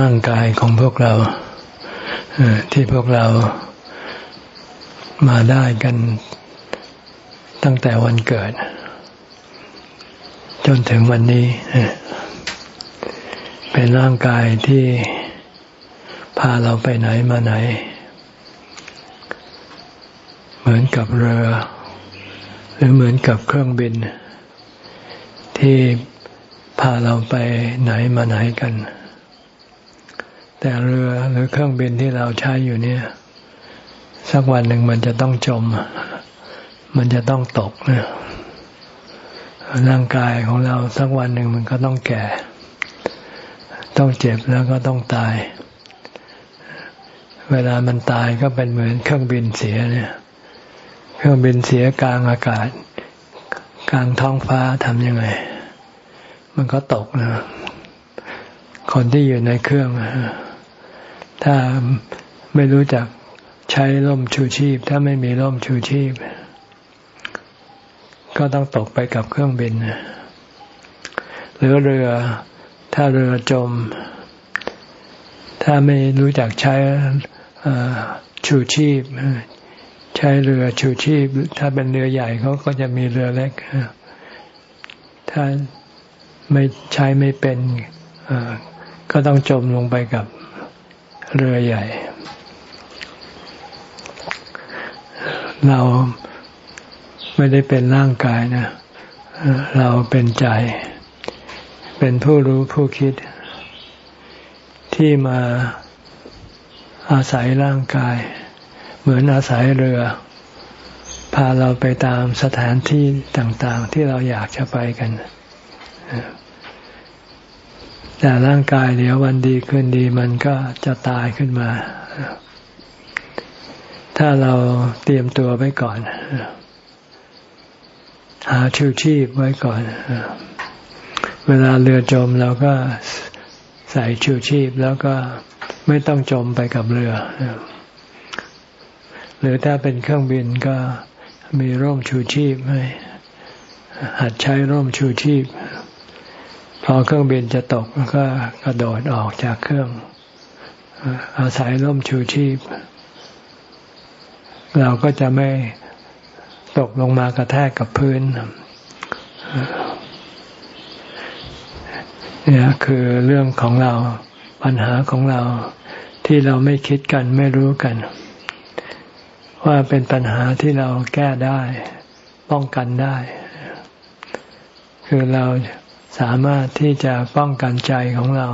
ร่างกายของพวกเราที่พวกเรามาได้กันตั้งแต่วันเกิด จนถึงวันนี้ เป็นร่างกายที่พาเราไปไหนมาไหน เหมือนกับเรือ หรือเหมือนกับเครื่องบิน ที่พาเราไปไหนมาไหนกัน แต่เรือหรือเครื่องบินที่เราใช้อยู่เนี่ย สักวันหนึ่งมันจะต้องจม มันจะต้องตกนะร่างกายของเราสักวันหนึ่งมันก็ต้องแก่ ต้องเจ็บแล้วก็ต้องตาย เวลามันตายก็เป็นเหมือนเครื่องบินเสียเนี่ย เครื่องบินเสียกลางอากาศ กลางท้องฟ้าทำยังไง มันก็ตกนะคนที่อยู่ในเครื่อง ถ้าไม่รู้จักใช้ร่มชูชีพ ถ้าไม่มีร่มชูชีพ ก็ต้องตกไปกับเครื่องบิน หรือเรือ ถ้าเรือจม ถ้าไม่รู้จักใช้ชูชีพ ใช้เรือชูชีพ ถ้าเป็นเรือใหญ่เขาก็จะมีเรือเล็ก ถ้าไม่ใช้ไม่เป็นก็ต้องจมลงไปกับ เรือใหญ่ เราไม่ได้เป็นร่างกายนะ เราเป็นใจ เป็นผู้รู้ผู้คิด ที่มาอาศัยร่างกาย เหมือนอาศัยเรือ พาเราไปตามสถานที่ต่าง ๆ ที่เราอยากจะไปกัน แต่ร่างกายเดี๋ยววันดีขึ้นดีมันก็จะตายขึ้นมา ถ้าเราเตรียมตัวไว้ก่อน หาชูชีพไว้ก่อน เวลาเรือจมเราก็ใส่ชูชีพแล้วก็ไม่ต้องจมไปกับเรือ หรือถ้าเป็นเครื่องบินก็มีร่มชูชีพให้หัดใช้ร่มชูชีพ พอเครื่องบินจะตกก็กระโดดออกจากเครื่อง อาศัยร่มชูชีพ เราก็จะไม่ตกลงมากระแทกกับพื้นเนี่ยคือเรื่องของเราปัญหาของเราที่เราไม่คิดกันไม่รู้กัน ว่าเป็นปัญหาที่เราแก้ได้ ป้องกันได้ คือเรา สามารถที่จะป้องกันใจของเรา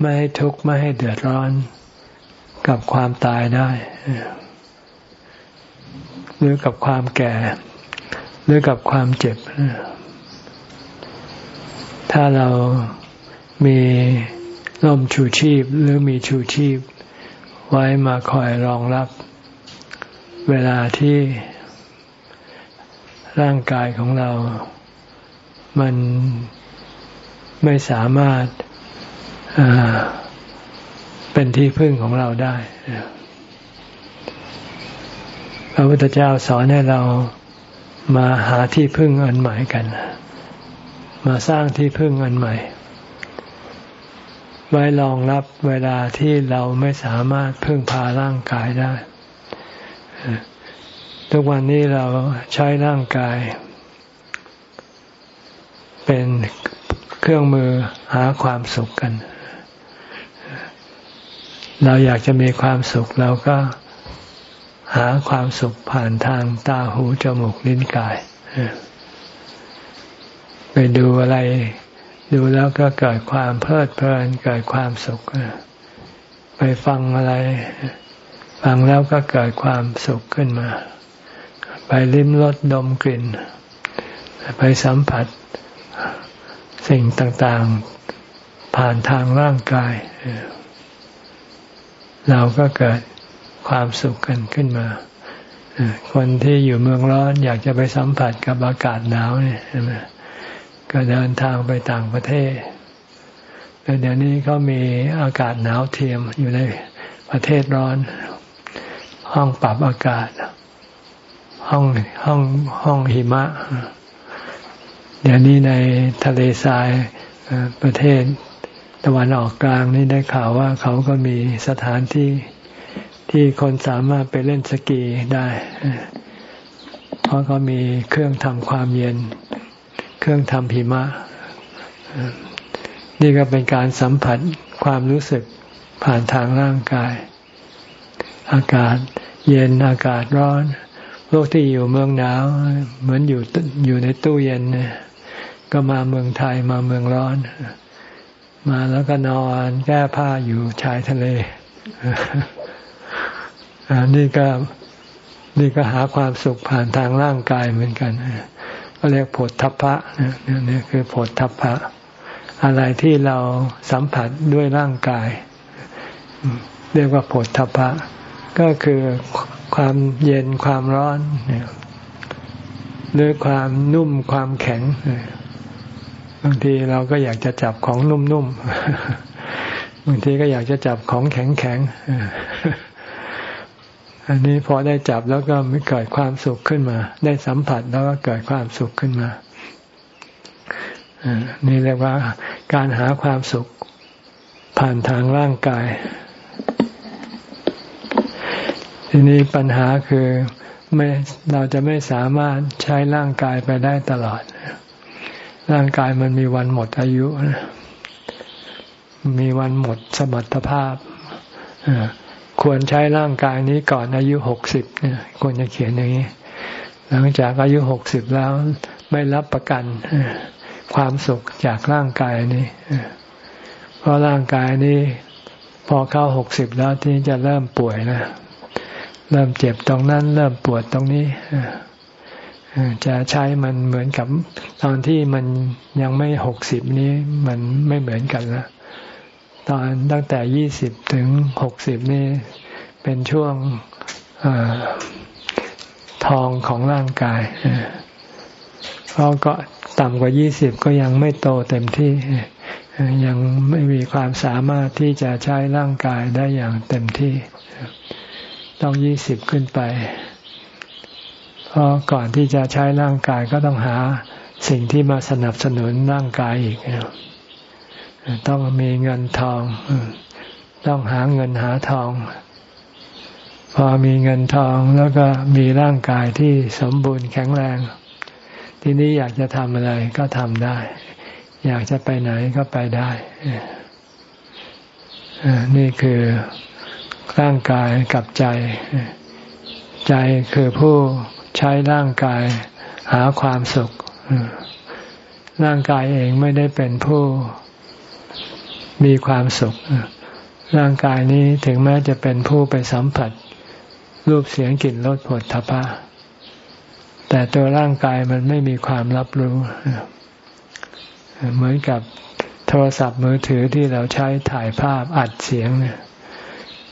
ไม่ให้ทุกข์ไม่ให้เดือดร้อนกับความตายได้ หรือกับความแก่ หรือกับความเจ็บ ถ้าเรามีร่มชูชีพหรือมีชูชีพ ไว้มาคอยรองรับ เวลาที่ร่างกายของเรา มันไม่สามารถเป็นที่พึ่งของเราได้พระพุทธเจ้าสอนให้เรามาหาที่พึ่งอันใหม่กัน มาสร้างที่พึ่งอันใหม่ ไว้รองรับเวลาที่เราไม่สามารถพึ่งพาร่างกายได้ ทุกวันนี้เราใช้ร่างกาย เป็นเครื่องมือหาความสุขกัน เราอยากจะมีความสุขเราก็หาความสุขผ่านทางตาหูจมูกลิ้นกาย ไปดูอะไร ดูแล้วก็เกิดความเพลิดเพลินเกิดความสุข ไปฟังอะไร ฟังแล้วก็เกิดความสุขขึ้นมา ไปลิ้มรสดมกลิ่น ไปสัมผัส สิ่งต่างๆ ผ่านทางร่างกาย เราก็เกิดความสุขกันขึ้นมา คนที่อยู่เมืองร้อนอยากจะไปสัมผัสกับอากาศหนาวเนี่ยก็เดินทางไปต่างประเทศแล้วเดี๋ยวนี้ก็มีอากาศหนาวเทียมอยู่ในประเทศร้อน ห้องปรับอากาศ ห้องห้องห้องหิมะ เดี๋ยวนี้ในทะเลทรายประเทศตะวันออกกลางนี่ได้ข่าวว่าเขาก็มีสถานที่ที่คนสามารถไปเล่นสกีได้ เพราะเขามีเครื่องทำความเย็น เครื่องทำหิมะ นี่ก็เป็นการสัมผัสความรู้สึกผ่านทางร่างกาย อากาศเย็นอากาศร้อนพวกที่อยู่เมืองหนาว เหมือนอยู่อยู่ในตู้เย็นเนี่ย ก็มาเมืองไทยมาเมืองร้อน มาแล้วก็นอนแก้ผ้าอยู่ชายทะเลอันนี้ก็นี่ก็หาความสุขผ่านทางร่างกายเหมือนกันก็เรียกผลทัพพะนี่คือผลทัพพะ อะไรที่เราสัมผัสด้วยร่างกาย เรียกว่าผลทัพพะ ก็คือความเย็นความร้อนหรือความนุ่มความแข็ง บางทีเราก็อยากจะจับของนุ่มๆ บางทีก็อยากจะจับของแข็งๆ อันนี้พอได้จับแล้วก็ม่เกิดความสุขขึ้นมา ได้สัมผัสแล้วก็เกิดความสุขขึ้นมานี่เรียกว่าการหาความสุขผ่านทางร่างกาย ทีนี้ปัญหาคือไม่เราจะไม่สามารถใช้ร่างกายไปได้ตลอด ร่างกายมันมีวันหมดอายุ มีวันหมดสมรรถภาพ ควรใช้ร่างกายนี้ก่อนอายุหกสิบเนี่ยควรจะเขียนอย่างนี้ หลังจากอายุหกสิบแล้วไม่รับประกันความสุขจากร่างกายนี้ เพราะร่างกายนี้พอเข้าหกสิบแล้วที่จะเริ่มป่วยนะ เริ่มเจ็บตรงนั้น เริ่มปวดตรงนี้ จะใช้มันเหมือนกับตอนที่มันยังไม่หกสิบนี้มันไม่เหมือนกันละตอนตั้งแต่ยี่สิบถึงหกสิบนี่เป็นช่วงอทองของร่างกายเพราะก็ต่ำกว่ายี่สิบก็ยังไม่โตเต็มที่ ยังไม่มีความสามารถที่จะใช้ร่างกายได้อย่างเต็มที่ ต้องยี่สิบขึ้นไป เพราะก่อนที่จะใช้ร่างกายก็ต้องหาสิ่งที่มาสนับสนุนร่างกายอีกต้องมีเงินทอง ต้องหาเงินหาทอง พอมีเงินทองแล้วก็มีร่างกายที่สมบูรณ์แข็งแรง ทีนี้อยากจะทำอะไรก็ทำได้ อยากจะไปไหนก็ไปได้นี่คือร่างกายกับใจ ใจคือผู้ ใช้ร่างกายหาความสุข ร่างกายเองไม่ได้เป็นผู้มีความสุข ร่างกายนี้ถึงแม้จะเป็นผู้ไปสัมผัส รูปเสียงกลิ่นรสผลทพะ แต่ตัวร่างกายมันไม่มีความรับรู้ เหมือนกับโทรศัพท์มือถือที่เราใช้ถ่ายภาพอัดเสียงเนี่ย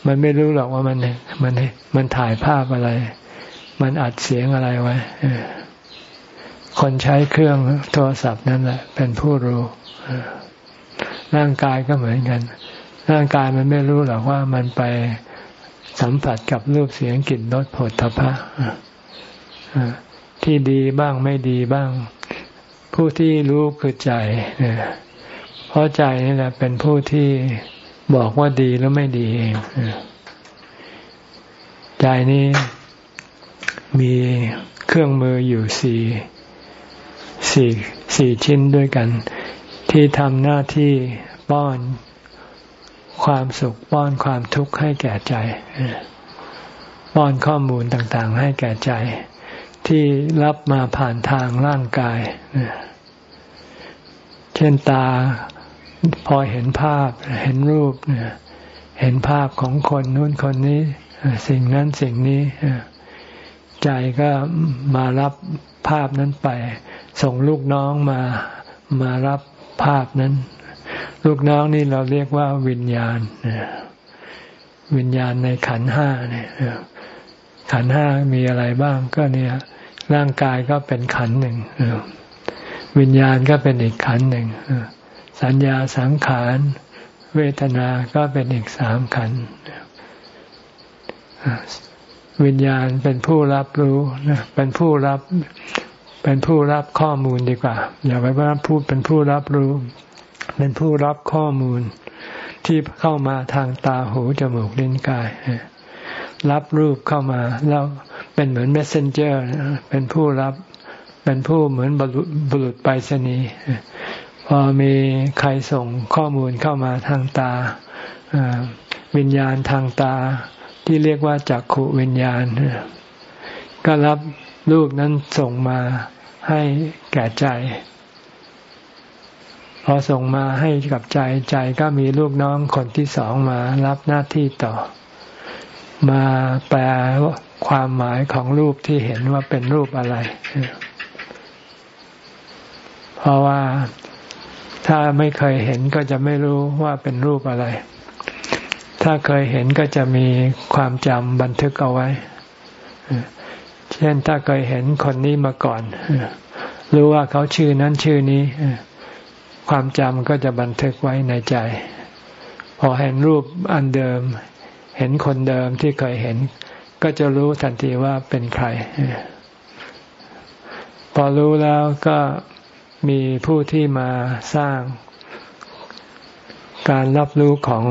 มันไม่รู้หรอกว่ามันมันมันถ่ายภาพอะไร มันอัดเสียงอะไรไว้คนใช้เครื่องโทรศัพท์นั่นแหละ เป็นผู้รู้ร่างกายก็เหมือนกัน ร่างกายมันไม่รู้หรอกว่ามันไปสัมผัสกับรูปเสียงกลิ่นรสผลทพะที่ดีบ้างไม่ดีบ้าง ผู้ที่รู้คือใจเพราะใจนี่แหละเป็นผู้ที่บอกว่าดีแล้วไม่ดีเองใจนี้ มีเครื่องมืออยู่สี่สี่สี่ชิ้นด้วยกัน ที่ทำหน้าที่ป้อนความสุขป้อนความทุกข์ให้แก่ใจ ป้อนข้อมูลต่างๆ ให้แก่ใจ ที่รับมาผ่านทางร่างกาย เช่นตาพอเห็นภาพเห็นรูปเห็นภาพของคนนู้นคนนี้ สิ่งนั้นสิ่งนี้ ใจก็มารับภาพนั้นไป ส่งลูกน้องมามารับภาพนั้น ลูกน้องนี่เราเรียกว่าวิญญาณวิญญาณในขันห้าเนี่ยขันห้ามีอะไรบ้างก็เนี่ย ร่างกายก็เป็นขันหนึ่งวิญญาณก็เป็นอีกขันหนึ่งสัญญาสังขารเวทนาก็เป็นอีกสามขัน วิญญาณเป็นผู้รับรู้เป็นผู้รับเป็นผู้รับข้อมูลดีกว่า อย่าไปว่าพูดเป็นผู้รับรู้ เป็นผู้รับข้อมูล ที่เข้ามาทางตาหูจมูกลิ้นกาย รับรูปเข้ามาแล้วเป็นเหมือน messenger เป็นผู้รับเป็นผู้เหมือนบุรุษไปรษณีย์พอมีใครส่งข้อมูลเข้ามาทางตาวิญญาณทางตา ที่เรียกว่าจักขุวิญญาณ ก็รับรูปนั้นส่งมาให้แก่ใจ พอส่งมาให้กับใจใจก็มีลูกน้องคนที่สองมารับหน้าที่ต่อ มาแปลความหมายของรูปที่เห็นว่าเป็นรูปอะไร เพราะว่าถ้าไม่เคยเห็นก็จะไม่รู้ว่าเป็นรูปอะไร ถ้าเคยเห็นก็จะมีความจำบันทึกเอาไว้ เช่นถ้าเคยเห็นคนนี้มาก่อนรู้ว่าเขาชื่อนั้นชื่อนี้ ความจำก็จะบันทึกไว้ในใจ พอเห็นรูปอันเดิม เห็นคนเดิมที่เคยเห็น ก็จะรู้ทันทีว่าเป็นใคร พอรู้แล้วก็มีผู้ที่มาสร้างการรับรู้ของ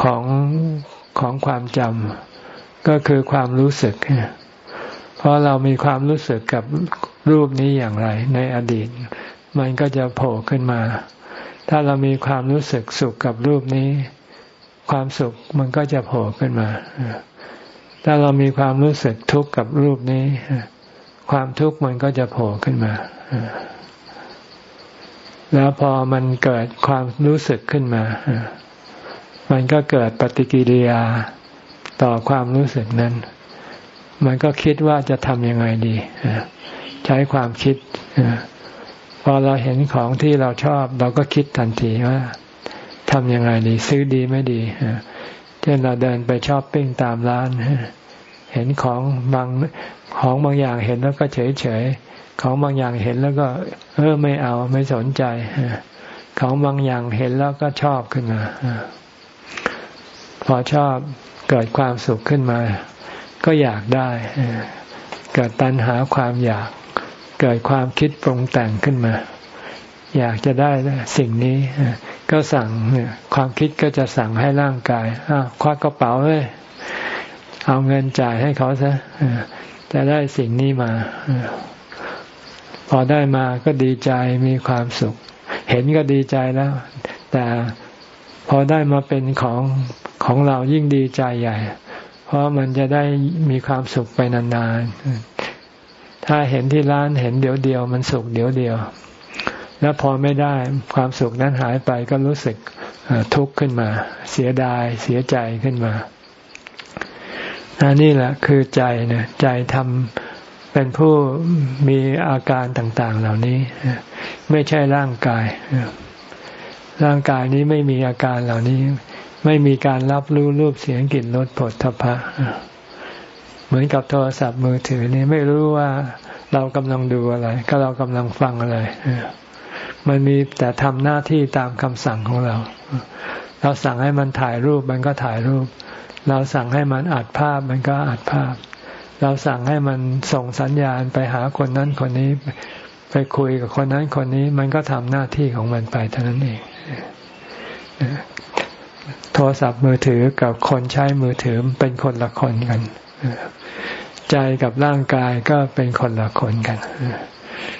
ของของความจำก็คือความรู้สึก เพราะเรามีความรู้สึกกับรูปนี้อย่างไร ในอดีต มันก็จะโผล่ขึ้นมา ถ้าเรามีความรู้สึกสุขกับรูปนี้ ความสุขมันก็จะโผล่ขึ้นมา ถ้าเรามีความรู้สึกทุกข์กับรูปนี้ ความทุกข์มันก็จะโผล่ขึ้นมาแล้วพอมันเกิดความรู้สึกขึ้นมา มันก็เกิดปฏิกิริยาต่อความรู้สึกนั้น มันก็คิดว่าจะทำยังไงดี ใช้ความคิด พอเราเห็นของที่เราชอบ เราก็คิดทันทีว่าทำยังไงดี ซื้อดีไม่ดีเช่นเราเดินไปชอบปิ้งตามร้าน เห็นของบางของบางอย่างเห็นแล้วก็เฉยเฉยของบางอย่างเห็นแล้วก็ เออไม่เอาไม่สนใจของบางอย่างเห็นแล้วก็ชอบขึ้นมา พอชอบเกิดความสุขขึ้นมา ก็อยากได้ เกิดตัณหาความอยาก เกิดความคิดปรุงแต่งขึ้นมา อยากจะได้สิ่งนี้ก็สั่งความคิดก็จะสั่งให้ร่างกายควักกระเป๋าเลยเอาเงินจ่ายให้เขาซะจะได้สิ่งนี้มา พอได้มาก็ดีใจมีความสุข เห็นก็ดีใจแล้ว แต่พอได้มาเป็นของ ของเรายิ่งดีใจใหญ่ เพราะมันจะได้มีความสุขไปนานๆ ถ้าเห็นที่ร้านเห็นเดี๋ยวเดียว มันสุขเดี๋ยวเดียว แล้วพอไม่ได้ความสุขนั้นหายไปก็รู้สึกทุกข์ขึ้นมา เสียดายเสียใจขึ้นมาอันนี้แหละคือใจเนี่ยใจทำเป็นผู้มีอาการต่าง ๆ เหล่านี้ ไม่ใช่ร่างกายร่างกายนี้ไม่มีอาการเหล่านี้ ไม่มีการรับรู้รูปเสียงกลิ่นรสผลทพะ เหมือนกับโทรศัพท์มือถือนี่ไม่รู้ว่าเรากำลังดูอะไร ก็เรากำลังฟังอะไรมันมีแต่ทำหน้าที่ตามคำสั่งของเรา เราสั่งให้มันถ่ายรูปมันก็ถ่ายรูป เราสั่งให้มันอัดภาพมันก็อัดภาพ เราสั่งให้มันส่งสัญญาณไปหาคนนั้นคนนี้ ไปคุยกับคนนั้นคนนี้ มันก็ทำหน้าที่ของมันไปเท่านั้นเอง โทรศัพท์มือถือกับคนใช้มือถือเป็นคนละคนกันใจกับร่างกายก็เป็นคนละคนกัน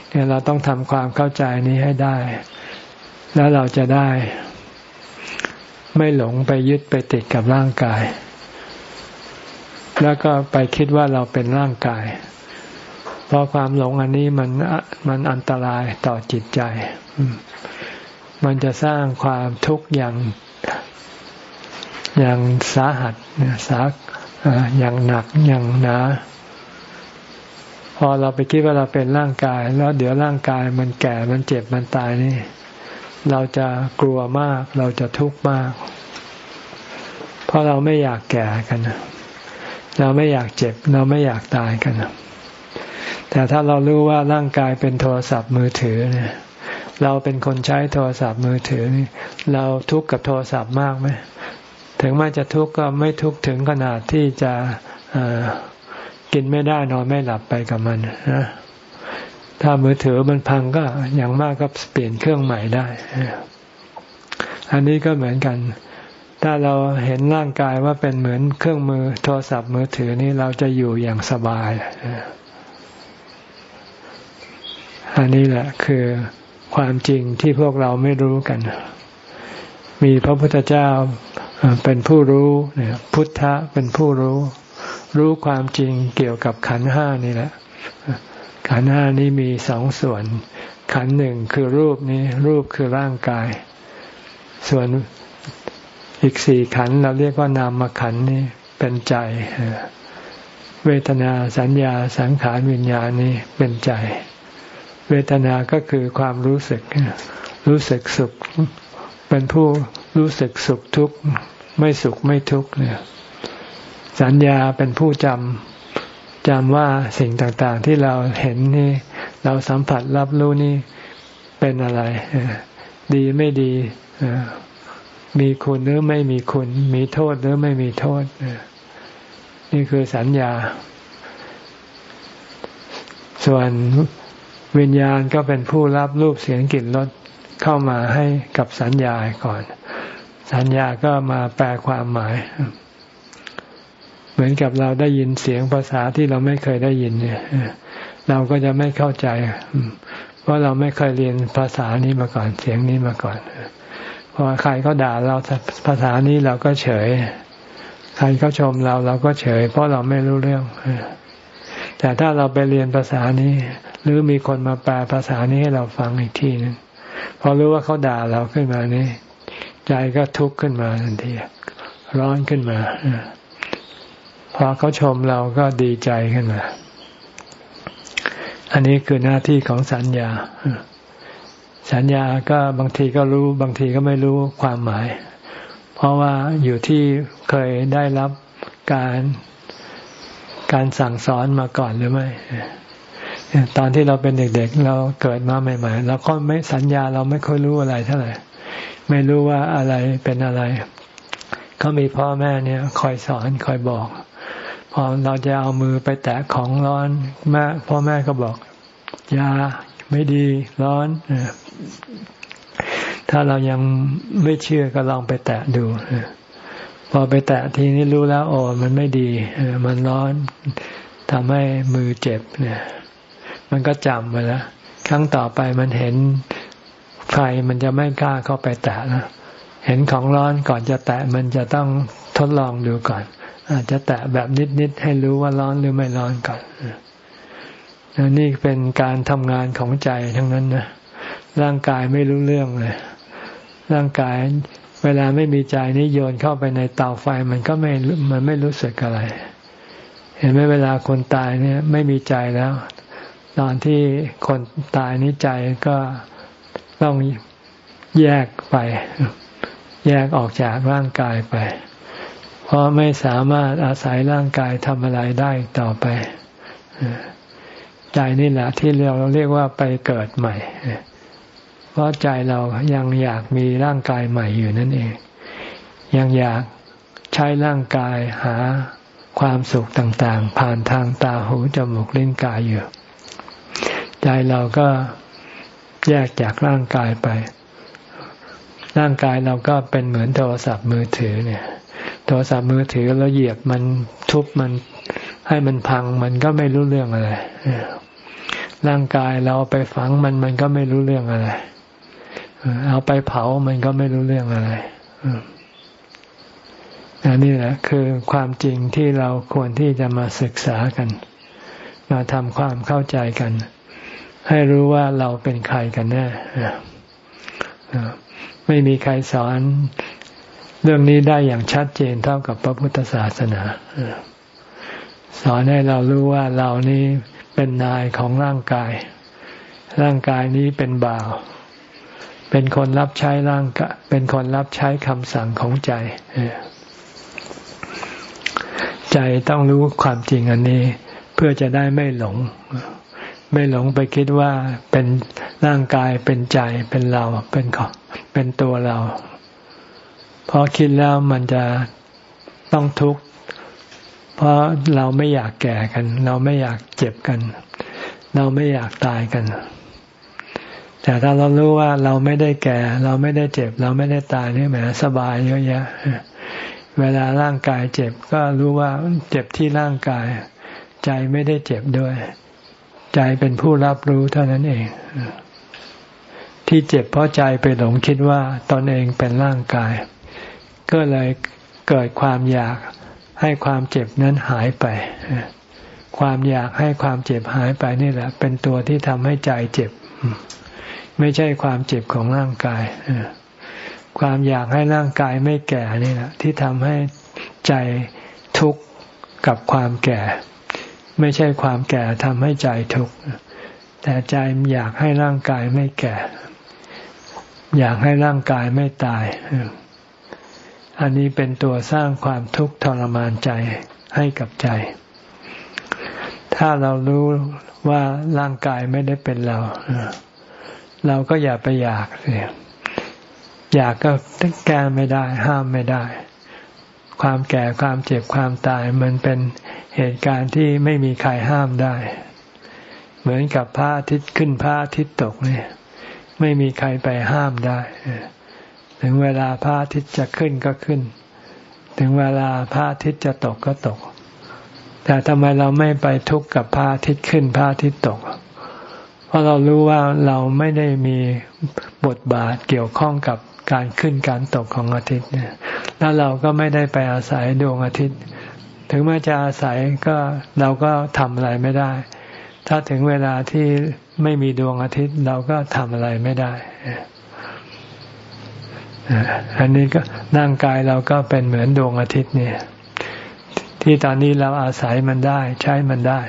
เนี่ยเราต้องทำความเข้าใจนี้ให้ได้ แล้วเราจะได้ ไม่หลงไปยึดไปติดกับร่างกาย แล้วก็ไปคิดว่าเราเป็นร่างกาย เพราะความหลงอันนี้มันมันอันตรายต่อจิตใจ มันจะสร้างความทุกข์อย่าง อย่างสาหัสสาอย่างหนักอย่างหนาพอเราไปคิดว่าเราเป็นร่างกาย แล้วเดี๋ยวร่างกายมันแก่มันเจ็บมันตายนี่ เราจะกลัวมาก เราจะทุกข์มาก เพราะเราไม่อยากแก่กันเราไม่อยากเจ็บ เราไม่อยากตายกันแต่ถ้าเรารู้ว่าร่างกายเป็นโทรศัพท์มือถือเนี่ย เราเป็นคนใช้โทรศัพท์มือถือนี่ เราทุกข์กับโทรศัพท์มากไหม ถึงแม้จะทุกข์ก็ไม่ทุกข์ถึงขนาดที่จะกินไม่ได้นอนไม่หลับไปกับมันนะถ้ามือถือมันพังก็อย่างมากก็เปลี่ยนเครื่องใหม่ได้ อันนี้ก็เหมือนกัน ถ้าเราเห็นร่างกายว่าเป็นเหมือนเครื่องมือโทรศัพท์มือถือนี่เราจะอยู่อย่างสบาย อันนี้แหละคือความจริงที่พวกเราไม่รู้กัน มีพระพุทธเจ้า เป็นผู้รู้เนี่ยพุทธะเป็นผู้รู้ รู้ความจริงเกี่ยวกับขันห้านี่แหละ ขันห้านี้มีสองส่วน ขันหนึ่งคือรูปนี้ รูปคือร่างกาย ส่วนอีกสี่ขันเราเรียกว่านามขันนี้เป็นใจ เวทนาสัญญาสังขารวิญญาณนี้เป็นใจ เวทนาก็คือความรู้สึก รู้สึกสุข เป็นผู้ รู้สึกสุขทุกข์ไม่สุขไม่ทุกข์เนี่ยสัญญาเป็นผู้จำจำว่าสิ่งต่างๆ ที่เราเห็นนี่ เราสัมผัสรับรู้นี่เป็นอะไร ดีไม่ดีมีคุณหรือไม่มีคุณ มีโทษหรือไม่มีโทษ นี่คือสัญญา ส่วนวิญญาณก็เป็นผู้รับรูปเสียงกลิ่นรสเข้ามาให้กับสัญญาก่อน สัญญาก็มาแปลความหมาย เหมือนกับเราได้ยินเสียงภาษาที่เราไม่เคยได้ยินเนี่ยเราก็จะไม่เข้าใจเพราะเราไม่เคยเรียนภาษานี้มาก่อนเสียงนี้มาก่อนพอใครก็ด่าเราภาษานี้เราก็เฉย ใครก็ชมเราเราก็เฉย เพราะเราไม่รู้เรื่องแต่ถ้าเราไปเรียนภาษานี้ หรือมีคนมาแปลภาษานี้ให้เราฟังอีกทีนึงพอรู้ว่าเขาด่าเราขึ้นมานี่ ใจก็ทุกข์ขึ้นมาทันทีร้อนขึ้นมาพอเขาชมเราก็ดีใจขึ้นมา อันนี้คือหน้าที่ของสัญญา สัญญาก็บางทีก็รู้บางทีก็ไม่รู้ความหมาย เพราะว่าอยู่ที่เคยได้รับการการสั่งสอนมาก่อนหรือไม่ ตอนที่เราเป็นเด็กๆ เราเกิดมาใหม่ๆเราก็ไม่สัญญาเราไม่ค่อยรู้อะไรเท่าไหร่ ไม่รู้ว่าอะไรเป็นอะไรเขามีพ่อแม่เนี่ย คอยสอนคอยบอก พอเราจะเอามือไปแตะของร้อนแม่พ่อแม่ก็บอกยาไม่ดีร้อน ถ้าเรายังไม่เชื่อก็ลองไปแตะดูพอไปแตะทีนี้รู้แล้วโอ้มันไม่ดีมันร้อนทำให้มือเจ็บเนี่ย มันก็จำไปแล้วครั้งต่อไปมันเห็น ไฟมันจะไม่กล้าเข้าไปแตะนะเห็นของร้อนก่อนจะแตะมันจะต้องทดลองดูก่อน อาจจะแตะแบบนิดๆให้รู้ว่าร้อนหรือไม่ร้อนก่อนนี่เป็นการทำงานของใจทั้งนั้นนะร่างกายไม่รู้เรื่องเลย ร่างกายเวลาไม่มีใจนี่โยนเข้าไปในเตาไฟมันก็ไม่มันไม่รู้สึกอะไร เห็นไหมเวลาคนตายเนี่ย ไม่มีใจแล้ว ตอนที่คนตายนี้ใจก็ ต้องแยกไป แยกออกจากร่างกายไป เพราะไม่สามารถอาศัยร่างกายทำอะไรได้ต่อไปใจนี่แหละที่เราเรียกว่าไปเกิดใหม่ เพราะใจเรายังอยากมีร่างกายใหม่อยู่นั่นเอง ยังอยากใช้ร่างกายหาความสุขต่าง ๆ ผ่านทางตาหูจมูกลิ้นกายอยู่ ใจเราก็ แยกจากร่างกายไป ร่างกายเราก็เป็นเหมือนโทรศัพท์มือถือเนี่ย โทรศัพท์มือถือแล้วเหยียบมันทุบมันให้มันพังมันก็ไม่รู้เรื่องอะไร ร่างกายเราไปฝังมันมันก็ไม่รู้เรื่องอะไร เอาไปเผามันก็ไม่รู้เรื่องอะไรอันนี้แหละคือความจริงที่เราควรที่จะมาศึกษากัน มาทำความเข้าใจกัน ให้รู้ว่าเราเป็นใครกันแน่ไม่มีใครสอนเรื่องนี้ได้อย่างชัดเจนเท่ากับพระพุทธศาสนาสอนให้เรารู้ว่าเรานี้เป็นนายของร่างกาย ร่างกายนี้เป็นบ่าว เป็นคนรับใช้ร่างกายเป็นคนรับใช้คำสั่งของใจใจต้องรู้ความจริงอันนี้ เพื่อจะได้ไม่หลง ไม่หลงไปคิดว่าเป็นร่างกายเป็นใจเป็นเราเป็นของเป็นตัวเราพอคิดแล้วมันจะต้องทุกข์เพราะเราไม่อยากแก่กัน เราไม่อยากเจ็บกัน เราไม่อยากตายกัน แต่ถ้าเรารู้ว่าเราไม่ได้แก่ เราไม่ได้เจ็บ เราไม่ได้ตายนี่แหมสบายเยอะแยะเวลาร่างกายเจ็บก็รู้ว่าเจ็บที่ร่างกาย ใจไม่ได้เจ็บด้วย ใจเป็นผู้รับรู้เท่านั้นเอง ที่เจ็บเพราะใจไปหลงคิดว่าตนเองเป็นร่างกาย ก็เลยเกิดความอยากให้ความเจ็บนั้นหายไป ความอยากให้ความเจ็บหายไปนี่แหละ เป็นตัวที่ทำให้ใจเจ็บ ไม่ใช่ความเจ็บของร่างกาย ความอยากให้ร่างกายไม่แก่นี่แหละที่ทำให้ใจทุกข์กับความแก่ ไม่ใช่ความแก่ทำให้ใจทุกข์แต่ใจอยากให้ร่างกายไม่แก่ อยากให้ร่างกายไม่ตาย อันนี้เป็นตัวสร้างความทุกข์ทรมานใจให้กับใจ ถ้าเรารู้ว่าร่างกายไม่ได้เป็นเรา เราก็อย่าไปอยากเสียอยากก็แก้ไม่ได้ ห้ามไม่ได้ ความแก่ความเจ็บความตายมันเป็น เหตุการณ์ที่ไม่มีใครห้ามได้ เหมือนกับพระอาทิตย์ขึ้นพระอาทิตย์ตกเนี่ยไม่มีใครไปห้ามได้ ถึงเวลาพระอาทิตย์จะขึ้นก็ขึ้น ถึงเวลาพระอาทิตย์จะตกก็ตก แต่ทำไมเราไม่ไปทุกข์กับพระอาทิตย์ขึ้นพระอาทิตย์ตก เพราะเรารู้ว่าเราไม่ได้มีบทบาทเกี่ยวข้องกับการขึ้นการตกของอาทิตย์เนี่ย แล้วเราก็ไม่ได้ไปอาศัยดวงอาทิตย์ ถึงแม้จะอาศัยก็เราก็ทำอะไรไม่ได้ ถ้าถึงเวลาที่ไม่มีดวงอาทิตย์เราก็ทำอะไรไม่ได้ อันนี้ก็ร่างกายเราก็เป็นเหมือนดวงอาทิตย์เนี่ย ที่ตอนนี้เราอาศัยมันได้ ใช้มันได้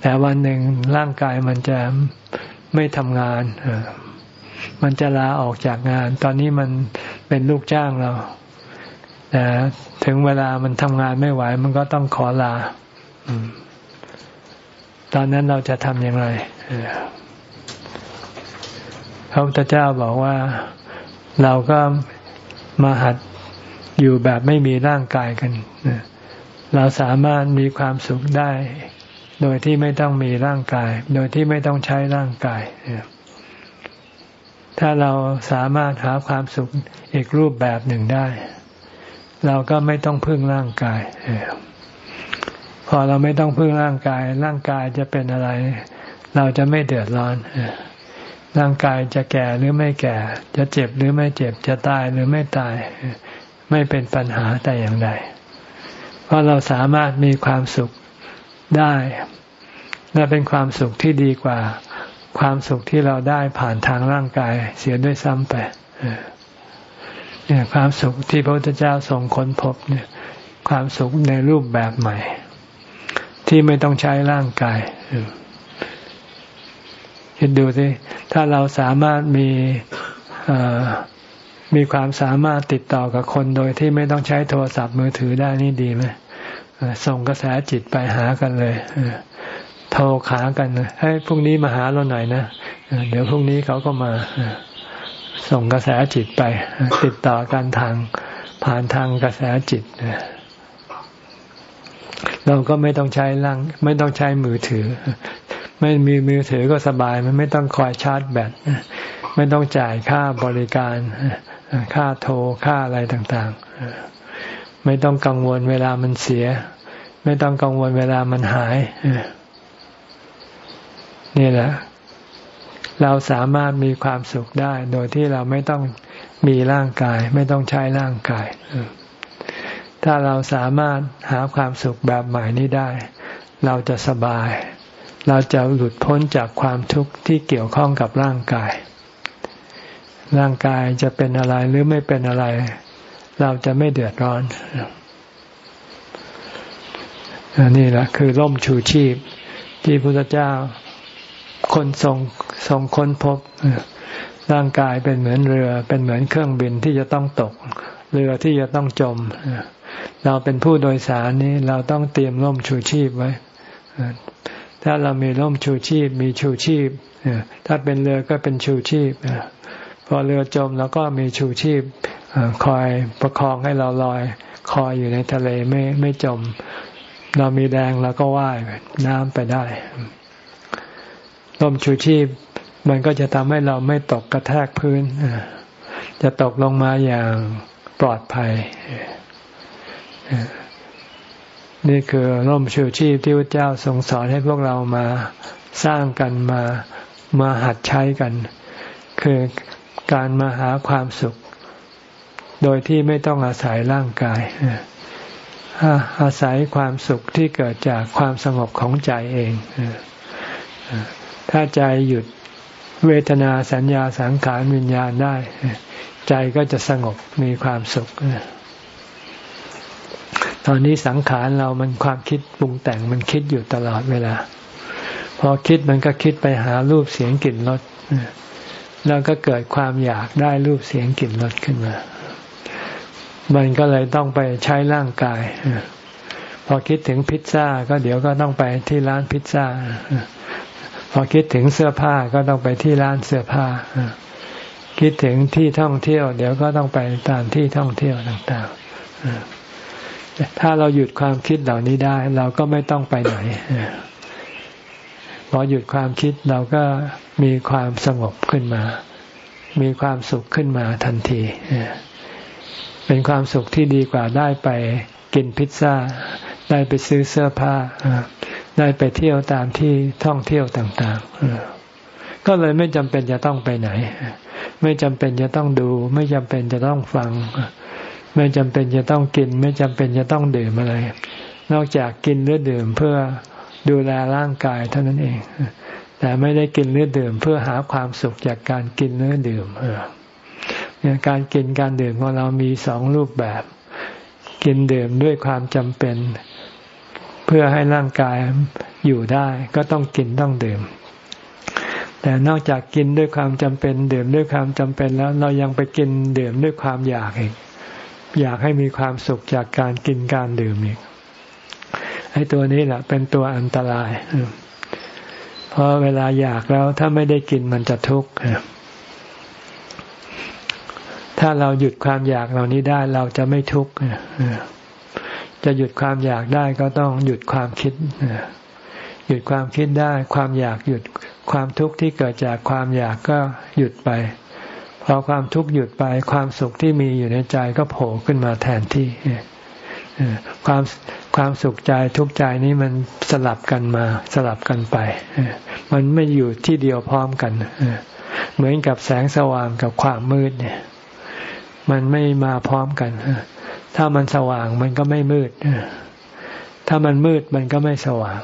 แต่วันหนึ่งร่างกายมันจะไม่ทำงาน มันจะลาออกจากงาน ตอนนี้มันเป็นลูกจ้างเรา แต่ถึงเวลามันทำงานไม่ไหว มันก็ต้องขอลาตอนนั้นเราจะทำอย่างไรพระพุทธเจ้าบอกว่า เราก็มาหัดอยู่แบบไม่มีร่างกายกัน เราสามารถมีความสุขได้ โดยที่ไม่ต้องมีร่างกาย โดยที่ไม่ต้องใช้ร่างกาย ถ้าเราสามารถหาความสุขอีกรูปแบบหนึ่งได้ เราก็ไม่ต้องพึ่งร่างกายพอเราไม่ต้องพึ่งร่างกาย ร่างกายจะเป็นอะไร เราจะไม่เดือดร้อนร่างกายจะแก่หรือไม่แก่ จะเจ็บหรือไม่เจ็บจะตายหรือไม่ตาย ไม่เป็นปัญหาแต่อย่างใดเพราะเราสามารถมีความสุขได้และเป็นความสุขที่ดีกว่า ความสุขที่เราได้ผ่านทางร่างกายเสียด้วยซ้ำไป เนี่ยความสุขที่พระพุทธเจ้าทรงค้นพบเนี่ย ความสุขในรูปแบบใหม่ ที่ไม่ต้องใช้ร่างกายคิดดูสิถ้าเราสามารถมีมีความสามารถติดต่อกับคนโดยที่ไม่ต้องใช้โทรศัพท์มือถือได้นี่ดีไหมส่งกระแสจิตไปหากันเลยโทรขากันให้พรุ่งนี้มาหาเราหน่อยนะเดี๋ยวพรุ่งนี้เขาก็มา ส่งกระแสจิตไป ติดต่อกันทางผ่านทางกระแสจิตเราก็ไม่ต้องใช้ร่างไม่ต้องใช้มือถือ ไม่มีมือถือก็สบายมันไม่ต้องคอยชาร์จแบตไม่ต้องจ่ายค่าบริการค่าโทรค่าอะไรต่างๆ ไม่ต้องกังวลเวลามันเสีย ไม่ต้องกังวลเวลามันหายนี่แหละ เราสามารถมีความสุขได้ โดยที่เราไม่ต้องมีร่างกาย ไม่ต้องใช้ร่างกาย ถ้าเราสามารถหาความสุขแบบใหม่นี้ได้ เราจะสบาย เราจะหลุดพ้นจากความทุกข์ที่เกี่ยวข้องกับร่างกาย ร่างกายจะเป็นอะไรหรือไม่เป็นอะไร เราจะไม่เดือดร้อนอันนี้แหละคือร่มชูชีพที่พระพุทธเจ้า คนทรงทรงค้นพบร่างกายเป็นเหมือนเรือ เป็นเหมือนเครื่องบินที่จะต้องตก เรือที่จะต้องจม เราเป็นผู้โดยสารนี้เราต้องเตรียมร่มชูชีพไว้ ถ้าเรามีร่มชูชีพ มีชูชีพ ถ้าเป็นเรือก็เป็นชูชีพ พอเรือจมแล้วก็มีชูชีพคอยประคองให้เราลอยคอยอยู่ในทะเลไม่ไม่จม เรามีแรงเราก็ว่ายน้ำไปได้ ร่มชูชีพ มันก็จะทำให้เราไม่ตกกระแทกพื้น จะตกลงมาอย่างปลอดภัย นี่คือร่มชูชีพที่พระเจ้าทรงสอนให้พวกเรามาสร้างกันมามาหัดใช้กัน คือการมาหาความสุข โดยที่ไม่ต้องอาศัยร่างกายอาศัยความสุขที่เกิดจากความสงบของใจเอง ถ้าใจหยุดเวทนาสัญญาสังขารวิญญาณได้ ใจก็จะสงบมีความสุข ตอนนี้สังขารเรามันความคิดปรุงแต่งมันคิดอยู่ตลอดเวลา พอคิดมันก็คิดไปหารูปเสียงกลิ่นรสแล้วก็เกิดความอยากได้รูปเสียงกลิ่นรสขึ้นมา มันก็เลยต้องไปใช้ร่างกาย พอคิดถึงพิซซ่าก็เดี๋ยวก็ต้องไปที่ร้านพิซซ่า อคิดถึงเสื้อผ้าก็ต้องไปที่ร้านเสื้อผ้า คิดถึงที่ท่องเที่ยว เดี๋ยวก็ต้องไปตามที่ท่องเที่ยวต่างๆ ถ้าเราหยุดความคิดเหล่านี้ได้ เราก็ไม่ต้องไปไหนพอหยุดความคิดเราก็มีความสงบขึ้นมา มีความสุขขึ้นมาทันทีเป็นความสุขที่ดีกว่าได้ไปกินพิซซ่า ได้ไปซื้อเสื้อผ้า ได้ไปเที่ยวตามที่ท่องเที่ยวต่างๆ ก็เลยไม่จำเป็นจะต้องไปไหน ไม่จำเป็นจะต้องดู ไม่จำเป็นจะต้องฟัง ไม่จำเป็นจะต้องกิน ไม่จำเป็นจะต้องดื่มอะไร นอกจากกินหรือดื่มเพื่อดูแลร่างกายเท่านั้นเอง แต่ไม่ได้กินหรือดื่มเพื่อหาความสุขจากการกินหรือดื่มเนี่ยการกินการดื่มของเรามีสองรูปแบบ กินดื่มด้วยความจำเป็น เพื่อให้ร่างกายอยู่ได้ก็ต้องกินต้องดื่ม แต่นอกจากกินด้วยความจำเป็น ดื่มด้วยความจำเป็นแล้วเรายังไปกินดื่มด้วยความอยากอีก อยากให้มีความสุขจากการกินการดื่มอีกไอ้ตัวนี้แหละเป็นตัวอันตราย เพราะเวลาอยากแล้วถ้าไม่ได้กินมันจะทุกข์ถ้าเราหยุดความอยากเหล่านี้ได้เราจะไม่ทุกข์ จะหยุดความอยากได้ก็ต้องหยุดความคิด หยุดความคิดได้ ความอยากหยุดความทุกข์ที่เกิดจากความอยากก็หยุดไป พอความทุกข์หยุดไป ความสุขที่มีอยู่ในใจก็โผล่ขึ้นมาแทนที่ความความสุขใจทุกใจนี้มันสลับกันมาสลับกันไป มันไม่อยู่ที่เดียวพร้อมกัน เหมือนกับแสงสว่างกับความมืดเนี่ย มันไม่มาพร้อมกัน ถ้ามันสว่างมันก็ไม่มืด ถ้ามันมืดมันก็ไม่สว่าง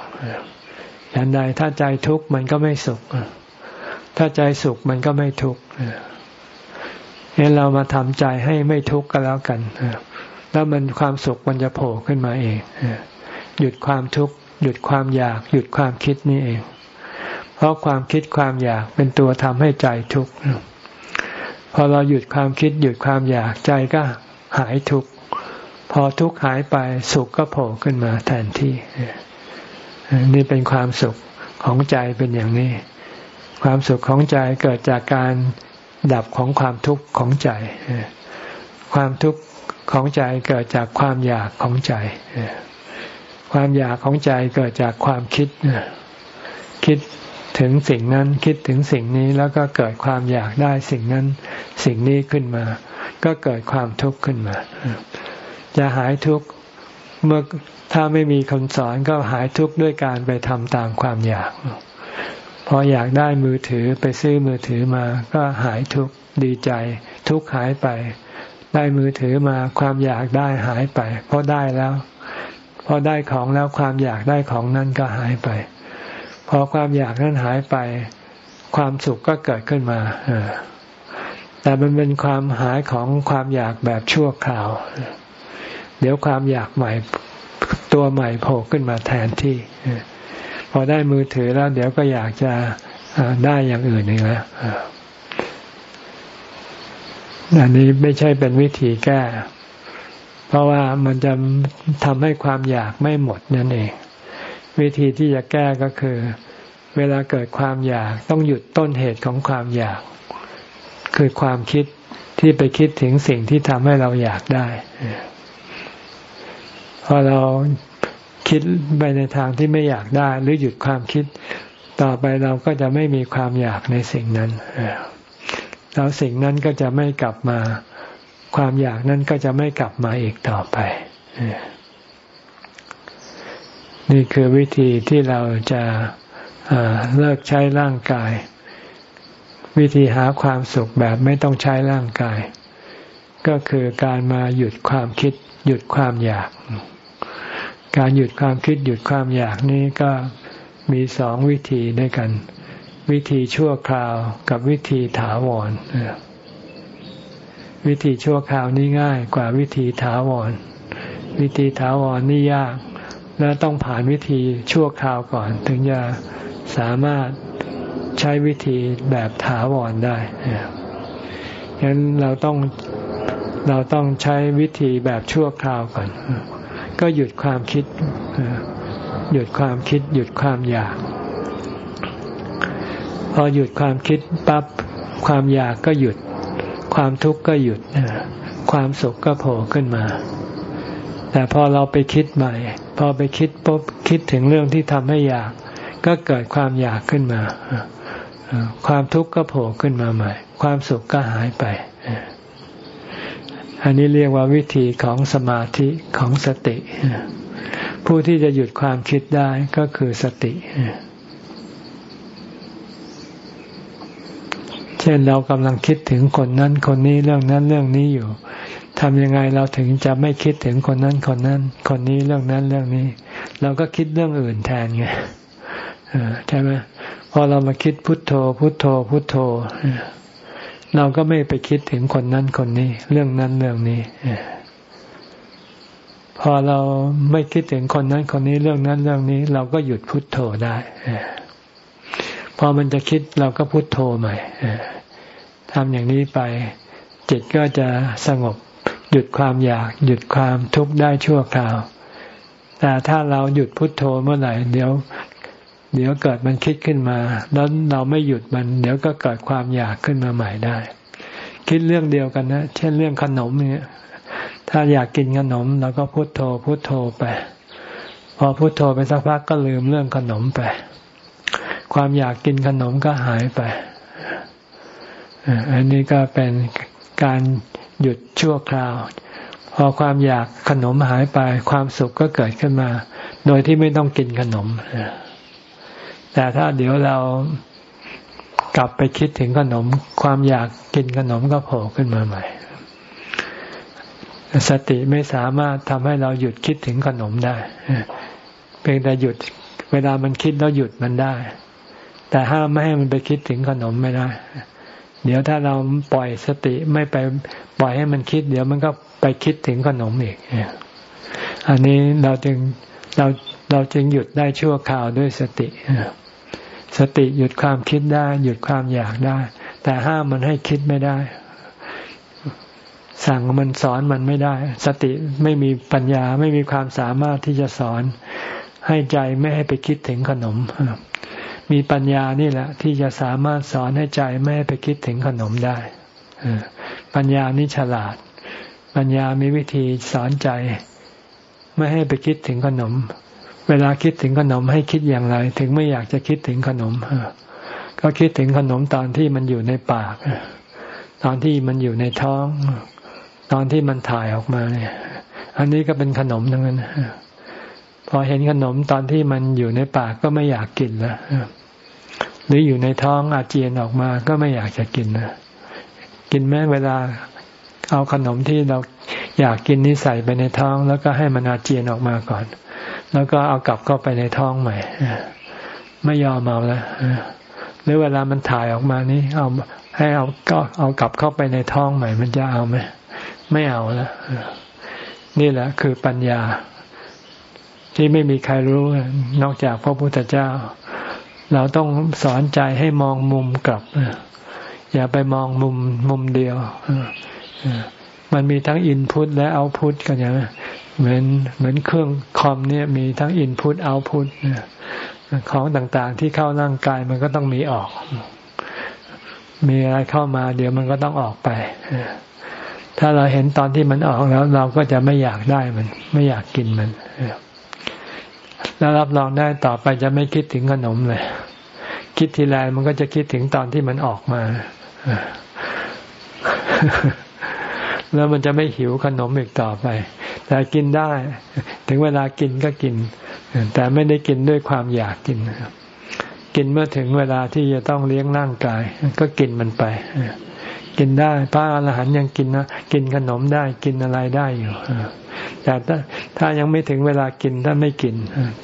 อย่างใดถ้าใจทุกข์มันก็ไม่สุข ถ้าใจสุขมันก็ไม่ทุกข์งั้นเรามาทำใจให้ไม่ทุกข์ก็แล้วกันแล้วมันความสุขมันจะโผล่ขึ้นมาเองหยุดความทุกข์หยุดความอยาก หยุดความคิดนี่เอง เพราะความคิดความอยากเป็นตัวทำให้ใจทุกข์พอเราหยุดความคิดหยุดความอยากใจก็หายทุกข์ พอทุกข์หายไปสุขก็โผล่ขึ้นมาแทนที่ นี่เป็นความสุขของใจเป็นอย่างนี้ ความสุขของใจเกิดจากการดับของความทุกข์ของใจ ความทุกข์ของใจเกิดจากความอยากของใจ ความอยากของใจเกิดจากความคิด คิดถึงสิ่งนั้นคิดถึงสิ่งนี้แล้วก็เกิดความอยากได้สิ่งนั้น สิ่งนี้ขึ้นมา ก็เกิดความทุกข์ขึ้นมา จะหายทุกข์เมื่อถ้าไม่มีคนสอนก็หายทุกข์ด้วยการไปทำตามความอยาก พออยากได้มือถือไปซื้อมือถือมาก็หายทุกข์ดีใจ ทุกข์หายไป ได้มือถือมาความอยากได้หายไป เพราะได้แล้วพอได้ของแล้วความอยากได้ของนั่นก็หายไป พอความอยากนั้นหายไป ความสุขก็เกิดขึ้นมาแต่มันเป็นความหายของความอยากแบบชั่วคราวเเดี๋ยวความอยากใหม่ตัวใหม่โผล่ขึ้นมาแทนที่ พอได้มือถือแล้ว เดี๋ยวก็อยากจะได้อย่างอื่นอีกแล้วอันนี้ไม่ใช่เป็นวิธีแก้ เพราะว่ามันจะทำให้ความอยากไม่หมดนั่นเอง วิธีที่จะแก้ก็คือ เวลาเกิดความอยากต้องหยุดต้นเหตุของความอยาก คือความคิดที่ไปคิดถึงสิ่งที่ทำให้เราอยากได้ พอเราคิดไปในทางที่ไม่อยากได้ หรือหยุดความคิดต่อไปเราก็จะไม่มีความอยากในสิ่งนั้นแล้วสิ่งนั้นก็จะไม่กลับมา ความอยากนั้นก็จะไม่กลับมาอีกต่อไป นี่คือวิธีที่เราจะเลิกใช้ร่างกาย วิธีหาความสุขแบบไม่ต้องใช้ร่างกาย ก็คือการมาหยุดความคิด หยุดความอยาก การหยุดความคิดหยุดความอยากนี้ก็มีสองวิธีด้วยกัน วิธีชั่วคราวกับวิธีถาวรวิธีชั่วคราวนี่ง่ายกว่าวิธีถาวร วิธีถาวรนี่ยาก และต้องผ่านวิธีชั่วคราวก่อน ถึงจะสามารถใช้วิธีแบบถาวรได้ฉะนั้นเราต้องเราต้องใช้วิธีแบบชั่วคราวก่อน ก็หยุดความคิด หยุดความคิด หยุดความอยาก พอหยุดความคิดปั๊บความอยากก็หยุด ความทุกข์ก็หยุดความสุขก็โผล่ขึ้นมา แต่พอเราไปคิดใหม่ พอไปคิดปุ๊บคิดถึงเรื่องที่ทำให้อยาก ก็เกิดความอยากขึ้นมา ความทุกข์ก็โผล่ขึ้นมาใหม่ ความสุขก็หายไป อันนี้เรียกว่าวิธีของสมาธิของสติ ผู้ที่จะหยุดความคิดได้ก็คือสติ เช่นเรากำลังคิดถึงคนนั้นคนนี้เรื่องนั้นเรื่องนี้อยู่ทำยังไงเราถึงจะไม่คิดถึงคนนั้นคนนั้น คนนี้เรื่องนั้นเรื่องนี้ เราก็คิดเรื่องอื่นแทนไงใช่ไหมพอเรามาคิดพุทโธ พุทโธ พุทโธ เราก็ไม่ไปคิดถึงคนนั้นคนนี้ เรื่องนั้นเรื่องนี้พอเราไม่คิดถึงคนนั้นคนนี้เรื่องนั้นเรื่องนี้ เราก็หยุดพุทโธได้พอมันจะคิดเราก็พุทโธใหม่ทำอย่างนี้ไป จิตก็จะสงบ หยุดความอยาก หยุดความทุกข์ได้ชั่วคราว แต่ถ้าเราหยุดพุดโทโธเมื่อไหร่ เดี๋ยว เดี๋ยวเกิดมันคิดขึ้นมา แล้วเราไม่หยุดมัน เดี๋ยวก็เกิดความอยากขึ้นมาใหม่ได้ คิดเรื่องเดียวกันนะ เช่นเรื่องขนมเนี่ยถ้าอยากกินขนมเราก็พุโทโธพุโทโธไป พอพุโทโธไปสักพักก็ลืมเรื่องขนมไป ความอยากกินขนมก็หายไปอันนี้ก็เป็นการหยุดชั่วคราว พอความอยากขนมหายไป ความสุขก็เกิดขึ้นมา โดยที่ไม่ต้องกินขนม แต่ถ้าเดี๋ยวเรากลับไปคิดถึงขนม ความอยากกินขนมก็โผล่ขึ้นมาใหม่ สติไม่สามารถทำให้เราหยุดคิดถึงขนมได้ เพียงแต่หยุดเวลามันคิดแล้วหยุดมันได้ แต่ห้ามไม่ให้มันไปคิดถึงขนมไม่ได้ เดี๋ยวถ้าเราปล่อยสติไม่ไปปล่อยให้มันคิด เดี๋ยวมันก็ไปคิดถึงขนมอีก อันนี้เราจึงเราเราจึงหยุดได้ชั่วคราวด้วยสติ สติหยุดความคิดได้ หยุดความอยากได้ แต่ห้ามมันให้คิดไม่ได้ สั่งมันสอนมันไม่ได้ สติไม่มีปัญญาไม่มีความสามารถที่จะสอน ให้ใจไม่ให้ไปคิดถึงขนม มีปัญญานี่แหละ ที่จะสามารถสอนให้ใจไม่ให้ไปคิดถึงขนมได้ปัญญานี่ฉลาด ปัญญามีวิธีสอนใจ ไม่ให้ไปคิดถึงขนม เวลาคิดถึงขนมให้คิดอย่างไร ถึงไม่อยากจะคิดถึงขนมก็คิดถึงขนมตอนที่มันอยู่ในปากตอนที่มันอยู่ในท้อง ตอนที่มันถ่ายออกมาเนี่ย อันนี้ก็เป็นขนมทั้งนั้นพอเห็นขนมตอนที่มันอยู่ในปากก็ไม่อยากกินแล้วหรืออยู่ในท้องอาเจียนออกมาก็ไม่อยากจะกินนะกินแม้เวลาเอาขนมที่เราอยากกินนี้ใส่ไปในท้อง แล้วก็ให้มันอาเจียนออกมาก่อน แล้วก็เอากลับเข้าไปในท้องใหม่ไม่ยอมเอาแล้วหรือเวลามันถ่ายออกมานี้ เอาให้เอาก็เอากลับเข้าไปในท้องใหม่ มันจะเอาไหมไม่เอาแล้วนี่แหละคือปัญญา ที่ไม่มีใครรู้นอกจากพระพุทธเจ้า เราต้องสอนใจให้มองมุมกลับอย่าไปมองมุมมุมเดียว มันมีทั้งอินพุตและเอาพุตกันอย่างเหมือนเหมือนเครื่องคอมเนี่ยมีทั้งอินพุตเอาพุตของต่างๆที่เข้าร่างกายมันก็ต้องมีออก มีอะไรเข้ามาเดี๋ยวมันก็ต้องออกไป ถ้าเราเห็นตอนที่มันออกแล้ว เราก็จะไม่อยากได้มัน ไม่อยากกินมันแล้วรับรองได้ต่อไปจะไม่คิดถึงขนมเลย คิดทีไรมันก็จะคิดถึงตอนที่มันออกมา แล้วมันจะไม่หิวขนมอีกต่อไป แต่กินได้ ถึงเวลากินก็กิน แต่ไม่ได้กินด้วยความอยากกินกินเมื่อถึงเวลาที่จะต้องเลี้ยงร่างกาย ก็กินมันไป กินได้พระอรหันต์ยังกินนะกินขนมได้กินอะไรได้อยู่แต่ถ้าถ้ายังไม่ถึงเวลากินท่านไม่กิน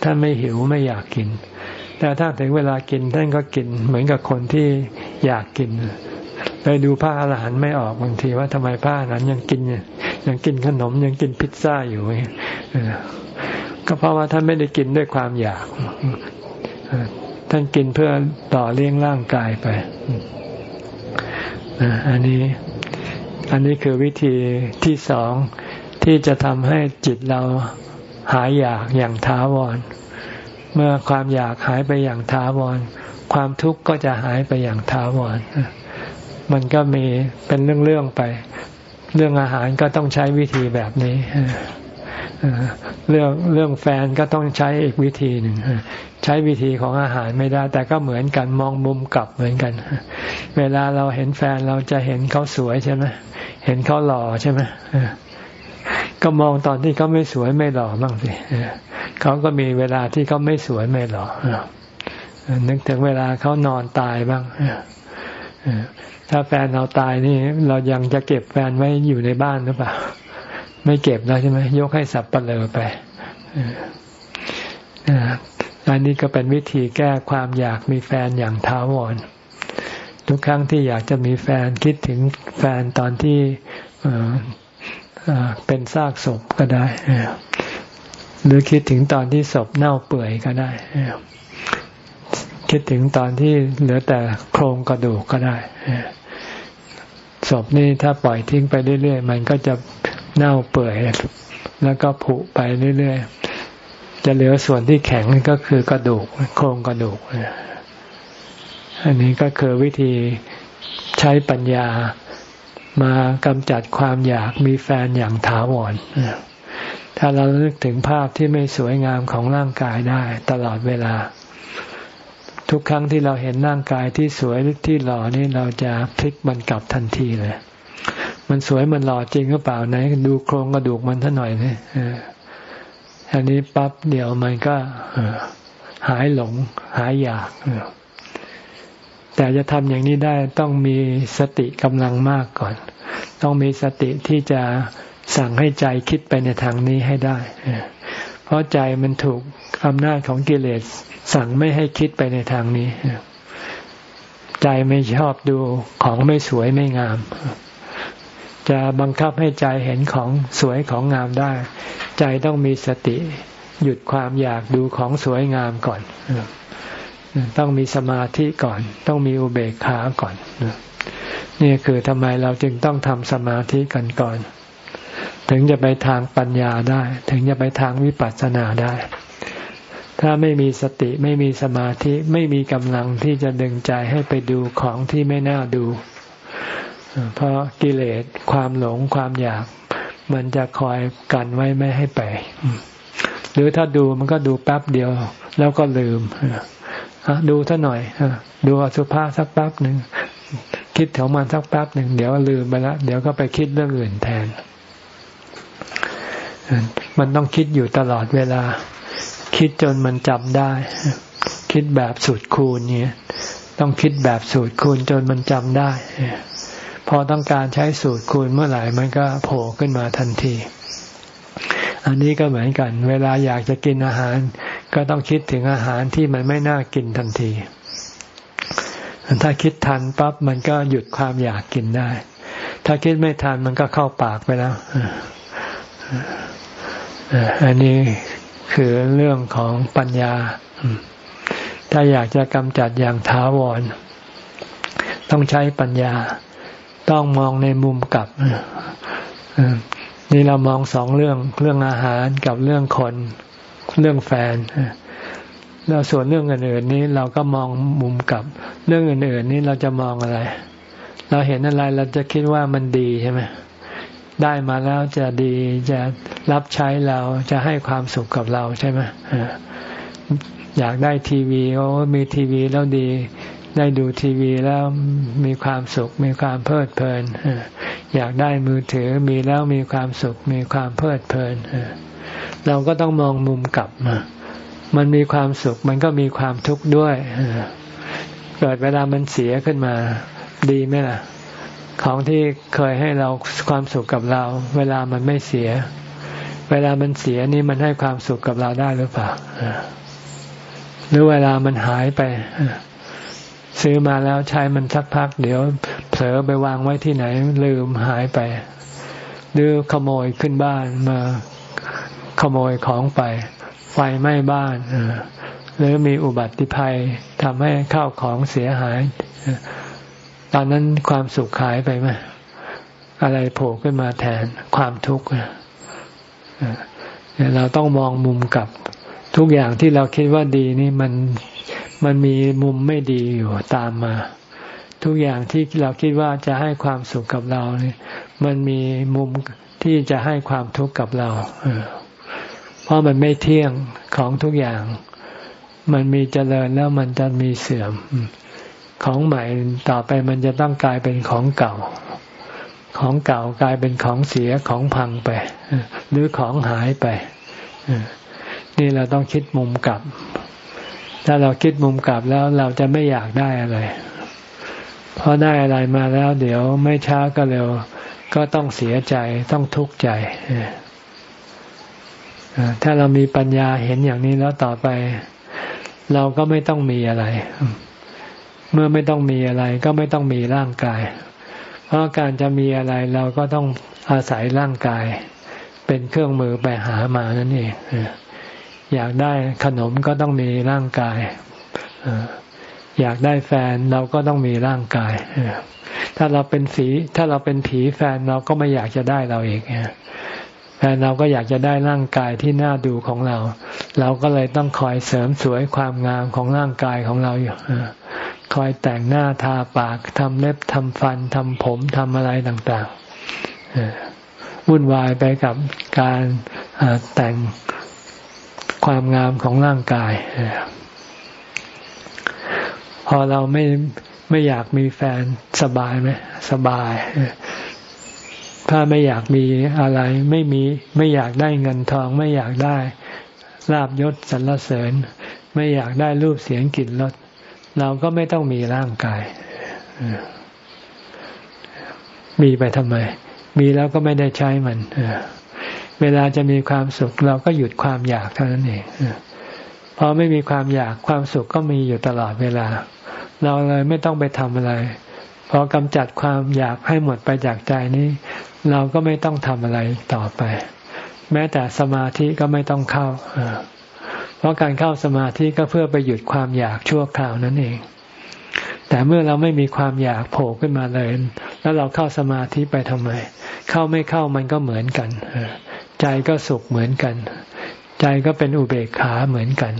ท่านไม่หิวไม่อยากกิน แต่ถ้าถึงเวลากินท่านก็กิน เหมือนกับคนที่อยากกิน เลยดูพระอรหันต์ไม่ออกบางทีว่าทำไมพระอรหันต์ยังกินยังกินขนมยังกินพิซซ่าอยู่ก็เพราะว่าท่านไม่ได้กินด้วยความอยากท่านกินเพื่อต่อเลี้ยงร่างกายไปอันนี้ อันนี้คือวิธีที่สองที่จะทำให้จิตเราหายอยากอย่างท้าวร เมื่อความอยากหายไปอย่างท้าวร ความทุกข์ก็จะหายไปอย่างท้าวร มันก็มีเป็นเรื่องๆไป เรื่องอาหารก็ต้องใช้วิธีแบบนี้เรื่องเรื่องแฟนก็ต้องใช้อีกวิธีหนึ่งใช้วิธีของอาหารไม่ได้ แต่ก็เหมือนกันมองมุมกลับเหมือนกัน เวลาเราเห็นแฟนเราจะเห็นเขาสวยใช่ไหมเห็นเขาหล่อใช่ไหมก็มองตอนที่เขาไม่สวยไม่หล่อบ้างสิเขาก็มีเวลาที่เขาไม่สวยไม่หล่อนึกถึงเวลาเขานอนตายบ้าง ถ้าแฟนเราตายนี่ เรายังจะเก็บแฟนไว้อยู่ในบ้านหรือเปล่า ไม่เก็บแล้วใช่ไหมยกให้สับปะเลอไปอันนี้ก็เป็นวิธีแก้ความอยากมีแฟนอย่างท้าวร ทุกครั้งที่อยากจะมีแฟนคิดถึงแฟนตอนที่เป็นซากศพก็ได้หรือคิดถึงตอนที่ศพเน่าเปื่อยก็ได้ คิดถึงตอนที่เหลือแต่โครงกระดูกก็ได้ศพนี่ถ้าปล่อยทิ้งไปเรื่อยๆ มันก็จะเน่าเปื่อย แล้วก็ผุไปเรื่อยๆ จะเหลือส่วนที่แข็งก็คือกระดูก โครงกระดูก อันนี้ก็คือวิธีใช้ปัญญามากำจัดความอยากมีแฟนอย่างถาวร ถ้าเราลึกถึงภาพที่ไม่สวยงามของร่างกายได้ตลอดเวลา ทุกครั้งที่เราเห็นร่างกายที่สวยหรือที่หล่อนี่เราจะพลิกมันกลับทันทีเลย มันสวยมันหล่อจริงหรือเปล่าไหนดูโครงกระดูกมันท่าหน่อยนี่อันนี้ปั๊บเดี๋ยวมันก็หายหลง หายอยากแต่จะทำอย่างนี้ได้ต้องมีสติกำลังมากก่อน ต้องมีสติที่จะสั่งให้ใจคิดไปในทางนี้ให้ได้ เพราะใจมันถูกอำนาจของกิเลสสั่งไม่ให้คิดไปในทางนี้ ใจไม่ชอบดูของไม่สวยไม่งาม จะบังคับให้ใจเห็นของสวยของงามได้ ใจต้องมีสติ หยุดความอยากดูของสวยงามก่อน ต้องมีสมาธิก่อน ต้องมีอุเบกขาก่อนนี่คือทำไมเราจึงต้องทำสมาธิกันก่อน ถึงจะไปทางปัญญาได้ ถึงจะไปทางวิปัสสนาได้ ถ้าไม่มีสติไม่มีสมาธิไม่มีกำลังที่จะดึงใจให้ไปดูของที่ไม่น่าดู เพราะกิเลสความหลงความอยาก มันจะคอยกันไว้ไม่ให้ไป หรือถ้าดูมันก็ดูแป๊บเดียว แล้วก็ลืมดูท่าหน่อยดูอสุภาสักแป๊บหนึ่งคิดถึงมันสักแป๊บหนึ่งเดี๋ยวลืมไปล้วเดี๋ยวก็ไปคิดเรื่องอื่นแทน มันต้องคิดอยู่ตลอดเวลา คิดจนมันจำได้ คิดแบบสูตรคูณเนี่ยต้องคิดแบบสูตรคูณจนมันจำได้ พอต้องการใช้สูตรคูณเมื่อไหร่มันก็โผล่ขึ้นมาทันที อันนี้ก็เหมือนกัน เวลาอยากจะกินอาหาร ก็ต้องคิดถึงอาหารที่มันไม่น่ากินทันที ถ้าคิดทันปั๊บมันก็หยุดความอยากกินได้ ถ้าคิดไม่ทันมันก็เข้าปากไปแล้ว อันนี้คือเรื่องของปัญญา ถ้าอยากจะกำจัดอย่างท้าวร ต้องใช้ปัญญา ต้องมองในมุมกลับนี่เรามองสองเรื่องเรื่องอาหารกับเรื่องคน เรื่องแฟนแล้วส่วนเรื่องอื่นๆนี้เราก็มองมุมกลับ เรื่องอื่นๆนี้เราจะมองอะไร เราเห็นอะไรเราจะคิดว่ามันดีใช่ไหม ได้มาแล้วจะดีจะรับใช้เราจะให้ความสุขกับเราใช่ไหมอยากได้ทีวีโอ้มีทีวีแล้วดี ได้ดูทีวีแล้วมีความสุข มีความเพลิดเพลินอยากได้มือถือมีแล้วมีความสุข มีความเพลิดเพลินเราก็ต้องมองมุมกลับมามันมีความสุข มันก็มีความทุกข์ด้วยเกิดเวลามันเสียขึ้นมา ดีไหมล่ะ ของที่เคยให้เราความสุขกับเรา เวลามันไม่เสีย เวลามันเสียนี่มันให้ความสุขกับเราได้หรือเปล่าหรือเวลามันหายไป ซื้อมาแล้วใช้มันสักพัก เดี๋ยวเผลอไปวางไว้ที่ไหน ลืมหายไปหรือขโมยขึ้นบ้านมาขโมยของไป ไฟไหม้บ้านหรือมีอุบัติภัยทำให้ข้าวของเสียหาย ตอนนั้นความสุขหายไปไหมอะไรโผล่ขึ้นมาแทนความทุกข์เราต้องมองมุมกับ ทุกอย่างที่เราคิดว่าดีนี่มันมันมีมุมไม่ดีอยู่ตามมา ทุกอย่างที่เราคิดว่าจะให้ความสุขกับเราเนี่ยมันมีมุมที่จะให้ความทุกข์กับเราเพราะมันไม่เที่ยงของทุกอย่าง มันมีเจริญแล้วมันจะมีเสื่อม ของใหม่ต่อไปมันจะต้องกลายเป็นของเก่า ของเก่ากลายเป็นของเสียของพังไป หรือของหายไป นี่เราต้องคิดมุมกลับ ถ้าเราคิดมุมกลับแล้วเราจะไม่อยากได้อะไรเพราะได้อะไรมาแล้ว เดี๋ยวไม่ช้าก็เร็ว ก็ต้องเสียใจต้องทุกข์ใจถ้าเรามีปัญญาเห็นอย่างนี้แล้วต่อไป เราก็ไม่ต้องมีอะไร เมื่อไม่ต้องมีอะไรก็ไม่ต้องมีร่างกาย เพราะการจะมีอะไรเราก็ต้องอาศัยร่างกาย เป็นเครื่องมือไปหามานั่นเองอยากได้ขนมก็ต้องมีร่างกายอยากได้แฟนเราก็ต้องมีร่างกายถ้าเราเป็นสี ถ้าเราเป็นผีแฟนเราก็ไม่อยากจะได้เราเองแฟนเราก็อยากจะได้ร่างกายที่น่าดูของเรา เราก็เลยต้องคอยเสริมสวยความงามของร่างกายของเราอยู่ คอยแต่งหน้าทาปากทำเล็บทำฟันทำผมทำอะไรต่างๆวุ่นวายไปกับการแต่งความงามของร่างกายพอเราไม่ไม่อยากมีแฟนสบายไหมสบาย ถ้าไม่อยากมีอะไร ไม่มีไม่อยากได้เงินทอง ไม่อยากได้ลาบยศสรรเสริญ ไม่อยากได้รูปเสียงกลิ่นรส เราก็ไม่ต้องมีร่างกาย มีไปทำไม มีแล้วก็ไม่ได้ใช้มันเวลาจะมีความสุข เราก็หยุดความอยากเท่านั้นเองพอไม่มีความอยากความสุขก็มีอยู่ตลอดเวลา เราเลยไม่ต้องไปทำอะไรพอกำจัดความอยากให้หมดไปจากใจนี้ เราก็ไม่ต้องทำอะไรต่อไป แม้แต่สมาธิก็ไม่ต้องเข้า เพราะการเข้าสมาธิก็เพื่อไปหยุดความอยากชั่วคราวนั่นเอง แต่เมื่อเราไม่มีความอยากโผล่ขึ้นมาเลย แล้วเราเข้าสมาธิไปทำไม เข้าไม่เข้ามันก็เหมือนกันใจก็สุขเหมือนกัน ใจก็เป็นอุเบกขาเหมือนกัน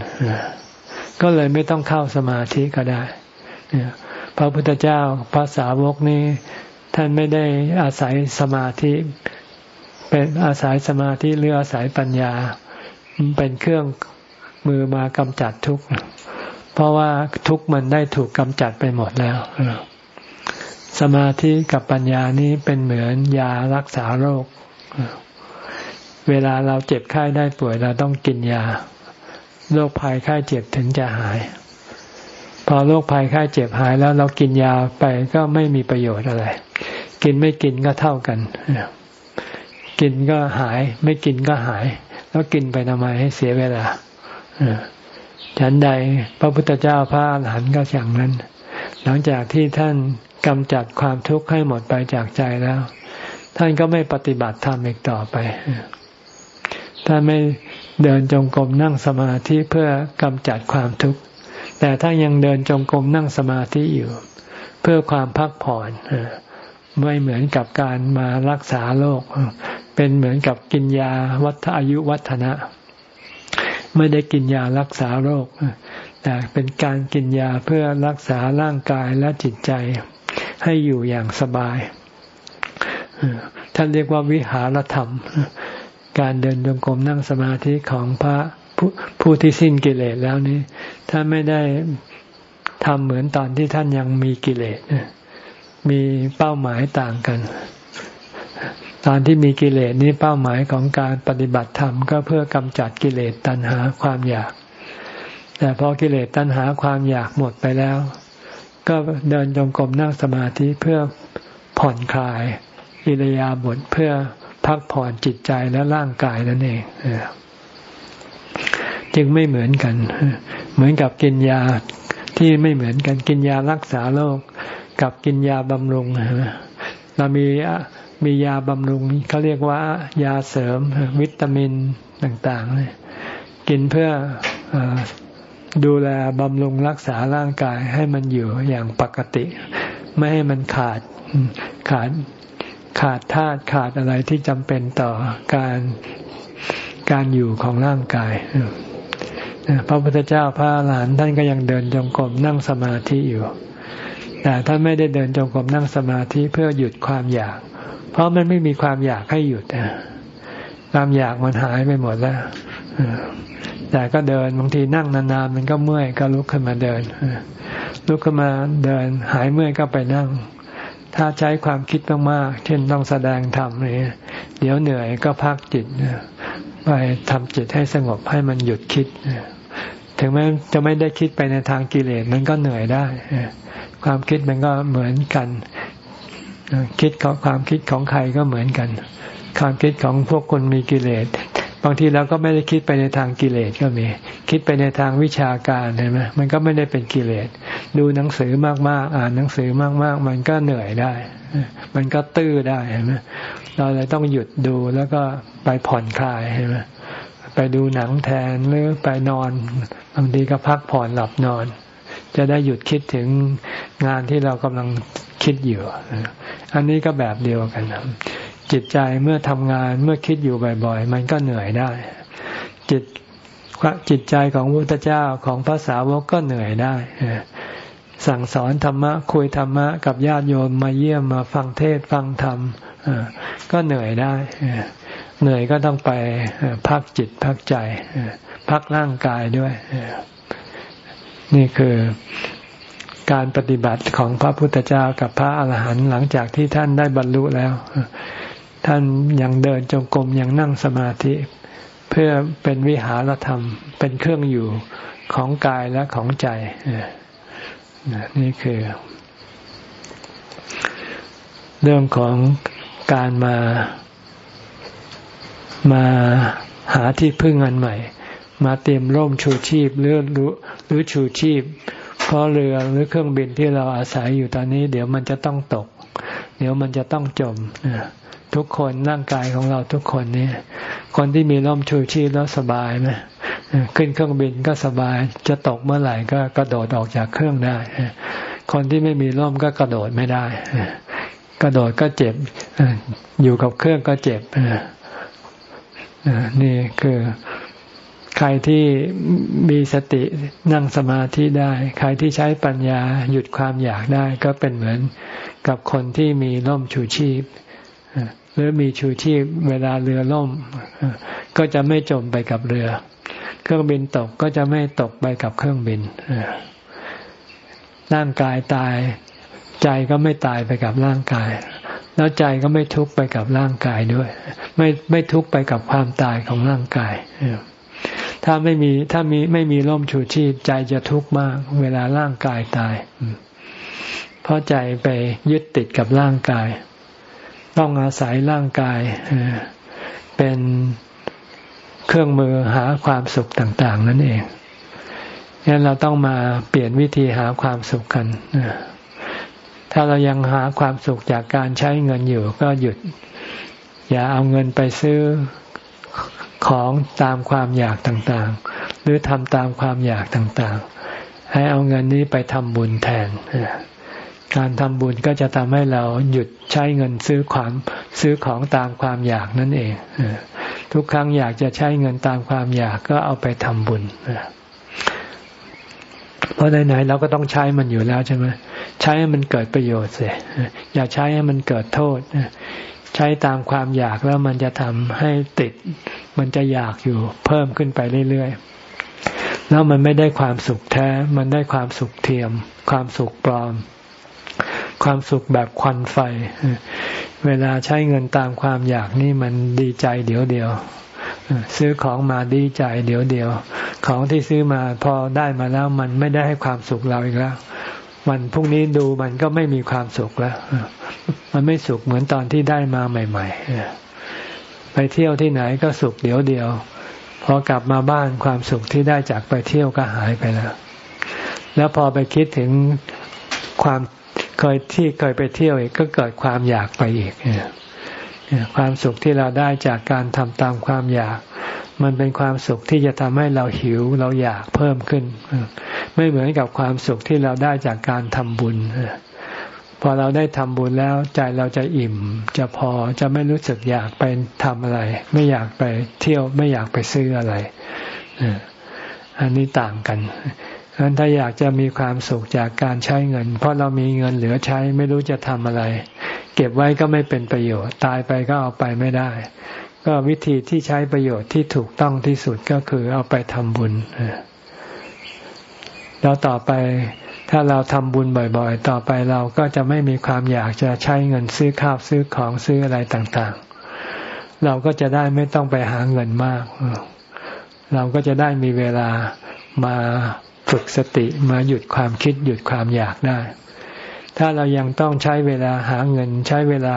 ก็เลยไม่ต้องเข้าสมาธิก็ได้พระพุทธเจ้าพระสาวกนี้ ท่านไม่ได้อาศัยสมาธิเป็นอาศัยสมาธิหรืออาศัยปัญญา เป็นเครื่อง มือมากำจัดทุกข์เพราะว่าทุกข์มันได้ถูกกำจัดไปหมดแล้ว สมาธิกับปัญญานี้เป็นเหมือนยารักษาโรค เวลาเราเจ็บไข้ได้ป่วยเราต้องกินยาโรคภัยไข้เจ็บถึงจะหาย พอโรคภัยไข้เจ็บหายแล้วเรากินยาไปก็ไม่มีประโยชน์อะไร กินไม่กินก็เท่ากันกินก็หาย ไม่กินก็หาย แล้วกินไปทำไมให้เสียเวลา ฉันใดพระพุทธเจ้าพระอรหันต์ก็อย่างนั้น หลังจากที่ท่านกำจัดความทุกข์ให้หมดไปจากใจแล้ว ท่านก็ไม่ปฏิบัติธรรมอีกต่อไป ท่านไม่เดินจงกรมนั่งสมาธิเพื่อกำจัดความทุกข์ แต่ท่านยังเดินจงกรมนั่งสมาธิอยู่ เพื่อความพักผ่อนไม่เหมือนกับการมารักษาโรคเป็นเหมือนกับกินยาวัฒอายุวัฒนะ ไม่ได้กินยารักษาโรค แต่เป็นการกินยาเพื่อรักษาร่างกายและจิตใจให้อยู่อย่างสบายท่านเรียกว่าวิหารธรรม การเดินจงกรมนั่งสมาธิของพระผู้ผู้ที่สิ้นกิเลสแล้วนี้ท่านไม่ได้ทำเหมือนตอนที่ท่านยังมีกิเลสมีเป้าหมายต่างกัน ตอนที่มีกิเลสนี้เป้าหมายของการปฏิบัติธรรมก็เพื่อกำจัดกิเลสตัณหาความอยาก แต่พอกิเลสตัณหาความอยากหมดไปแล้ว ก็เดินจงกรมนั่งสมาธิเพื่อผ่อนคลายอิรยาบถเพื่อพักผ่อนจิตใจและร่างกายนั่นเองจึงไม่เหมือนกัน เหมือนกับกินยาที่ไม่เหมือนกันกินยารักษาโรคกับกินยาบำรุงเรามี มียาบำรุงเขาเรียกว่ายาเสริมวิตามินต่างๆ กินเพื่อดูแลบำรุงรักษาร่างกายให้มันอยู่อย่างปกติ ไม่ให้มันขาดขาดขาดธาตุขาดอะไรที่จำเป็นต่อการการอยู่ของร่างกายพระพุทธเจ้าพระหลานท่านก็ยังเดินจงกรมนั่งสมาธิอยู่ แต่ท่านไม่ได้เดินจงกรมนั่งสมาธิเพื่อหยุดความอยาก เพราะมันไม่มีความอยากให้หยุดความอยากมันหายไปหมดแล้วแต่ก็เดินบางทีนั่งนานๆมันก็เมื่อยก็ลุกขึ้นมาเดินลุกขึ้นมาเดิน หายเมื่อยก็ไปนั่ง ถ้าใช้ความคิดมากๆเช่นต้องแสดงธรรมนี่เดี๋ยวเหนื่อยก็พักจิตไปทำจิตให้สงบให้มันหยุดคิดถึงแม้จะไม่ได้คิดไปในทางกิเลสมันก็เหนื่อยได้ความคิดมันก็เหมือนกัน คิดของความคิดของใครก็เหมือนกัน ความคิดของพวกคนมีกิเลส บางทีเราก็ไม่ได้คิดไปในทางกิเลสก็มี คิดไปในทางวิชาการเห็นไหมมันก็ไม่ได้เป็นกิเลส ดูหนังสือมากๆ อ่านหนังสือมากๆ มันก็เหนื่อยได้ มันก็ตื้อได้เห็นไหมเราเลยต้องหยุดดูแล้วก็ไปผ่อนคลายเห็นไหมไปดูหนังแทนหรือไปนอน บางทีก็พักผ่อนหลับนอน จะได้หยุดคิดถึงงานที่เรากำลังคิดอยู่ อันนี้ก็แบบเดียวกัน จิตใจเมื่อทำงานเมื่อคิดอยู่บ่อยๆ มันก็เหนื่อยได้ จิตจิตใจของพระพุทธเจ้าของภาษาวกก็เหนื่อยได้ สั่งสอนธรรมะ คุยธรรมะ กับญาติโยมมาเยี่ยมมาฟังเทศฟังธรรมก็เหนื่อยได้เหนื่อยก็ต้องไปพักจิตพักใจ พักร่างกายด้วย นี่คือการปฏิบัติของพระพุทธเจ้ากับพระอาหารหันต์หลังจากที่ท่านได้บรรลุแล้ว ท่านยังเดินจงกรมยังนั่งสมาธิ เพื่อเป็นวิหารธรรม เป็นเครื่องอยู่ของกายและของใจนี่คือ เรื่องของการมามาหาที่พึ่งอันใหม่ มาเตรียมร่มชูชีพหรือหรือชูชีพ เพราะเรือหรือเครื่องบินที่เราอาศัยอยู่ตอนนี้ เดี๋ยวมันจะต้องตก เดี๋ยวมันจะต้องจมทุกคนร่างกายของเราทุกคนนี่คนที่มีร่มชูชีพแล้วสบายไหมขึ้นเครื่องบินก็สบาย จะตกเมื่อไหร่ก็กระโดดออกจากเครื่องได้ คนที่ไม่มีร่มก็กระโดดไม่ได้ กระโดดก็เจ็บ อยู่กับเครื่องก็เจ็บนี่คือ ใครที่มีสตินั่งสมาธิได้ ใครที่ใช้ปัญญาหยุดความอยากได้ ก็เป็นเหมือนกับคนที่มีร่มชูชีพ หรือมีชูชีพเวลาเรือล่ม ก็จะไม่จมไปกับเรือ เครื่องบินตกก็จะไม่ตกไปกับเครื่องบินร่างกายตาย ใจก็ไม่ตายไปกับร่างกาย แล้วใจก็ไม่ทุกข์ไปกับร่างกายด้วย ไม่ไม่ทุกข์ไปกับความตายของร่างกาย ถ้าไม่มีถ้ามีไม่มีร่มชูชีพใจจะทุกข์มาก เวลาร่างกายตาย เพราะใจไปยึดติดกับร่างกาย ต้องอาศัยร่างกายเป็นเครื่องมือหาความสุขต่าง ๆ นั่นเองงั้นเราต้องมาเปลี่ยนวิธีหาความสุขกัน ถ้าเรายังหาความสุขจากการใช้เงินอยู่ ก็หยุด อย่าเอาเงินไปซื้อ ของตามความอยากต่างๆ หรือทำตามความอยากต่างๆ ให้เอาเงินนี้ไปทำบุญแทน การทำบุญก็จะทำให้เราหยุดใช้เงินซื้อความซื้อของตามความอยากนั่นเอง ทุกครั้งอยากจะใช้เงินตามความอยากก็เอาไปทำบุญเพราะไหนๆเราก็ต้องใช้มันอยู่แล้วใช่ไหมใช้ให้มันเกิดประโยชน์สียอย่าใช้ให้มันเกิดโทษ ใช้ตามความอยากแล้วมันจะทำให้ติด มันจะอยากอยู่เพิ่มขึ้นไปเรื่อยๆ แล้วมันไม่ได้ความสุขแท้ มันได้ความสุขเทียม ความสุขปลอม ความสุขแบบควันไฟ เวลาใช้เงินตามความอยากนี่มันดีใจเดี๋ยวเดียวซื้อของมาดีใจเดี๋ยวเดียว ของที่ซื้อมาพอได้มาแล้วมันไม่ได้ให้ความสุขเราอีกแล้ว วันพรุ่งนี้ดูมันก็ไม่มีความสุขแล้ว มันไม่สุขเหมือนตอนที่ได้มาใหม่ๆ ไปเที่ยวที่ไหนก็สุขเดี๋ยวเดียว พอกลับมาบ้านความสุขที่ได้จากไปเที่ยวก็หายไปแล้ว แล้วพอไปคิดถึงความเคยที่เคยไปเที่ยวอีกก็เกิดความอยากไปอีกความสุขที่เราได้จากการทำตามความอยาก มันเป็นความสุขที่จะทำให้เราหิวเราอยากเพิ่มขึ้น ไม่เหมือนกับความสุขที่เราได้จากการทำบุญ พอเราได้ทำบุญแล้วใจเราจะอิ่ม จะพอจะไม่รู้สึกอยากไปทำอะไร ไม่อยากไปเที่ยวไม่อยากไปซื้ออะไรอันนี้ต่างกันฉะนั้นถ้าอยากจะมีความสุขจากการใช้เงิน เพราะเรามีเงินเหลือใช้ไม่รู้จะทำอะไร เก็บไว้ก็ไม่เป็นประโยชน์ ตายไปก็เอาไปไม่ได้ ก็วิธีที่ใช้ประโยชน์ที่ถูกต้องที่สุดก็คือเอาไปทำบุญแล้วต่อไป ถ้าเราทำบุญบ่อยๆ ต่อไปเราก็จะไม่มีความอยากจะใช้เงินซื้อข้าวซื้อของซื้ออะไรต่างๆ เราก็จะได้ไม่ต้องไปหาเงินมาก เราก็จะได้มีเวลามาฝึกสติมาหยุดความคิดหยุดความอยากได้ ถ้าเรายังต้องใช้เวลาหาเงิน ใช้เวลา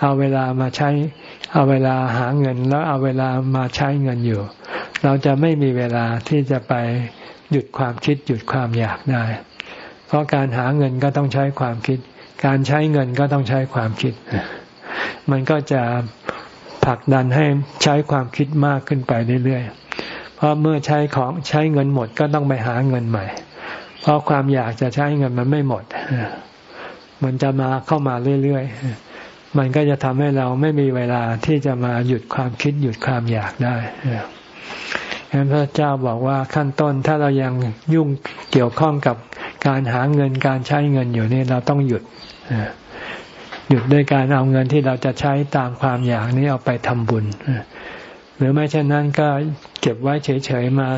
เอาเวลามาใช้ เอาเวลาหาเงิน แล้วเอาเวลามาใช้เงินอยู่ เราจะไม่มีเวลาที่จะไปหยุดความคิดหยุดความอยากได้ เพราะการหาเงินก็ต้องใช้ความคิด การใช้เงินก็ต้องใช้ความคิด มันก็จะผลักดันให้ใช้ความคิดมากขึ้นไปเรื่อยๆ เพราะเมื่อใช้ของใช้เงินหมดก็ต้องไปหาเงินใหม่ เพราะความอยากจะใช้เงินมันไม่หมด มันจะมาเข้ามาเรื่อยๆ มันก็จะทำให้เราไม่มีเวลาที่จะมาหยุดความคิดหยุดความอยากได้ ฉะนั้นพระเจ้าบอกว่าขั้นต้นถ้าเรายังยุ่งเกี่ยวข้องกับการหาเงินการใช้เงินอยู่นี่เราต้องหยุดหยุดด้วยการเอาเงินที่เราจะใช้ตามความอยากนี้เอาไปทำบุญหรือไม่เช่นนั้นก็เก็บไว้เฉยๆมา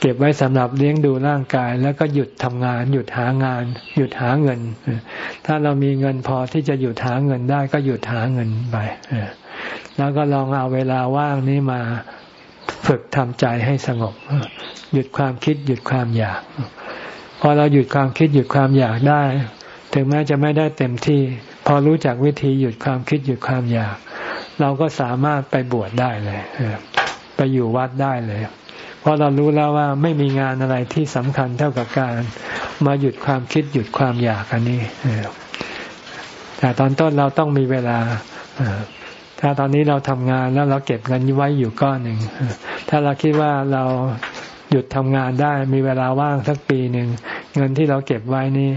เก็บไว้สำหรับเลี้ยงดูร่างกาย แล้วก็หยุดทำงาน หยุดหางาน หยุดหาเงิน ถ้าเรามีเงินพอที่จะหยุดหาเงินได้ก็หยุดหาเงินไปแล้วก็ลองเอาเวลาว่างนี้มา ฝึกทำใจให้สงบ หยุดความคิด หยุดความอยาก พอเราหยุดความคิดหยุดความอยากได้ ถึงแม้จะไม่ได้เต็มที่ พอรู้จักวิธีหยุดความคิดหยุดความอยาก เราก็สามารถไปบวชได้เลยไปอยู่วัดได้เลย เพราะเรารู้แล้วว่าไม่มีงานอะไรที่สำคัญเท่ากับการมาหยุดความคิดหยุดความอยากอันนี้แต่ตอนต้นเราต้องมีเวลา ถ้าตอนนี้เราทำงานแล้วเราเก็บเงินไว้อยู่ก้อนหนึ่ง ถ้าเราคิดว่าเราหยุดทำงานได้มีเวลาว่างสักปีหนึ่ง เงินที่เราเก็บไว้นี่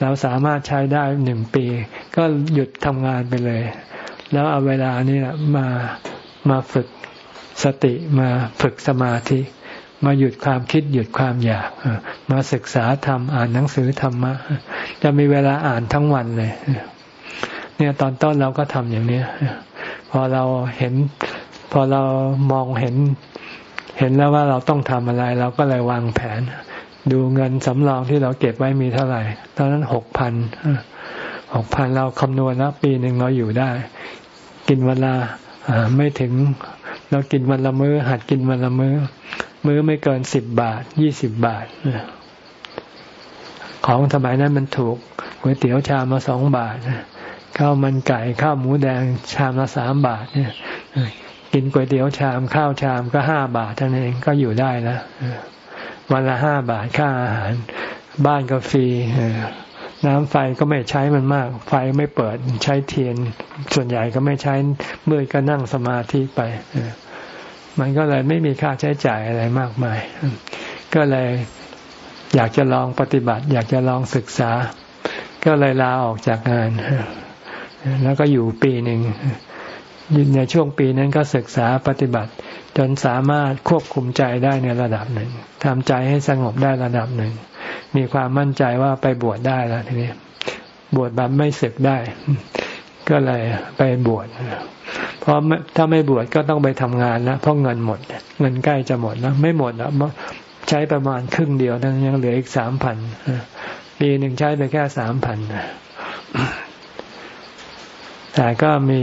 เราสามารถใช้ได้หนึ่งปี ก็หยุดทำงานไปเลย แล้วเอาเวลานี้มามาฝึกสติมาฝึกสมาธิ มาหยุดความคิดหยุดความอยากมาศึกษาธรรมอ่านหนังสือธรรมะจะมีเวลาอ่านทั้งวันเลย เนี่ยตอนต้นเราก็ทำอย่างนี้พอเราเห็น พอเรามองเห็น เห็นแล้วว่าเราต้องทำอะไร เราก็เลยวางแผน ดูเงินสำรองที่เราเก็บไว้มีเท่าไหร่ ตอนนั้นหกพันหกพันเราคำนวณแล้วปีหนึ่งเราอยู่ได้ กินเวลาไม่ถึง เรากินวันละมือ้อ หัดกินวันละมือ้อ มื้อไม่เกินสิบบาทยี่สิบบาทของสมัยนั้นมันถูกก๋วยเตี๋ยวชามมาสองบาท ข้าวมันไก่ข้าวหมูแดงชามละสามบาทเนี่ยกินก๋วยเตี๋ยวชามข้าวชามก็ห้าบาทเท่านั้นเองก็อยู่ได้แล้ววันละห้าบาทค่าอาหาร บ้านก็ฟรีน้ำไฟก็ไม่ใช้มันมาก ไฟไม่เปิดใช้เทียน ส่วนใหญ่ก็ไม่ใช้เมืดก็นั่งสมาธิไปมันก็เลยไม่มีค่าใช้จ่ายอะไรมากมาย ก็เลยอยากจะลองปฏิบัติ อยากจะลองศึกษา ก็เลยลาออกจากงาน แล้วก็อยู่ปีหนึ่งในช่วงปีนั้นก็ศึกษาปฏิบัติ จนสามารถควบคุมใจได้ในระดับหนึ่งทำใจให้สงบได้ระดับหนึ่ง มีความมั่นใจว่าไปบวชได้แล้วทีนี้ บวชแบบไม่ศึกได้ ก็เลยไปบวชเพราะถ้าไม่บวชก็ต้องไปทำงานนะเพราะเงินหมด เงินใกล้จะหมดแล้วไม่หมดแล้วใช้ประมาณครึ่งเดียวนั้นยังเหลืออีกสามพันปีหนึ่งใช้ไปแค่สามพัน แต่ก็มี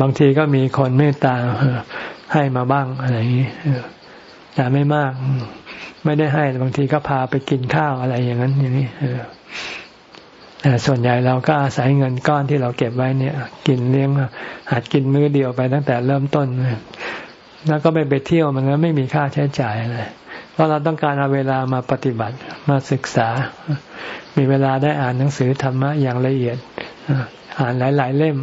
บางทีก็มีคนเมตตาให้มาบ้างอะไรอย่างนี้แต่ไม่มาก ไม่ได้ให้บางทีก็พาไปกินข้าวอะไรอย่างนั้นอย่างนี้แต่ส่วนใหญ่เราก็อาศัยเงินก้อนที่เราเก็บไว้เนี่ย กินเลี้ยงหัดกินมื้อเดียวไปตั้งแต่เริ่มต้นแล้วก็ไม่ไปเที่ยวมันก็ไม่มีค่าใช้จ่ายอะไรเพราะเราต้องการเอาเวลามาปฏิบัติมาศึกษา มีเวลาได้อ่านหนังสือธรรมะอย่างละเอียด อ่านหลายๆเล่ม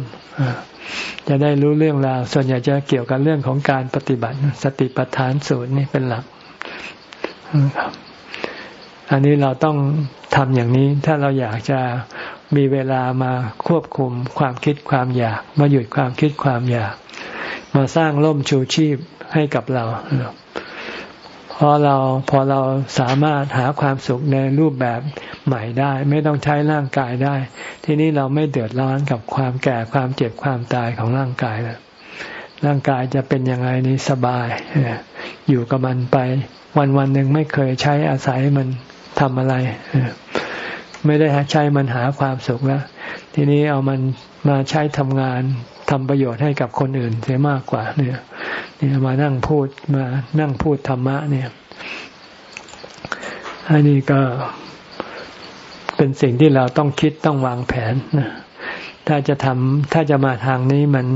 จะได้รู้เรื่องราว ส่วนใหญ่จะเกี่ยวกับเรื่องของการปฏิบัติ สติปัฏฐานสูตรนี่เป็นหลักอันนี้เราต้องทำอย่างนี้ ถ้าเราอยากจะมีเวลามาควบคุมความคิดความอยาก มาหยุดความคิดความอยาก มาสร้างร่มชูชีพให้กับเราพอเราพอเราสามารถหาความสุขในรูปแบบ ใหม่ได้ ไม่ต้องใช้ร่างกายได้ ทีนี้เราไม่เดือดร้อนกับความแก่ความเจ็บความตายของร่างกายแล้วร่างกายจะเป็นยังไงนี้สบาย อยู่กับมันไป วันวันหนึ่งไม่เคยใช้อาศัยมันทำอะไร ไม่ได้ใช้มันหาความสุขแล้ว ทีนี้เอามันมาใช้ทำงานทำประโยชน์ให้กับคนอื่นเสียมากกว่า เนี่ยเนี่ยมานั่งพูดมานั่งพูดธรรมะเนี่ยอันนี้ก็ เป็นสิ่งที่เราต้องคิดต้องวางแผนนะถ้าจะทำถ้าจะมาทางนี้มัน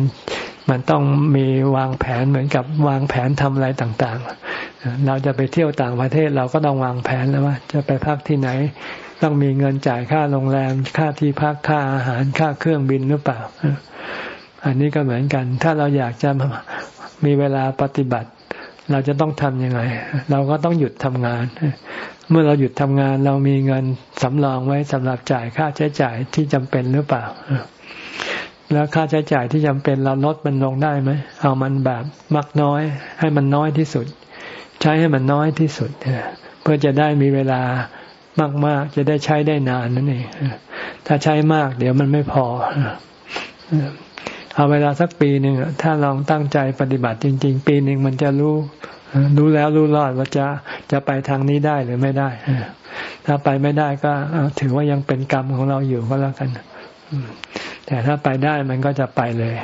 มันต้องมีวางแผนเหมือนกับวางแผนทำอะไรต่างๆ เราจะไปเที่ยวต่างประเทศเราก็ต้องวางแผนแล้วว่า จะไปพักที่ไหน ต้องมีเงินจ่ายค่าโรงแรม ค่าที่พักค่าอาหารค่าเครื่องบินหรือเปล่า อันนี้ก็เหมือนกัน ถ้าเราอยากจะมีเวลาปฏิบัติ เราจะต้องทำยังไง เราก็ต้องหยุดทำงาน เมื่อเราหยุดทำงานเรามีเงินสำรองไว้สำหรับจ่ายค่าใช้จ่ายที่จำเป็นหรือเปล่า แล้วค่าใช้จ่ายที่จำเป็นเราลดมันลงได้ไหม เอามันแบบมักน้อย ให้มันน้อยที่สุด ใช้ให้มันน้อยที่สุด เพื่อจะได้มีเวลามาก ๆ จะได้ใช้ได้นานนั่นเองถ้าใช้มาก เดี๋ยวมันไม่พอเอาเวลาสักปีหนึ่งถ้าลองตั้งใจปฏิบัติจริง ๆ ปีหนึ่งมันจะรู้ รู้แล้วรู้รอดว่าจะจะไปทางนี้ได้หรือไม่ได้ถ้าไปไม่ได้ก็ถือว่ายังเป็นกรรมของเราอยู่ก็แล้วกันแต่ถ้าไปได้มันก็จะไปเลย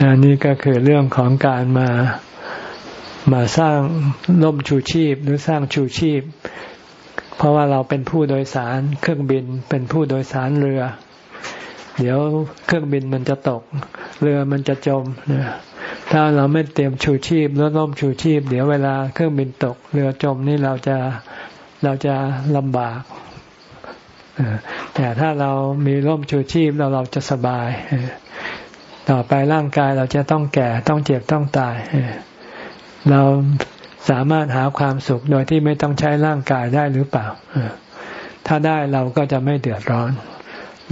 นนี่ก็คือเรื่องของการมามาสร้างล่มชูชีพหรือสร้างชูชีพ เพราะว่าเราเป็นผู้โดยสารเครื่องบินเป็นผู้โดยสารเรือ เดี๋ยวเครื่องบินมันจะตก เรือมันจะจม ถ้าเราไม่เตรียมชูชีพหรือล่มชูชีพ เดี๋ยวเวลาเครื่องบินตกเรือจมนี่เราจะเราจะลำบากแต่ถ้าเรามีร่มชูชีพเราเราจะสบายต่อไปร่างกายเราจะต้องแก่ต้องเจ็บต้องตายเราสามารถหาความสุขโดยที่ไม่ต้องใช้ร่างกายได้หรือเปล่าถ้าได้เราก็จะไม่เดือดร้อน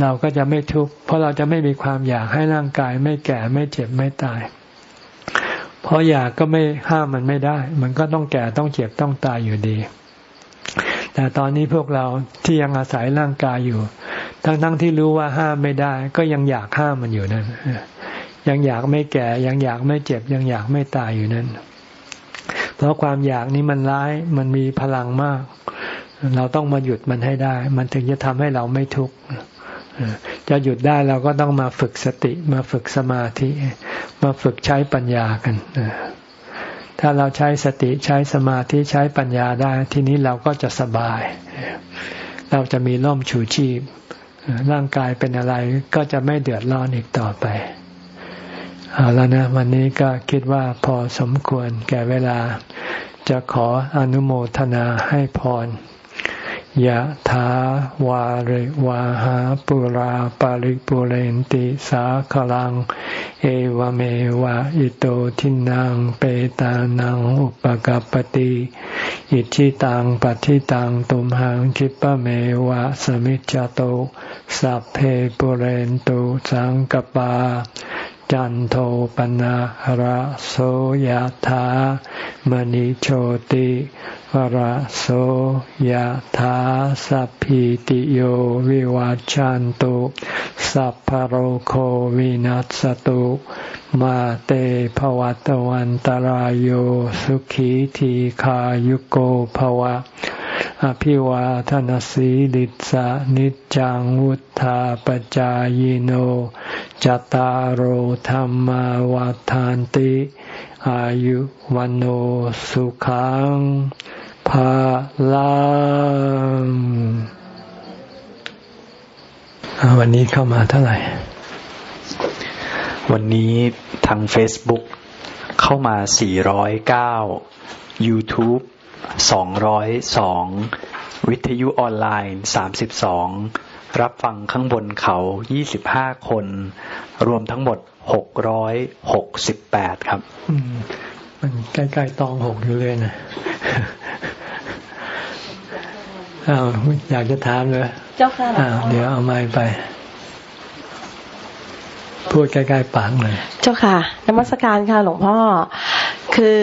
เราก็จะไม่ทุกข์เพราะเราจะไม่มีความอยากให้ร่างกาย ไม่แก่ไม่เจ็บไม่ตาย เพราะอยากก็ไม่ห้ามมันไม่ได้ มันก็ต้องแก่ต้องเจ็บต้องตายอยู่ดี แต่ตอนนี้พวกเราที่ยังอาศัยร่างกายอยู่ ทั้งๆทที่รู้ว่าห้ามไม่ได้ ก็ยังอยากห้ามมันอยู่นั่นยังอยากไม่แก่ยังอยากไม่เจ็บ ยังอยากไม่ตายอยู่นั่นเพราะความอยากนี้มันร้ายมันมีพลังมาก เราต้องมาหยุดมันให้ได้ มันถึงจะทำให้เราไม่ทุกข์ จะหยุดได้เราก็ต้องมาฝึกสติ มาฝึกสมาธิ มาฝึกใช้ปัญญากันถ้าเราใช้สติใช้สมาธิใช้ปัญญาได้ ทีนี้เราก็จะสบาย เราจะมีร่มชูชีพ ร่างกายเป็นอะไรก็จะไม่เดือดร้อนอีกต่อไปเอาแล้วนะวันนี้ก็คิดว่าพอสมควรแก่เวลา จะขออนุโมทนาให้พร ยะถาวาริวาหาปุราปาริปุเรนติสาขลัง เอวเมวะอิโตทินังเปตานังอุปกัปติอิชิตังปัฏิตังตุมหังคิปะเมวะสมิจจโตสัพเพปุเรนตุสังกปา จันโทปนะหระโสยธามณิโชติหระโสยธาสัพพิติโยวิวัจจันตุสัพพโรโควินัสตุมาเตภวัตวันตารโยสุขีทีขายุโกภวะ อภิวาทนสีลิสานิจังวุธาปจายโนจตารโหธรรมวาทานติ อายุวันโอสุขังภาลังวันนี้เข้ามาเท่าไหร่ วันนี้ทาง Facebook เข้ามา 409 YouTube 202วิทยุออนไลน์32รับฟังข้างบนเขา25คน รวมทั้งหมด668ครับมันใกล้ๆตองหกอยู่เลยนะอ้าวอยากจะถามเลยเจ้าค่ะอ้าวเดี๋ยวเอาไม้ไป พูดใกล้ๆปากเลย เจ้าค่ะนมัสการค่ะหลวงพ่อคือ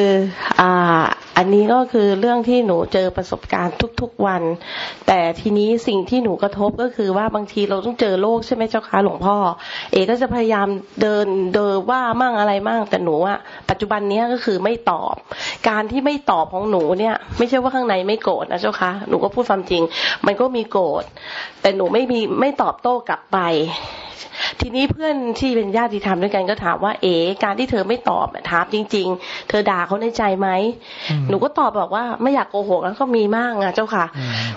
อ่า อันนี้ก็คือเรื่องที่หนูเจอประสบการณ์ทุกๆวัน แต่ทีนี้สิ่งที่หนูกระทบก็คือว่าบางทีเราต้องเจอโลกใช่ไหมเจ้าคะหลวงพ่อ เอก็จะพยายามเดินเดินว่ามั่งอะไรมั่งแต่หนูอะปัจจุบันนี้ก็คือไม่ตอบ การที่ไม่ตอบของหนูเนี่ย ไม่ใช่ว่าข้างในไม่โกรธนะเจ้าคะหนูก็พูดความจริง มันก็มีโกรธแต่หนูไม่มีไม่ตอบโต้กลับไปทีนี้เพื่อนที่เป็นญาติธรรมด้วยกันก็ถามว่าเอ๋การที่เธอไม่ตอบถามจริง ๆ เธอด่าเขาในใจไหมหนูก็ตอบบอกว่าไม่อยากโกหกแล้วก็มีมากอะเจ้าค่ะ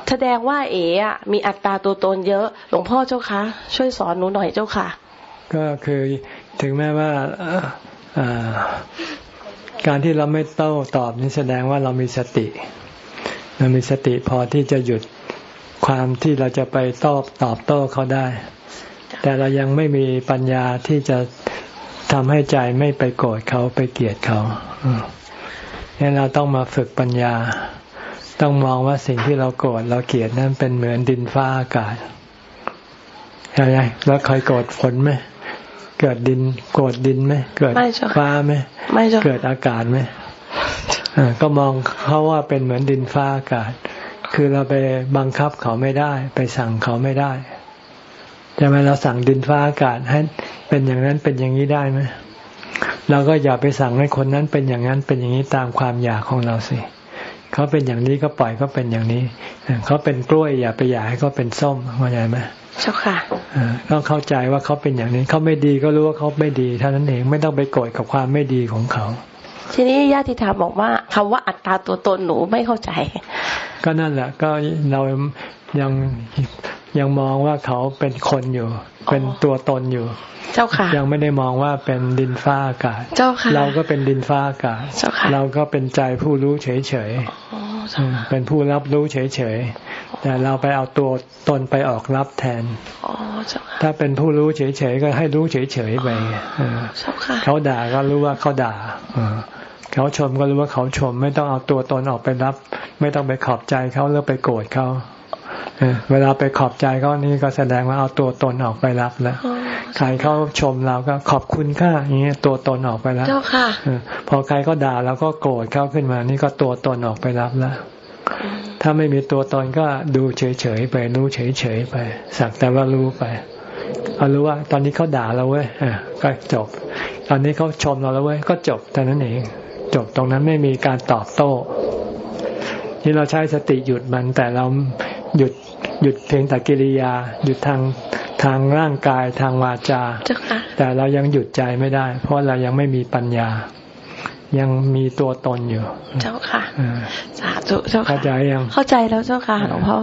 แสดงว่าเอ๋อะมีอัตราตัวตนเยอะ หลวงพ่อเจ้าคะช่วยสอนหนูหน่อยเจ้าค่ะ ก็คือถึงแม้ว่าการที่เราไม่โต้ตอบนี่แสดงว่าเรามีสติเรามีสติพอที่จะหยุดความที่เราจะไปตอบตอบโต้เขาได้ แต่เรายังไม่มีปัญญาที่จะทำให้ใจไม่ไปโกรธเขาไปเกลียดเขาเนี่ยเราต้องมาฝึกปัญญา ต้องมองว่าสิ่งที่เราโกรธเราเกลียดนั้นเป็นเหมือนดินฟ้าอากาศใช่ไหมแล้วเคยโกรธฝนไหมเกิดดินโกรธดินไหมเกิดฟ้าไหมเกิดอากาศไหมก็มองเขาว่าเป็นเหมือนดินฟ้าอากาศ คือเราไปบังคับเขาไม่ได้ ไปสั่งเขาไม่ได้จะไหมเราสั่งดินฟ้าอากาศให้เป็นอย่างนั้นเป็นอย่างนี้ได้ไหม เราก็อย่าไปสั่งให้คนนั้นเป็นอย่างนั้นเป็นอย่างนี้ตามความอยากของเราสิเขาเป็นอย่างนี้ก็ปล่อยเขาเป็นอย่างนี้เขาเป็นกล้วยอย่าไปอยากให้เขาเป็นส้มเข้าใจไหมเจ้าค่ะต้องเข้าใจว่าเขาเป็นอย่างนี้เขาไม่ดีก็รู้ว่าเขาไม่ดีเท่านั้นเองไม่ต้องไปโกรธกับความไม่ดีของเขา ทีนี้ญาติธรรมบอกว่าคำว่าอัตตาตัวตนหนูไม่เข้าใจ ก็นั่นแหละก็เรา ยังยังมองว่าเขาเป็นคนอยู่ เป็นตัวตนอยู่ เจ้าค่ะ ยังไม่ได้มองว่าเป็นดินฟ้าอากาศ เจ้าค่ะ เราก็เป็นดินฟ้าอากาศ เจ้าค่ะ เราก็เป็นใจผู้รู้เฉยเฉยเป็นผู้รับรู้เฉยเฉยแต่เราไปเอาตัวตนไปออกรับแทน ถ้าเป็นผู้รู้เฉยเฉยก็ให้รู้เฉยเฉยไปเขาด่าก็รู้ว่าเขาด่าเขาชมก็รู้ว่าเขาชม ไม่ต้องเอาตัวตนออกไปรับ ไม่ต้องไปขอบใจเขาหรือไปโกรธเขา เวลาไปขอบใจเขานี่ก็แสดงว่าเอาตัวตนออกไปรับแล้วใครเขาชมเราก็ขอบคุณค่าอย่างเงี้ยตัวตนออกไปแล้วเจ้าค่ะพอใครก็ด่าเราก็โกรธเขาขึ้นมา นี่ก็ตัวตนออกไปรับแล้วถ้าไม่มีตัวตนก็ดูเฉยๆไปรู้เฉยๆไป สักแต่ว่ารู้ไปเอารู้ว่า ตอนนี้เขาด่าเราเว้ยก็จบ ตอนนี้เขาชมเราแล้วเว้ยก็จบแต่นั้นเอง จบตรงนั้นไม่มีการตอบโต้ ที่เราใช้สติหยุดมันแต่เรา หยุดหยุดเพียงแต่กิริยา หยุดทางทางร่างกายทางวาจา แต่เรายังหยุดใจไม่ได้ เพราะเรายังไม่มีปัญญา ยังมีตัวตนอยู่ เจ้าค่ะสาธุเจ้าค่ะเข้าใจยังเข้าใจแล้วเจ้าค่ะหลวงพ่อ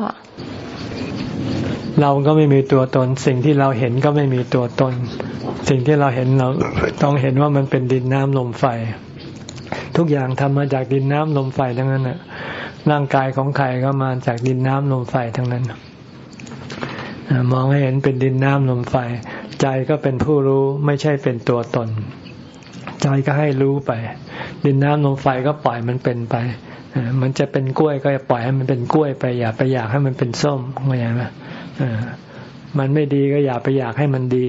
เราก็ไม่มีตัวตน สิ่งที่เราเห็นก็ไม่มีตัวตน สิ่งที่เราเห็นเราต้องเห็นว่ามันเป็นดินน้ำลมไฟ ทุกอย่างทำมาจากดินน้ำลมไฟทั้งนั้นน่ะ ร่างกายของใครก็มาจากดินน้ำลมไฟทั้งนั้นมองให้เห็นเป็นดินน้ำลมไฟ ใจก็เป็นผู้รู้ไม่ใช่เป็นตัวตน ใจก็ให้รู้ไป ดินน้ำลมไฟก็ปล่อยมันเป็นไปมันจะเป็นกล้วยก็ปล่อยให้มันเป็นกล้วยไปอย่าไปอยากให้มันเป็นส้มเข้าใจไหมมันไม่ดีก็อย่าไปอยากให้มันดี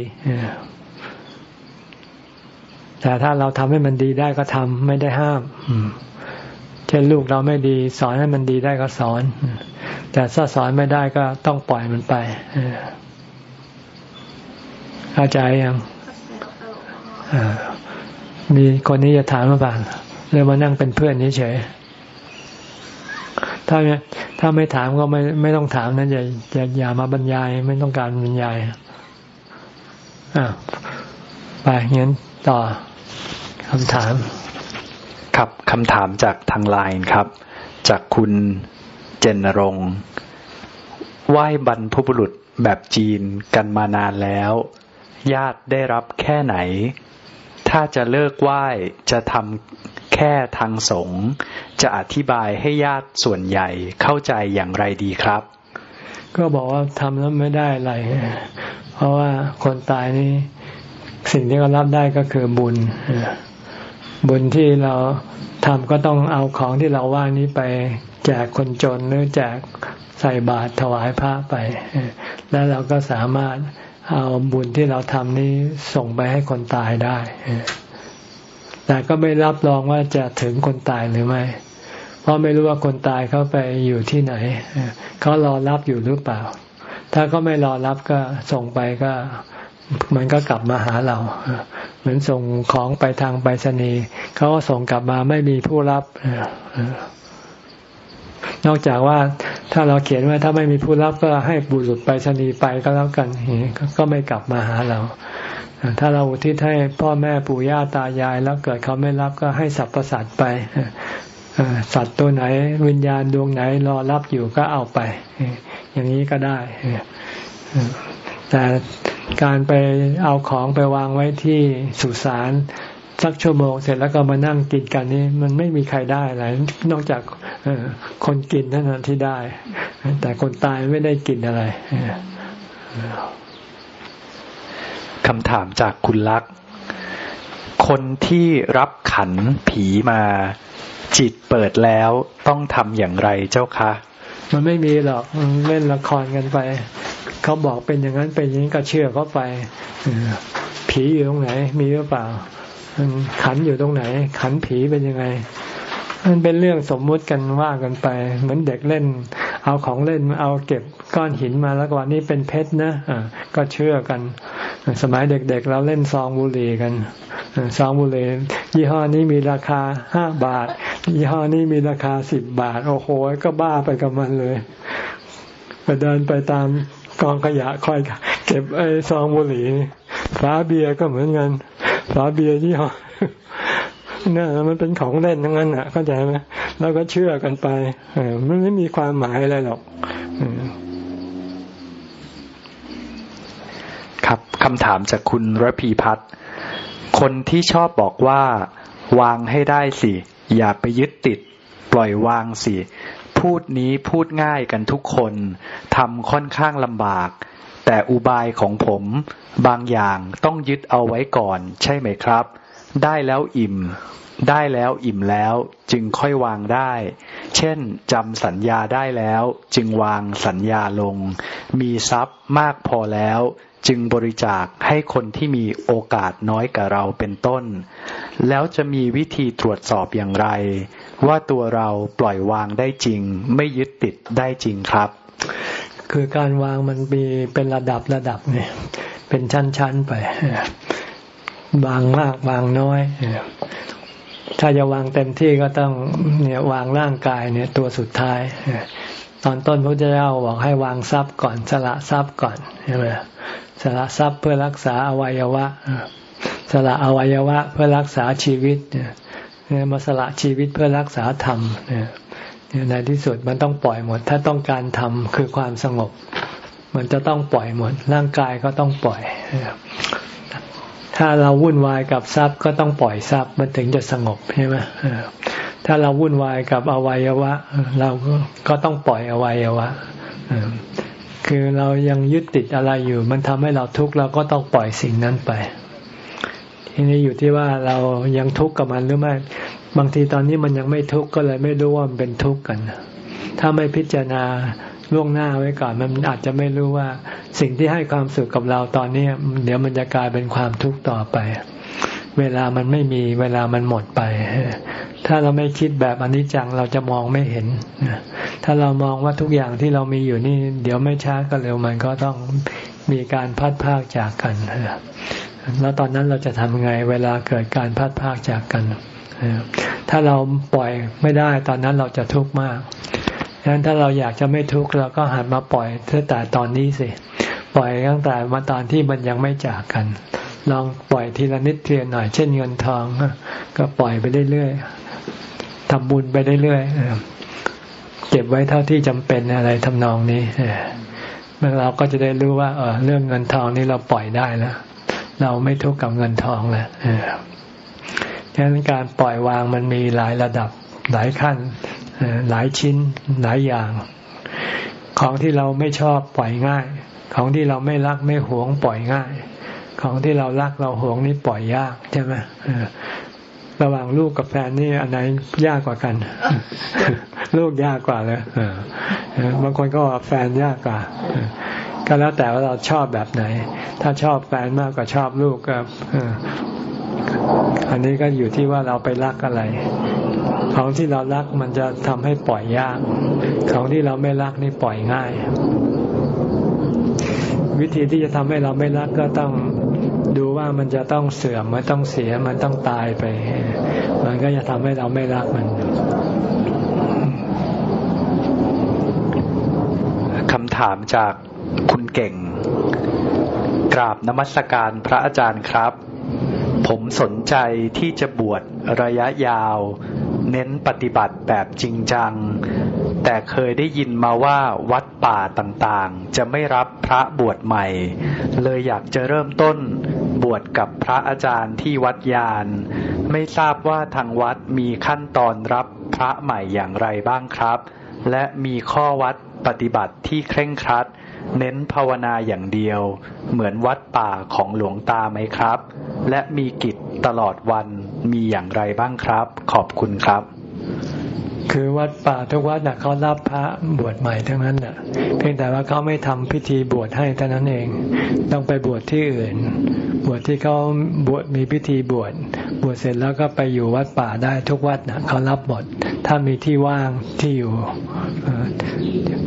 แต่ถ้าเราทำให้มันดีได้ก็ทำไม่ได้ห้าม เช่นลูกเราไม่ดีสอนให้มันดีได้ก็สอน แต่ถ้าสอนไม่ได้ก็ต้องปล่อยมันไปเข้าใจยังมีคนนี้จะถามมาบ้างเลยมานั่งเป็นเพื่อนเฉยถ้าถ้าไม่ถามก็ไม่ไม่ต้องถามนะอย่าอย่าอย่ามาบรรยาย ไม่ต้องการบรรยายอ่าไปงั้นต่อคำถาม ครับคำถามจากทางไลน์ครับ จากคุณเจนรงไหว้บรรพบุรุษแบบจีนกันมานานแล้ว ญาติได้รับแค่ไหน ถ้าจะเลิกไหว้จะทำแค่ทางสงฆ์จะอธิบายให้ญาติส่วนใหญ่เข้าใจอย่างไรดีครับ ก็บอกว่าทำแล้วไม่ได้อะไร เพราะว่าคนตายนี่สิ่งที่เขารับได้ก็คือบุญ บุญที่เราทำก็ต้องเอาของที่เราว่านี้ไปแจกคนจนหรือแจกใส่บาตรถวายพระไป แล้วเราก็สามารถเอาบุญที่เราทำนี้ส่งไปให้คนตายได้ แต่ก็ไม่รับรองว่าจะถึงคนตายหรือไม่ เพราะไม่รู้ว่าคนตายเขาไปอยู่ที่ไหน เขารอรับอยู่หรือเปล่า ถ้าเขาไม่รอรับก็ส่งไปก็ มันก็กลับมาหาเรา เหมือนส่งของไปทางไปรษณีย์เขาก็ส่งกลับมาไม่มีผู้รับนอกจากว่าถ้าเราเขียนว่าถ้าไม่มีผู้รับก็ให้บุรุษไปรษณีย์ไปก็แล้วกันก็ไม่กลับมาหาเรา ถ้าเราอุทิศให้พ่อแม่ปู่ย่าตายาย แล้วเกิดเขาไม่รับก็ให้สรรพสัตว์ไปสัตว์ตัวไหน วิญญาณดวงไหนรอรับอยู่ก็เอาไป อย่างนี้ก็ได้แต่ การไปเอาของไปวางไว้ที่สุสานสักชั่วโมงเสร็จแล้วก็มานั่งกินกันนี่มันไม่มีใครได้อะไร นอกจากคนกินเท่านั้นที่ได้ แต่คนตายไม่ได้กินอะไรคำถามจากคุณลักษ์คนที่รับขันผีมา จิตเปิดแล้วต้องทำอย่างไรเจ้าคะ มันไม่มีหรอกเล่นละครกันไป เขาบอกเป็นอย่างนั้นเป็นอย่างนี้ก็เชื่อเขาไปผีอยู่ตรงไหน มีหรือเปล่าขันอยู่ตรงไหน ขันผีเป็นยังไง มันเป็นเรื่องสมมุติกันว่ากันไป เหมือนเด็กเล่น เอาของเล่นมาเอาเก็บก้อนหินมาแล้ววันนี้เป็นเพชรนะก็เชื่อกัน สมัยเด็กๆเราเล่นซองบุหรี่กันซองบุหรี่ยี่ห้อนี้มีราคาห้าบาท ยี่ห้อนี้มีราคาสิบบาท โอ้โห ก็บ้าไปกับมันเลยไปเดินไปตามกองขยะคอยเก็บไอ้ซองบุหรี่ฝาเบียร์ก็เหมือนกันฝาเบียร์ที่ห้อ นี่มันเป็นของเล่นทั้งนั้นอะเข้าใจไหมแล้วก็เชื่อกันไปมันไม่มีความหมายอะไรหรอกครับคำถามจากคุณระพีพัฒน์คนที่ชอบบอกว่า วางให้ได้สิ อย่าไปยึดติด ปล่อยวางสิ พูดนี้พูดง่ายกันทุกคนทำค่อนข้างลำบาก แต่อุบายของผม บางอย่างต้องยึดเอาไว้ก่อน ใช่ไหมครับ ได้แล้วอิ่ม ได้แล้วอิ่มแล้วจึงค่อยวางได้ เช่นจำสัญญาได้แล้ว จึงวางสัญญาลง มีทรัพย์มากพอแล้ว จึงบริจาคให้คนที่มีโอกาสน้อยกว่าเราเป็นต้น แล้วจะมีวิธีตรวจสอบอย่างไร ว่าตัวเราปล่อยวางได้จริง ไม่ยึดติดได้จริงครับ คือการวางมันมีเป็นระดับระดับเนี่ยเป็นชั้นๆไป วางมากวางน้อย ถ้าจะวางเต็มที่ก็ต้องเนี่ยวางร่างกายเนี่ยตัวสุดท้าย ตอนต้นพระเจ้าบอกให้วางทรัพย์ก่อนสละทรัพย์ก่อนใช่ไหมสละทรัพย์เพื่อรักษาอวัยวะสละอวัยวะเพื่อรักษาชีวิตเนี่ยมาสละชีวิตเพื่อรักษาธรรมเนี่ยในที่สุดมันต้องปล่อยหมด ถ้าต้องการทำคือความสงบ มันจะต้องปล่อยหมด ร่างกายก็ต้องปล่อย ถ้าเราวุ่นวายกับทรัพย์ก็ต้องปล่อยทรัพย์มันถึงจะสงบใช่ไหมถ้าเราวุ่นวายกับอวัยวะ เราก็ต้องปล่อยอวัยวะคือเรายังยึดติดอะไรอยู่ มันทำให้เราทุกข์เราก็ต้องปล่อยสิ่งนั้นไป ทีนี้อยู่ที่ว่าเรายังทุกข์กับมันหรือไม่ บางทีตอนนี้มันยังไม่ทุกข์ก็เลยไม่รู้ว่ามันเป็นทุกข์กัน ถ้าไม่พิจารณา ล่วงหน้าไว้ก่อน มันอาจจะไม่รู้ว่าสิ่งที่ให้ความสุขกับเราตอนนี้เดี๋ยวมันจะกลายเป็นความทุกข์ต่อไป เวลามันไม่มีเวลามันหมดไป ถ้าเราไม่คิดแบบอนิจจังเราจะมองไม่เห็น ถ้าเรามองว่าทุกอย่างที่เรามีอยู่นี่ เดี๋ยวไม่ช้าก็เร็วมันก็ต้องมีการพัดพากจากกันแล้วตอนนั้นเราจะทำไงเวลาเกิดการพัดพากจากกันถ้าเราปล่อยไม่ได้ตอนนั้นเราจะทุกข์มาก ดังนั้นถ้าเราอยากจะไม่ทุกข์เราก็หันมาปล่อยตั้งแต่ตอนนี้สิปล่อยตั้งแต่มาตอนที่มันยังไม่จากกัน ลองปล่อยทีละนิดเทียนหน่อย เช่นเงินทองก็ปล่อยไปเรื่อยๆทำบุญไปเรื่อยๆเก็บไว้เท่าที่จำเป็นอะไรทำนองนี้เมื่อเราก็จะได้รู้ว่า เออเรื่องเงินทองนี้เราปล่อยได้แล้วเราไม่ทุกข์กับเงินทองแล้วฉะนั้นการปล่อยวางมันมีหลายระดับหลายขั้น หลายชิ้นหลายอย่าง ของที่เราไม่ชอบปล่อยง่าย ของที่เราไม่รักไม่หวงปล่อยง่าย ของที่เรารักเราหวงนี่ปล่อยยากใช่ไหมระหว่างลูกกับแฟนนี่อันไหนยากกว่ากัน ลูกยากกว่าเลยบางคนก็ว่าแฟนยากกว่า ก็แล้วแต่ว่าเราชอบแบบไหน ถ้าชอบแฟนมากกว่าชอบลูกก็อันนี้ก็อยู่ที่ว่าเราไปรักอะไร ของที่เรารักมันจะทำให้ปล่อยยาก ของที่เราไม่รักนี่ปล่อยง่าย วิธีที่จะทำให้เราไม่รักก็ต้องดูว่ามันจะต้องเสื่อม มันต้องเสีย มันต้องตายไป มันก็จะทำให้เราไม่รักมันคำถามจากคุณเก่ง กราบนมัสการพระอาจารย์ครับ ผมสนใจที่จะบวชระยะยาว เน้นปฏิบัติแบบจริงจัง แต่เคยได้ยินมาว่าวัดป่าต่างๆ จะไม่รับพระบวชใหม่ เลยอยากจะเริ่มต้นบวชกับพระอาจารย์ที่วัดยาน ไม่ทราบว่าทางวัดมีขั้นตอนรับพระใหม่อย่างไรบ้างครับ และมีข้อวัดปฏิบัติที่เคร่งครัด เน้นภาวนาอย่างเดียว เหมือนวัดป่าของหลวงตาไหมครับ และมีกิจตลอดวัน มีอย่างไรบ้างครับ ขอบคุณครับ คือวัดป่าทุกวัดนะเขารับพระบวชใหม่ทั้งนั้นน่ะเพียงแต่ว่าเขาไม่ทำพิธีบวชให้เท่านั้นเอง ต้องไปบวชที่อื่น บวชที่เขาบวชมีพิธีบวชบวชเสร็จแล้วก็ไปอยู่วัดป่าได้ทุกวัดนะเขารับหมดถ้ามีที่ว่างที่อยู่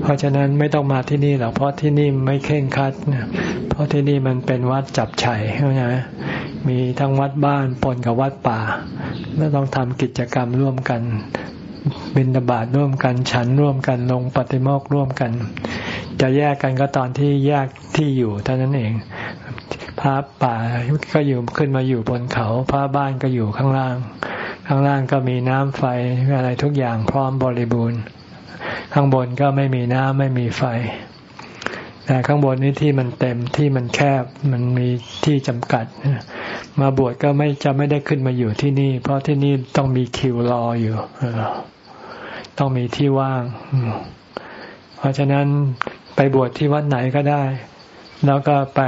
เพราะฉะนั้นไม่ต้องมาที่นี่หรอกเพราะที่นี่ไม่เข่งคัดเพราะที่นี่มันเป็นวัดจับไฉเข้าใจไหมมีทั้งวัดบ้านปนกับวัดป่าแล้วต้องทำกิจกรรมร่วมกัน บินบาตร่วมกัน ฉันร่วมกันลงปฏิโมกร่วมกัน จะแยกกันก็ตอนที่แยกที่อยู่เท่านั้นเองพระป่าก็อยู่ขึ้นมาอยู่บนเขาพระบ้านก็อยู่ข้างล่าง ข้างล่างก็มีน้ำไฟอะไรทุกอย่างพร้อมบริบูรณ์ ข้างบนก็ไม่มีน้ำไม่มีไฟ แต่ข้างบนนี้ที่มันเต็มที่มันแคบมันมีที่จำกัด มาบวชก็ไม่จะไม่ได้ขึ้นมาอยู่ที่นี่ เพราะที่นี่ต้องมีคิวรออยู่ ต้องมีที่ว่าง เพราะฉะนั้นไปบวชที่วัดไหนก็ได้ แล้วก็ไป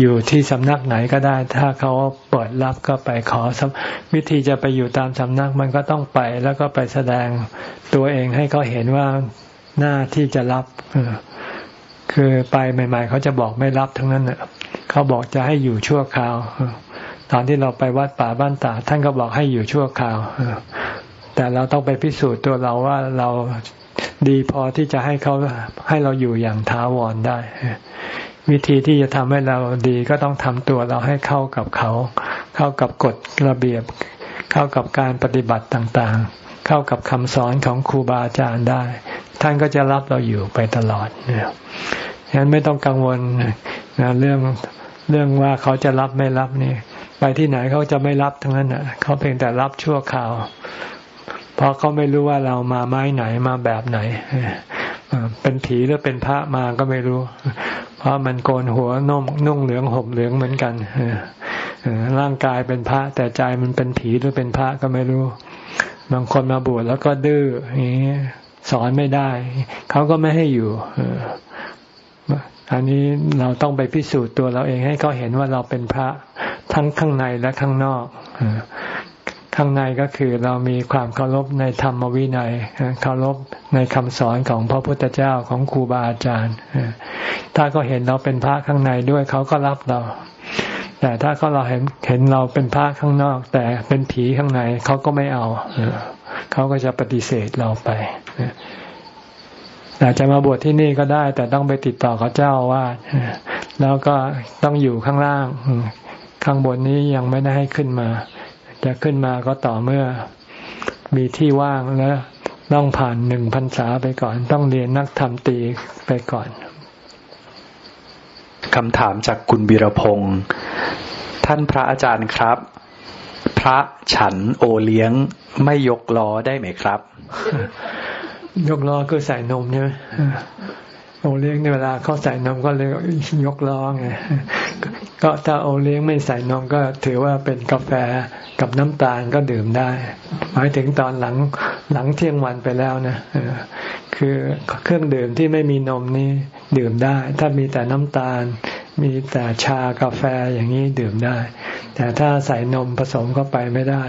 อยู่ที่สำนักไหนก็ได้ ถ้าเขาเปิดรับก็ไปขอวิธีจะไปอยู่ตามสำนักมันก็ต้องไป แล้วก็ไปแสดงตัวเองให้เขาเห็นว่าหน้าที่จะรับคือไปใหม่ ๆ เขาจะบอกไม่รับทั้งนั้นเขาบอกจะให้อยู่ชั่วคราวตอนที่เราไปวัดป่าบ้านตาท่านก็บอกให้อยู่ชั่วคราว แต่เราต้องไปพิสูจน์ตัวเราว่าเราดีพอที่จะให้เขาให้เราอยู่อย่างท้าวรได้ วิธีที่จะทำให้เราดีก็ต้องทำตัวเราให้เข้ากับเขา เข้ากับกฎระเบียบ เข้ากับการปฏิบัติต่างๆ เข้ากับคำสอนของครูบาอาจารย์ได้ ท่านก็จะรับเราอยู่ไปตลอดเนี่ยฉะนั้นไม่ต้องกังวลนะเรื่องเรื่องว่าเขาจะรับไม่รับนี่ไปที่ไหนเขาจะไม่รับทั้งนั้นอะเขาเพียงแต่รับชั่วคราว เพราะเขาไม่รู้ว่าเรามาไม้ไหนมาแบบไหนเป็นผีหรือเป็นพระมาก็ไม่รู้ เพราะมันโกนหัวนุ่งนุ่งเหลืองห่มเหลืองเหมือนกันร่างกายเป็นพระ แต่ใจมันเป็นผีหรือเป็นพระก็ไม่รู้ บางคนมาบวชแล้วก็ดื้อนี้สอนไม่ได้ เขาก็ไม่ให้อยู่อันนี้เราต้องไปพิสูจน์ตัวเราเองให้เขาเห็นว่าเราเป็นพระทั้งข้างในและข้างนอก ข้างในก็คือเรามีความเคารพในธรรมวินัยเคารพในคำสอนของพระพุทธเจ้าของครูบาอาจารย์ ถ้าก็เห็นเราเป็นพระข้างในด้วยเขาก็รับเรา แต่ถ้าเขาเราเห็นเห็นเราเป็นพระข้างนอก แต่เป็นผีข้างในเขาก็ไม่เอาเขาก็จะปฏิเสธเราไปแต่จะมาบวชที่นี่ก็ได้ แต่ต้องไปติดต่อเขาเจ้าว่าแล้วก็ต้องอยู่ข้างล่าง ข้างบนนี้ยังไม่ได้ให้ขึ้นมา จะขึ้นมาก็ต่อเมื่อมีที่ว่างแล้วต้องผ่านหนึ่งพรรษาไปก่อน ต้องเรียนนักธรรมตีไปก่อนคำถามจากคุณบิรพงศ์ท่านพระอาจารย์ครับ พระฉันโอเลี้ยงไม่ยกล้อได้ไหมครับ ยกล้อคือใส่นมใช่ไหม โอเลี้ยงในเวลาเขาใส่นมก็เลยยกล้อไงก็ถ้าโอเลี้ยงไม่ใส่นมก็ถือว่าเป็นกาแฟกับน้ำตาลก็ดื่มได้ หมายถึงตอนหลังหลังเที่ยงวันไปแล้วนะคือเครื่องดื่มที่ไม่มีนมนี่ดื่มได้ ถ้ามีแต่น้ำตาล มีแต่ชากาแฟอย่างนี้ดื่มได้ แต่ถ้าใส่นมผสมเข้าไปไม่ได้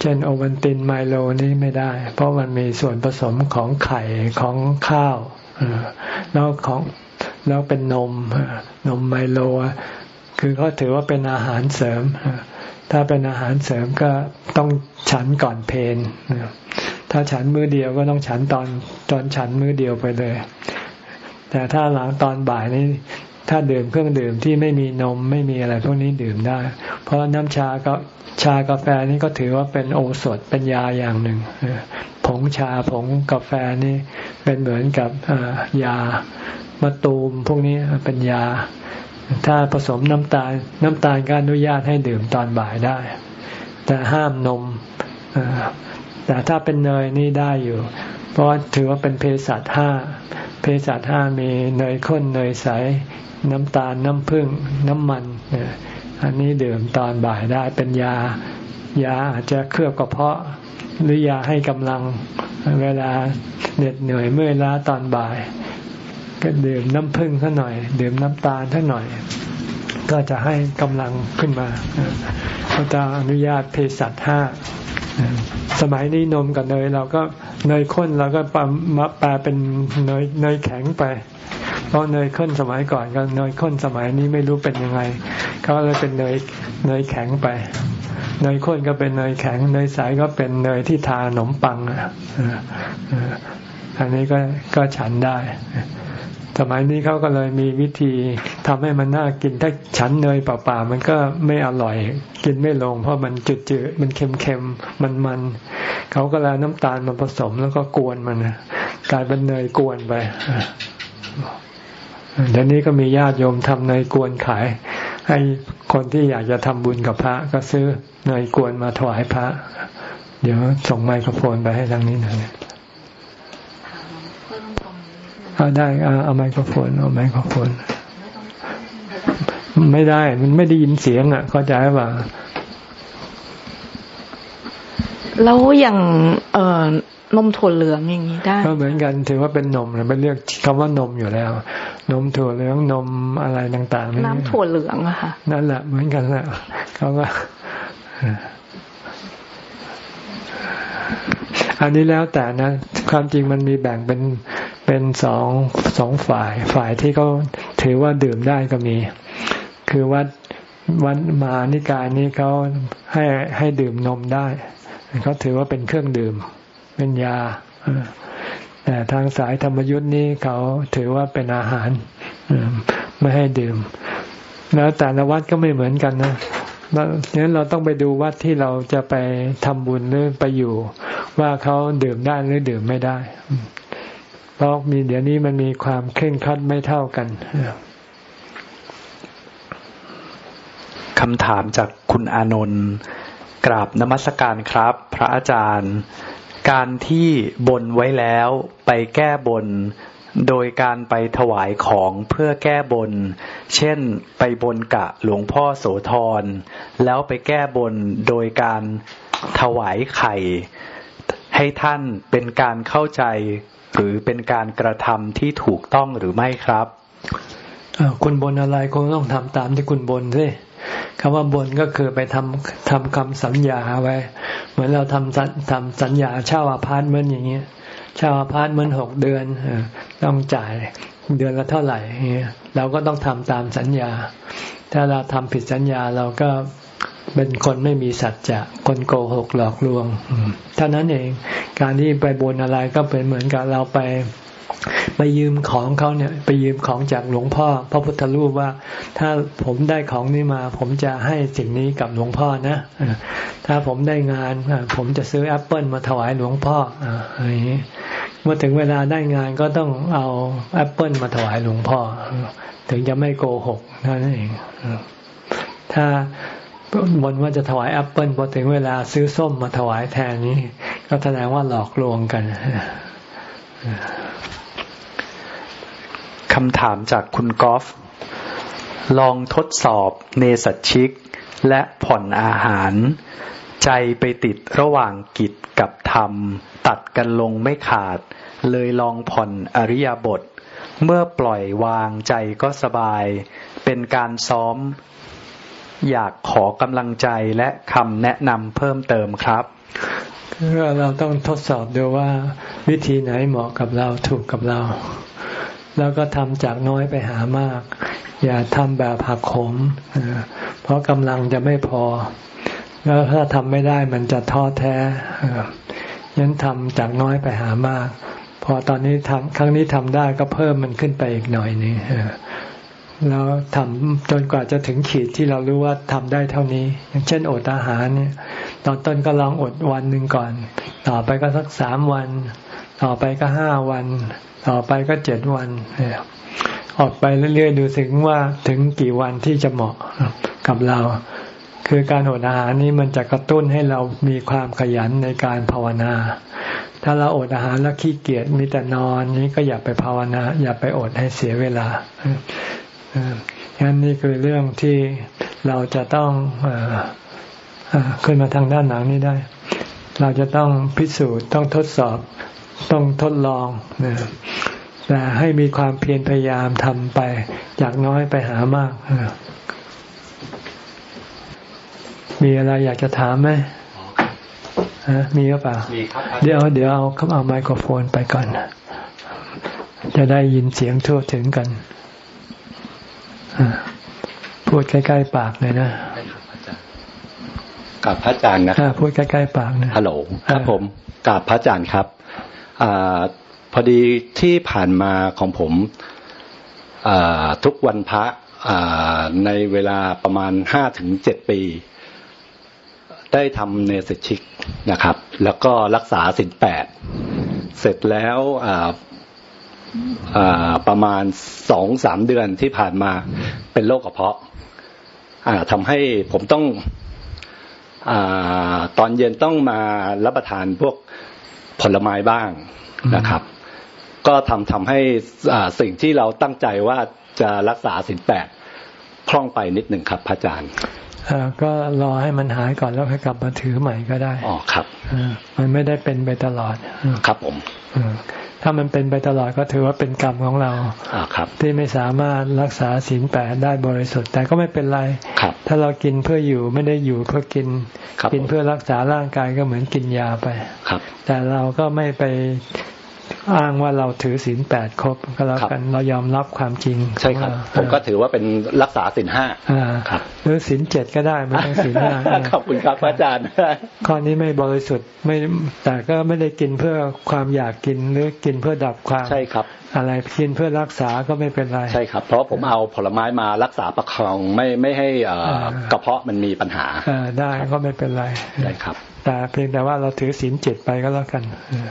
เช่นโอวันตินไมโลนี่ไม่ได้ เพราะมันมีส่วนผสมของไข่ของข้าว แล้วของแล้วเป็นนมนมไมโลคือเขาถือว่าเป็นอาหารเสริม ถ้าเป็นอาหารเสริมก็ต้องฉันก่อนเพนถ้าฉันมือเดียวก็ต้องฉันตอนตอนฉันมือเดียวไปเลย แต่ถ้าหลังตอนบ่ายนี้ ถ้าดื่มเครื่องดื่มที่ไม่มีนมไม่มีอะไรพวกนี้ดื่มได้ เพราะน้ำชาก็ชากาแฟนี่ก็ถือว่าเป็นโอสถเป็นยาอย่างหนึ่งผงชาผงกาแฟนี่เป็นเหมือนกับยามะตูมพวกนี้เป็นยา ถ้าผสมน้ำตาลน้ำตาลก็อนุญาตให้ดื่มตอนบ่ายได้ แต่ห้ามนมแต่ถ้าเป็นเนยนี่ได้อยู่ ราะถือว่าเป็นเภสัชห้าเภสัชห้ามีเนยข้นเนยใส น้ำตาลน้ำผึ้งน้ำมันอันนี้ดื่มตอนบ่ายได้เป็นยา ยาอาจจะเคลือบกระเพาะหรือยาให้กำลังเวลาเหน็ดเหนื่อยเมื่อยล้าตอนบ่าย ก็ดื่มน้ำผึ้งสักหน่อย ดื่มน้ำตาลสักหน่อย ก็จะให้กำลังขึ้นมาก็จะอนุญาตเภสัชห้า สมัยนี้นมกับเนยเราก็เนยข้นเราก็ปมาแปลเป็นเนยเนยแข็งไป เพราะเนยข้นสมัยก่อนก็เนยข้นสมัยนี้ไม่รู้เป็นยังไงเขาเลยเป็นเนยเนยแข็งไป เนยข้นก็เป็นเนยแข็ง เนยใสก็เป็นเนยที่ทาขนมปังอะอันนี้ก็ก็ฉันได้ สมัยนี้เขาก็เลยมีวิธีทำให้มันน่ากินถ้าฉันเนยเปล่าๆมันก็ไม่อร่อย กินไม่ลง เพราะมันจืดๆมันเค็มๆมันๆเขาก็เลยน้ำตาลมาผสมแล้วก็กวนมันกลายเป็นเนยกวนไปเดี๋ยวนี้ก็มีญาติโยมทำเนยกวนขาย ให้คนที่อยากจะทำบุญกับพระ ก็ซื้อเนยกวนมาถวายพระ เดี๋ยวส่งไมโครโฟนไปให้ทางนี้หน่อย อาได้เอาไมโครโฟนเอาไมโครโฟนไม่ได้ มันไม่ได้ยินเสียงอะเข้าใจป่ะแล้วอย่างเอ่อนมถั่วเหลืองอย่างนี้ได้ ก็เหมือนกันถือว่าเป็นนมเลยไม่เรียกคำว่านมอยู่แล้ว นมถั่วเหลืองนมอะไรต่างๆนี่น้ำถั่วเหลืองอะค่ะ นั่นแหละเหมือนกันแหละเขาก็อันนี้แล้วแต่นะ ความจริงมันมีแบ่งเป็น เป็นสองสองฝ่ายฝ่ายที่เขาถือว่าดื่มได้ก็มี คือวัดวัดมานิกายนี้เขาให้ให้ดื่มนมได้เขาถือว่าเป็นเครื่องดื่ม เป็นยาแต่ทางสายธรรมยุทธ์นี้เขาถือว่าเป็นอาหารไม่ให้ดื่ม แล้วแต่ละวัดก็ไม่เหมือนกันนะดังนั้นเราต้องไปดูวัดที่เราจะไปทำบุญหรือไปอยู่ ว่าเขาดื่มได้หรือดื่มไม่ได้ เพราะมีเดี๋ยวนี้มันมีความเคร่งครัดไม่เท่ากันคำถามจากคุณอานนท์กราบนมัสการครับ พระอาจารย์ การที่บนไว้แล้วไปแก้บน โดยการไปถวายของเพื่อแก้บน เช่นไปบนกะหลวงพ่อโสธรแล้วไปแก้บนโดยการถวายไข่ ให้ท่านเป็นการเข้าใจ หรือเป็นการกระทำที่ถูกต้องหรือไม่ครับคุณบนอะไรคุณต้องทำตามที่คุณบนสิคำว่าบนก็คือไปทำทำคำสัญญาไว้ เหมือนเราทำทำสัญญาเช่าอาพาร์ตเมนต์อย่างเงี้ยเช่าอาพาร์ตเมนต์หกเดือนต้องจ่ายเดือนละเท่าไหร่เราก็ต้องทำตามสัญญา ถ้าเราทำผิดสัญญาเราก็ เป็นคนไม่มีสัจจะคนโกหกหลอกลวงเท่านั้นเองการที่ไปบนอะไรก็เป็นเหมือนกับเราไปไปยืมของเขาเนี่ย ไปยืมของจากหลวงพ่อ พระพุทธรูปว่า ถ้าผมได้ของนี้มา ผมจะให้สิ่งนี้กับหลวงพ่อนะถ้าผมได้งานผมจะซื้อแอปเปิลมาถวายหลวงพ่ออะไรอย่างนี้เมื่อถึงเวลาได้งานก็ต้องเอาแอปเปิลมาถวายหลวงพ่อ ถึงจะไม่โกหกนั่นเองถ้า บนว่าจะถวายแอปเปิลพอถึงเวลาซื้อส้มมาถวายแทนนี้ ก็แสดงว่าหลอกลวงกันคำถามจากคุณกอล์ฟลองทดสอบเนสัชิก และผ่อนอาหาร ใจไปติดระหว่างกิจกับธรรม ตัดกันลงไม่ขาด เลยลองผ่อนอริยบท เมื่อปล่อยวางใจก็สบาย เป็นการซ้อม อยากขอกำลังใจและคำแนะนำเพิ่มเติมครับเราต้องทดสอบดูว่าวิธีไหนเหมาะกับเราถูกกับเรา แล้วก็ทำจากน้อยไปหามาก อย่าทำแบบหักโหมเพราะกำลังจะไม่พอ แล้วถ้าทำไม่ได้มันจะท้อแท้ยันทำจากน้อยไปหามาก พอตอนนี้ทำครั้งนี้ทำได้ก็เพิ่มมันขึ้นไปอีกหน่อยนึง แล้วทำจนกว่าจะถึงขีดที่เรารู้ว่าทำได้เท่านี้ อย่างเช่นอดอาหารเนี่ยตอนต้นก็ลองอดวันหนึ่งก่อน ต่อไปก็สักสามวัน ต่อไปก็ห้าวัน ต่อไปก็เจ็ดวันออกไปเรื่อยๆ ดูถึงว่าถึงกี่วันที่จะเหมาะกับเรา คือการอดอาหารนี้มันจะกระตุ้นให้เรามีความขยันในการภาวนา ถ้าเราอดอาหารแล้วขี้เกียจมีแต่นอนนี้ก็อย่าไปภาวนา อย่าไปอดให้เสียเวลา อันนี้คือเรื่องที่เราจะต้องอขึ้นมาทางด้านหนังนี้ได้ เราจะต้องพิสูจน์ต้องทดสอบต้องทดลองนะแต่ให้มีความเพียรพยายามทำไป จากน้อยไปหามาก มีอะไรอยากจะถามไหมฮะมีหรือเปล่ามีครับเดี๋ยวเดี๋ยวเอาเอาไมโครโฟนไปก่อน จะได้ยินเสียงทั่วถึงกัน พูดใกล้ๆปากเลยนะกับพระอาจารย์นะพูดใกล้ๆปากนะฮัลโหลครับผมกับพระอาจารย์ครับอพอดีที่ผ่านมาของผมทุกวันพระในเวลาประมาณห้าถึงเจ็ดปี ได้ทำเนสชิกนะครับ แล้วก็รักษาสินแปดเสร็จแล้ว ประมาณสองสามเดือนที่ผ่านมาเป็นโรคกระเพาะทำให้ผมต้องอตอนเย็นต้องมารับประทานพวกผลไม้บ้างนะครับ ก็ทำทำให้สิ่งที่เราตั้งใจว่าจะรักษาสินแปดคล่องไปนิดหนึ่งครับพระอาจารย์ก็รอให้มันหายก่อนแล้วค่อยกลับมาถือใหม่ก็ได้ อ๋อครับมันไม่ได้เป็นไปตลอด ครับผม ถ้ามันเป็นไปตลอดก็ถือว่าเป็นกรรมของเราครับ ที่ไม่สามารถรักษาศีลแปดได้บริสุทธิ์แต่ก็ไม่เป็นไรครับ ถ้าเรากินเพื่ออยู่ไม่ได้อยู่เพื่อกิน กินเพื่อรักษาร่างกายก็เหมือนกินยาไปครับ แต่เราก็ไม่ไปอ้างว่าเราถือศีลแปดครบก็แล้วกันเรายอมรับความจริง ใช่ครับ ผมก็ถือว่าเป็นรักษาศีลห้าครับหรือศีลเจ็ดก็ได้ไม่ต้องศีลห้าขอบคุณครับอาจารย์ ข้อนี้ไม่บริสุทธิ์ไม่แต่ก็ไม่ได้กินเพื่อความอยากกินหรือกินเพื่อดับความใช่ครับอะไรกินเพื่อรักษาก็ไม่เป็นไรใช่ครับ เพราะผมเอาผลไม้มารักษาประคองไม่ไม่ให้กระเพาะมันมีปัญหาได้ก็ไม่เป็นไรได้ครับ แต่เพียงแต่ว่าเราถือศีลเจ็ดไปก็แล้วกัน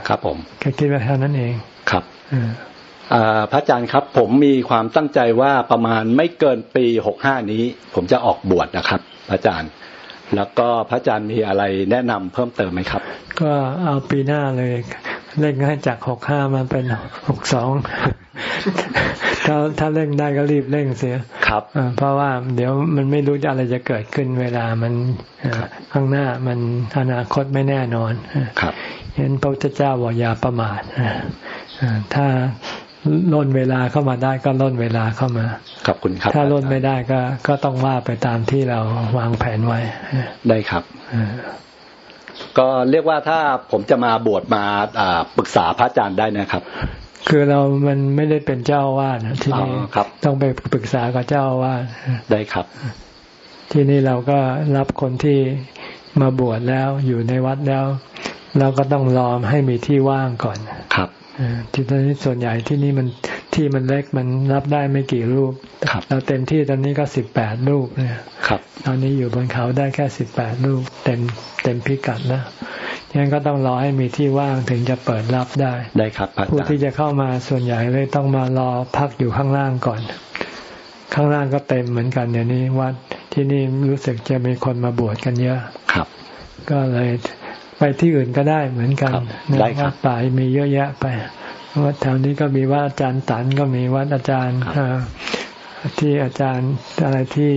ครับผมแค่คิดว่าเท่านั้นเองครับพระอาจารย์ครับ ผมมีความตั้งใจว่าประมาณไม่เกินปีหกห้านี้ ผมจะออกบวชนะครับ พระอาจารย์ แล้วก็พระอาจารย์มีอะไรแนะนำเพิ่มเติมไหมครับ ก็เอาปีหน้าเลย เร่งให้จากหกห้ามันเป็นหกสองถ้าถ้าเร่งได้ก็รีบเร่งเสียครับเพราะว่าเดี๋ยวมันไม่รู้อะไรจะเกิดขึ้นเวลามันข้างหน้ามันอนาคตไม่แน่นอนครับเห็นพระพุทธเจ้าบอกอย่าประมาทถ้าล่นเวลาเข้ามาได้ก็ล่นเวลาเข้ามาขอบคุณครับ ถ้าล่นไม่ได้ก็ก็ต้องว่าไปตามที่เราวางแผนไว้ ได้ครับ ก็เรียกว่าถ้าผมจะมาบวชมาปรึกษาพระอาจารย์ได้นะครับ คือเรามันไม่ได้เป็นเจ้าวาดที่นี่ต้องไปปรึกษากับเจ้าวาดได้ครับ ที่นี่เราก็รับคนที่มาบวชแล้วอยู่ในวัดแล้ว เราก็ต้องรอให้มีที่ว่างก่อนครับ ที่ตอนนี้ส่วนใหญ่ที่นี่มันที่มันเล็กมันรับได้ไม่กี่รูปเราเต็มที่ตอนนี้ก็สิบแปดรูปเนี่ยครับตอนนี้อยู่บนเขาได้แค่สิบแปดรูป เต็มเต็มพิกัดนะยังก็ต้องรอให้มีที่ว่างถึงจะเปิดรับได้ได้ครับผู้ที่จะเข้ามาส่วนใหญ่เลยต้องมารอพักอยู่ข้างล่างก่อน ข้างล่างก็เต็มเหมือนกันเดี๋ยวนี้วัดที่นี่รู้สึกจะมีคนมาบวชกันเยอะครับ ก็เลย ไปที่อื่นก็ได้เหมือนกันวัดป่ามีเยอะแยะไป วัดแถวนี้ก็มีวัดอาจารย์ตันก็มีวัดอาจารย์ที่อาจารย์อะไรที่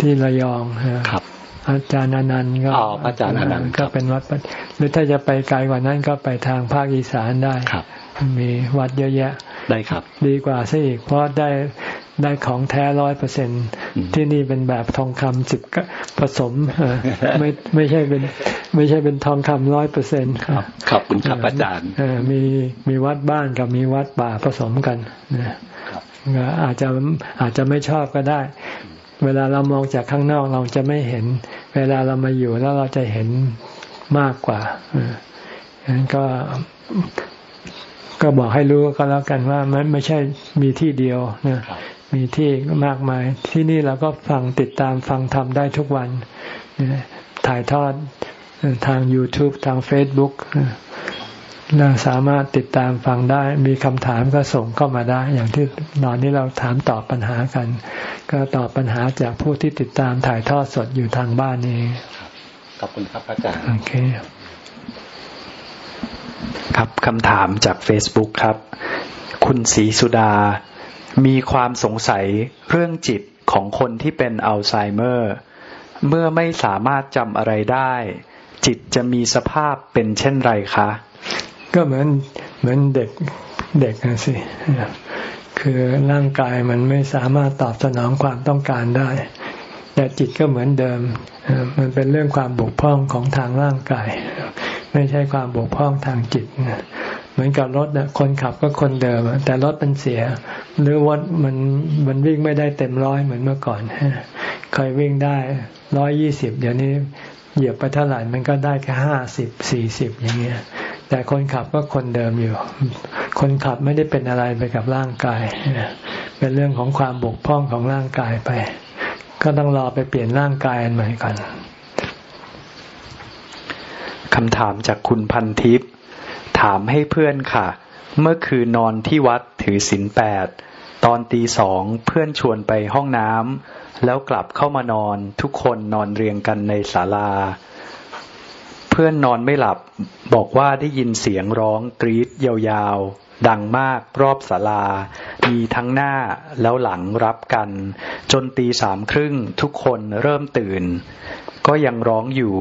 ที่ระยองครับ อาจารย์อนันต์ก็อาจารย์อนันต์ก็เป็นวัดหรือถ้าจะไปไกลกว่านั้นก็ไปทางภาคอีสานได้ครับ มีวัดเยอะแยะ ได้ครับ ดีกว่าซะอีกเพราะได้ ได้ของแท้ร้อยเปอร์เซ็นที่นี่เป็นแบบทองคำสิบผสมไม่ไม่ใช่เป็นไม่ใช่เป็นทองคำร้อยเปอร์เซ็นครับขอบคุณครับอาจารย์มีมีวัดบ้านกับมีวัดป่าผสมกันนะอาจจะอาจจะไม่ชอบก็ได้ เวลาเรามองจากข้างนอกเราจะไม่เห็น เวลาเรามาอยู่แล้วเราจะเห็นมากกว่าฉะนั้นก็ก็บอกให้รู้ก็แล้วกันว่ามันไม่ใช่มีที่เดียวนะ มีที่มากมาย ที่นี่เราก็ฟังติดตามฟังทำได้ทุกวัน ถ่ายทอดทาง YouTube ทาง Facebook เราสามารถติดตามฟังได้ มีคำถามก็ส่งเข้ามาได้ อย่างที่นอนนี้เราถามตอบปัญหากัน ก็ตอบปัญหาจากผู้ที่ติดตามถ่ายทอดสดอยู่ทางบ้านนี้ขอบคุณครับอาจารย์โอเคครับคำถามจาก Facebook ครับ คุณศรีสุดา มีความสงสัยเรื่องจิตของคนที่เป็นอัลไซเมอร์ เมื่อไม่สามารถจำอะไรได้ จิตจะมีสภาพเป็นเช่นไรคะ ก็เหมือนเหมือนเด็กเด็กนะสิ คือร่างกายมันไม่สามารถตอบสนองความต้องการได้ แต่จิตก็เหมือนเดิม มันเป็นเรื่องความบกพร่องของทางร่างกาย ไม่ใช่ความบกพร่องทางจิต เหมือนกับรถนะคนขับก็คนเดิม แต่รถมันเสีย หรือว่ามันมันวิ่งไม่ได้เต็มร้อยเหมือนเมื่อก่อนเคยวิ่งได้ร้อยยี่สิบเดี๋ยวนี้เหยียบไปเท่าไหร่มันก็ได้แค่ห้าสิบสี่สิบอย่างเงี้ย แต่คนขับก็คนเดิมอยู่ คนขับไม่ได้เป็นอะไรไปกับร่างกาย เป็นเรื่องของความบกพร่องของร่างกายไป ก็ต้องรอไปเปลี่ยนร่างกายอันใหม่ก่อนคำถามจากคุณพันทิพย์ ถามให้เพื่อนค่ะ เมื่อคืนนอนที่วัดถือศีลแปดตอนตีสองเพื่อนชวนไปห้องน้ำแล้วกลับเข้ามานอนทุกคนนอนเรียงกันในศาลา เพื่อนนอนไม่หลับบอกว่าได้ยินเสียงร้องกรีดยาวๆ ดังมากรอบศาลา มีทั้งหน้าแล้วหลังรับกัน จนตีสามครึ่งทุกคนเริ่มตื่น ก็ยังร้องอยู่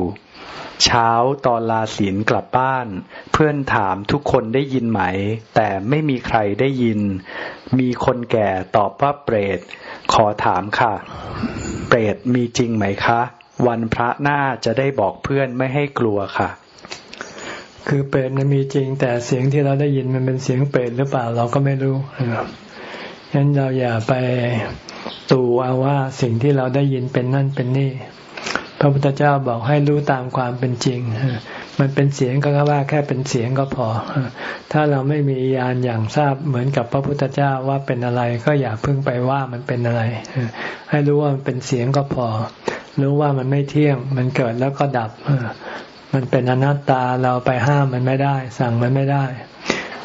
เช้าตอนลาศีลกลับบ้าน เพื่อนถามทุกคนได้ยินไหม แต่ไม่มีใครได้ยิน มีคนแก่ตอบว่าเปรต ขอถามค่ะ เปรตมีจริงไหมคะ วันพระหน้าจะได้บอกเพื่อนไม่ให้กลัวค่ะ คือเปรตมันมีจริง แต่เสียงที่เราได้ยินมันเป็นเสียงเปรตหรือเปล่าเราก็ไม่รู้ฉะนั้นเราอย่าไปตูเอาว่าสิ่งที่เราได้ยินเป็นนั่นเป็นนี่ พระพุทธเจ้าบอกให้รู้ตามความเป็นจริง มันเป็นเสียงก็ว่าแค่เป็นเสียงก็พอ ถ้าเราไม่มีญาณอย่างทราบเหมือนกับพระพุทธเจ้าว่าเป็นอะไรก็อย่าเพิ่งไปว่ามันเป็นอะไร ให้รู้ว่ามันเป็นเสียงก็พอ รู้ว่ามันไม่เที่ยง มันเกิดแล้วก็ดับ มันเป็นอนัตตาเราไปห้ามมันไม่ได้ สั่งมันไม่ได้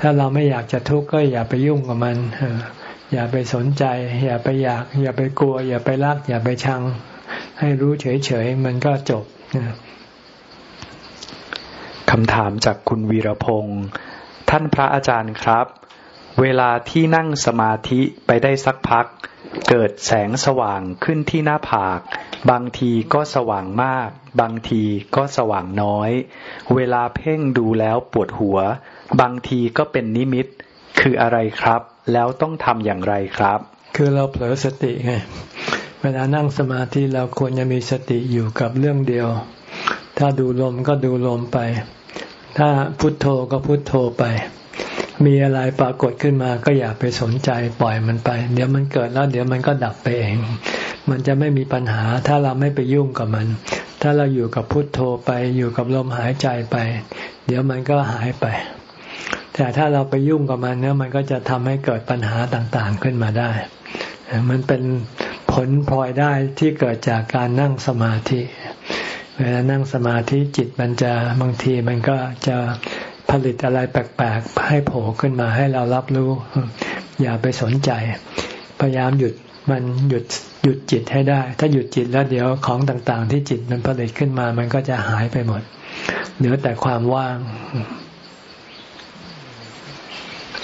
ถ้าเราไม่อยากจะทุกข์ก็อย่าไปยุ่งกับมัน อย่าไปสนใจ อย่าไปอยาก อย่าไปกลัว อย่าไปรัก อย่าไปชัง ให้รู้เฉยๆมันก็จบคำถามจากคุณวีรพงศ์ท่านพระอาจารย์ครับ เวลาที่นั่งสมาธิไปได้สักพัก เกิดแสงสว่างขึ้นที่หน้าผาก บางทีก็สว่างมาก บางทีก็สว่างน้อย เวลาเพ่งดูแล้วปวดหัว บางทีก็เป็นนิมิตคืออะไรครับ แล้วต้องทำอย่างไรครับ คือเราเผลอสติไง เวลานั่งสมาธิเราควรจะมีสติอยู่กับเรื่องเดียว ถ้าดูลมก็ดูลมไป ถ้าพุทโธก็พุทโธไป มีอะไรปรากฏขึ้นมาก็อย่าไปสนใจปล่อยมันไป เดี๋ยวมันเกิดแล้วเดี๋ยวมันก็ดับไปเอง มันจะไม่มีปัญหาถ้าเราไม่ไปยุ่งกับมัน ถ้าเราอยู่กับพุทโธไปอยู่กับลมหายใจไป เดี๋ยวมันก็หายไป แต่ถ้าเราไปยุ่งกับมันเนี่ยมันก็จะทำให้เกิดปัญหาต่างๆขึ้นมาได้ มันเป็น ลพลอยได้ที่เกิดจากการนั่งสมาธิ เวลานั่งสมาธิจิตมันจะบางทีมันก็จะผลิตอะไรแปลกๆ ให้โผล่ขึ้นมาให้เรารับรู้ อย่าไปสนใจ พยายามหยุดมันหยุดหยุดจิตให้ได้ ถ้าหยุดจิตแล้วเดี๋ยวของต่างๆ ที่จิตมันผลิตขึ้นมา มันก็จะหายไปหมด เหลือแต่ความว่าง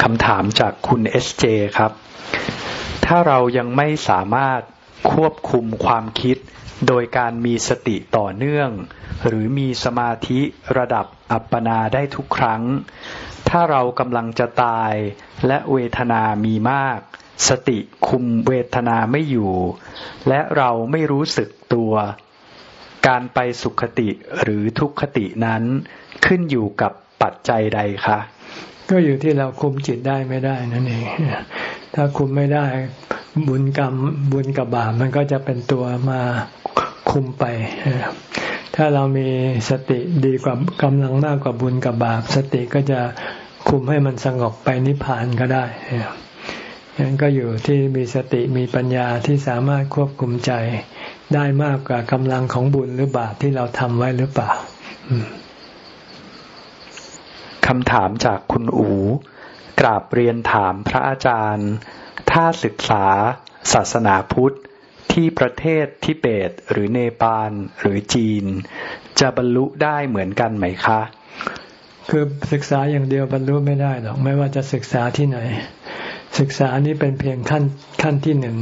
คำถามจากคุณเอสเจครับ ถ้าเรายังไม่สามารถ ควบคุมความคิด โดยการมีสติต่อเนื่อง หรือมีสมาธิระดับอัปปนาได้ทุกครั้ง ถ้าเรากำลังจะตายและเวทนามีมาก สติคุมเวทนาไม่อยู่ และเราไม่รู้สึกตัว การไปสุขติหรือทุกขตินั้น ขึ้นอยู่กับปัจจัยใดคะก็อยู่ที่เราคุมจิตได้ไม่ได้นั่นเอง ถ้าคุมไม่ได้ บุญกรรมบุญกับบาปมันก็จะเป็นตัวมาคุมไปถ้าเรามีสติดีกว่ากำลังมากกว่าบุญกับบาป สติก็จะคุมให้มันสงบไปนิพพานก็ได้ยังก็อยู่ที่มีสติมีปัญญาที่สามารถควบคุมใจได้มากกว่ากำลังของบุญหรือบาปที่เราทำไว้หรือเปล่าคำถามจากคุณอู กราบเรียนถามพระอาจารย์ ถ้าศึกษาศาสนาพุทธที่ประเทศทิเบตหรือเนปาลหรือจีน จะบรรลุได้เหมือนกันไหมคะ คือศึกษาอย่างเดียวบรรลุไม่ได้หรอกไม่ว่าจะศึกษาที่ไหน ศึกษานี้เป็นเพียงขั้นขั้นที่หนึ่ง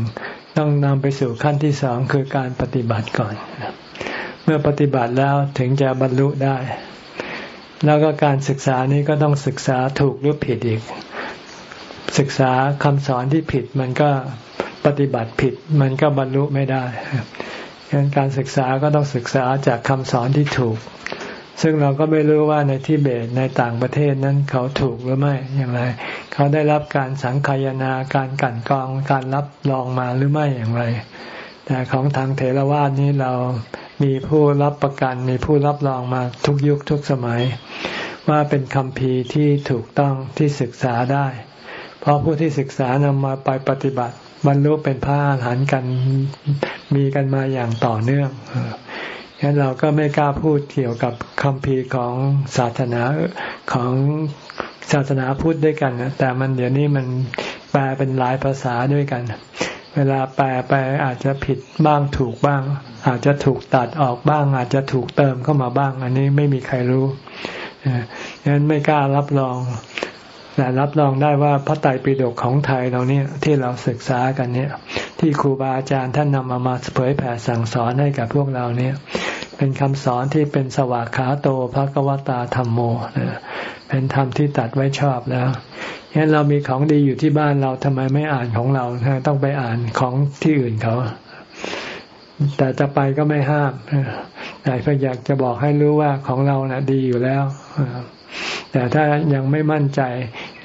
ต้องนำไปสู่ขั้นที่สองคือการปฏิบัติก่อน เมื่อปฏิบัติแล้วถึงจะบรรลุได้ แล้วก็การศึกษานี้ก็ต้องศึกษาถูกหรือผิดอีก ศึกษาคำสอนที่ผิดมันก็ปฏิบัติผิด มันก็บรรลุไม่ได้ดังนั้นการศึกษาก็ต้องศึกษาจากคำสอนที่ถูก ซึ่งเราก็ไม่รู้ว่าในทิเบตในต่างประเทศนั้นเขาถูกหรือไม่อย่างไร เขาได้รับการสังคายนาการกั่นกองการรับรองมาหรือไม่อย่างไร แต่ของทางเทรวาสนี้เรามีผู้รับประกันมีผู้รับรองมาทุกยุคทุกสมัย ว่าเป็นคำพีที่ถูกต้องที่ศึกษาได้ เพราะผู้ที่ศึกษานำมาไปปฏิบัติบรรลุเป็นพระอาหารหันต์กันมีกันมาอย่างต่อเนื่องฉะนั้นเราก็ไม่กล้าพูดเกี่ยวกับคำพีของศาสนาของศาสนาพูดด้วยกันนะแต่มันเดี๋ยวนี้มันแปลเป็นหลายภาษาด้วยกัน เวลาแปลไปอาจจะผิดบ้างถูกบ้าง อาจจะถูกตัดออกบ้าง อาจจะถูกเติมเข้ามาบ้าง อันนี้ไม่มีใครรู้ฉะนั้นไม่กล้ารับรอง แต่รับรองได้ว่าพระไตรปิฎกของไทยเราเนี่ยที่เราศึกษากันเนี่ย ที่ครูบาอาจารย์ท่านนำมามาเผยแผ่สั่งสอนให้กับพวกเราเนี่ย เป็นคำสอนที่เป็นสวากขาโตภะกวตาธรรมโมเป็นธรรมที่ตัดไว้ชอบแล้วงั้นเรามีของดีอยู่ที่บ้านเราทำไมไม่อ่านของเราต้องไปอ่านของที่อื่นเขา แต่จะไปก็ไม่ห้ามแต่เพื่ออยากจะบอกให้รู้ว่าของเรานะ่ะดีอยู่แล้ว แต่ถ้ายังไม่มั่นใจ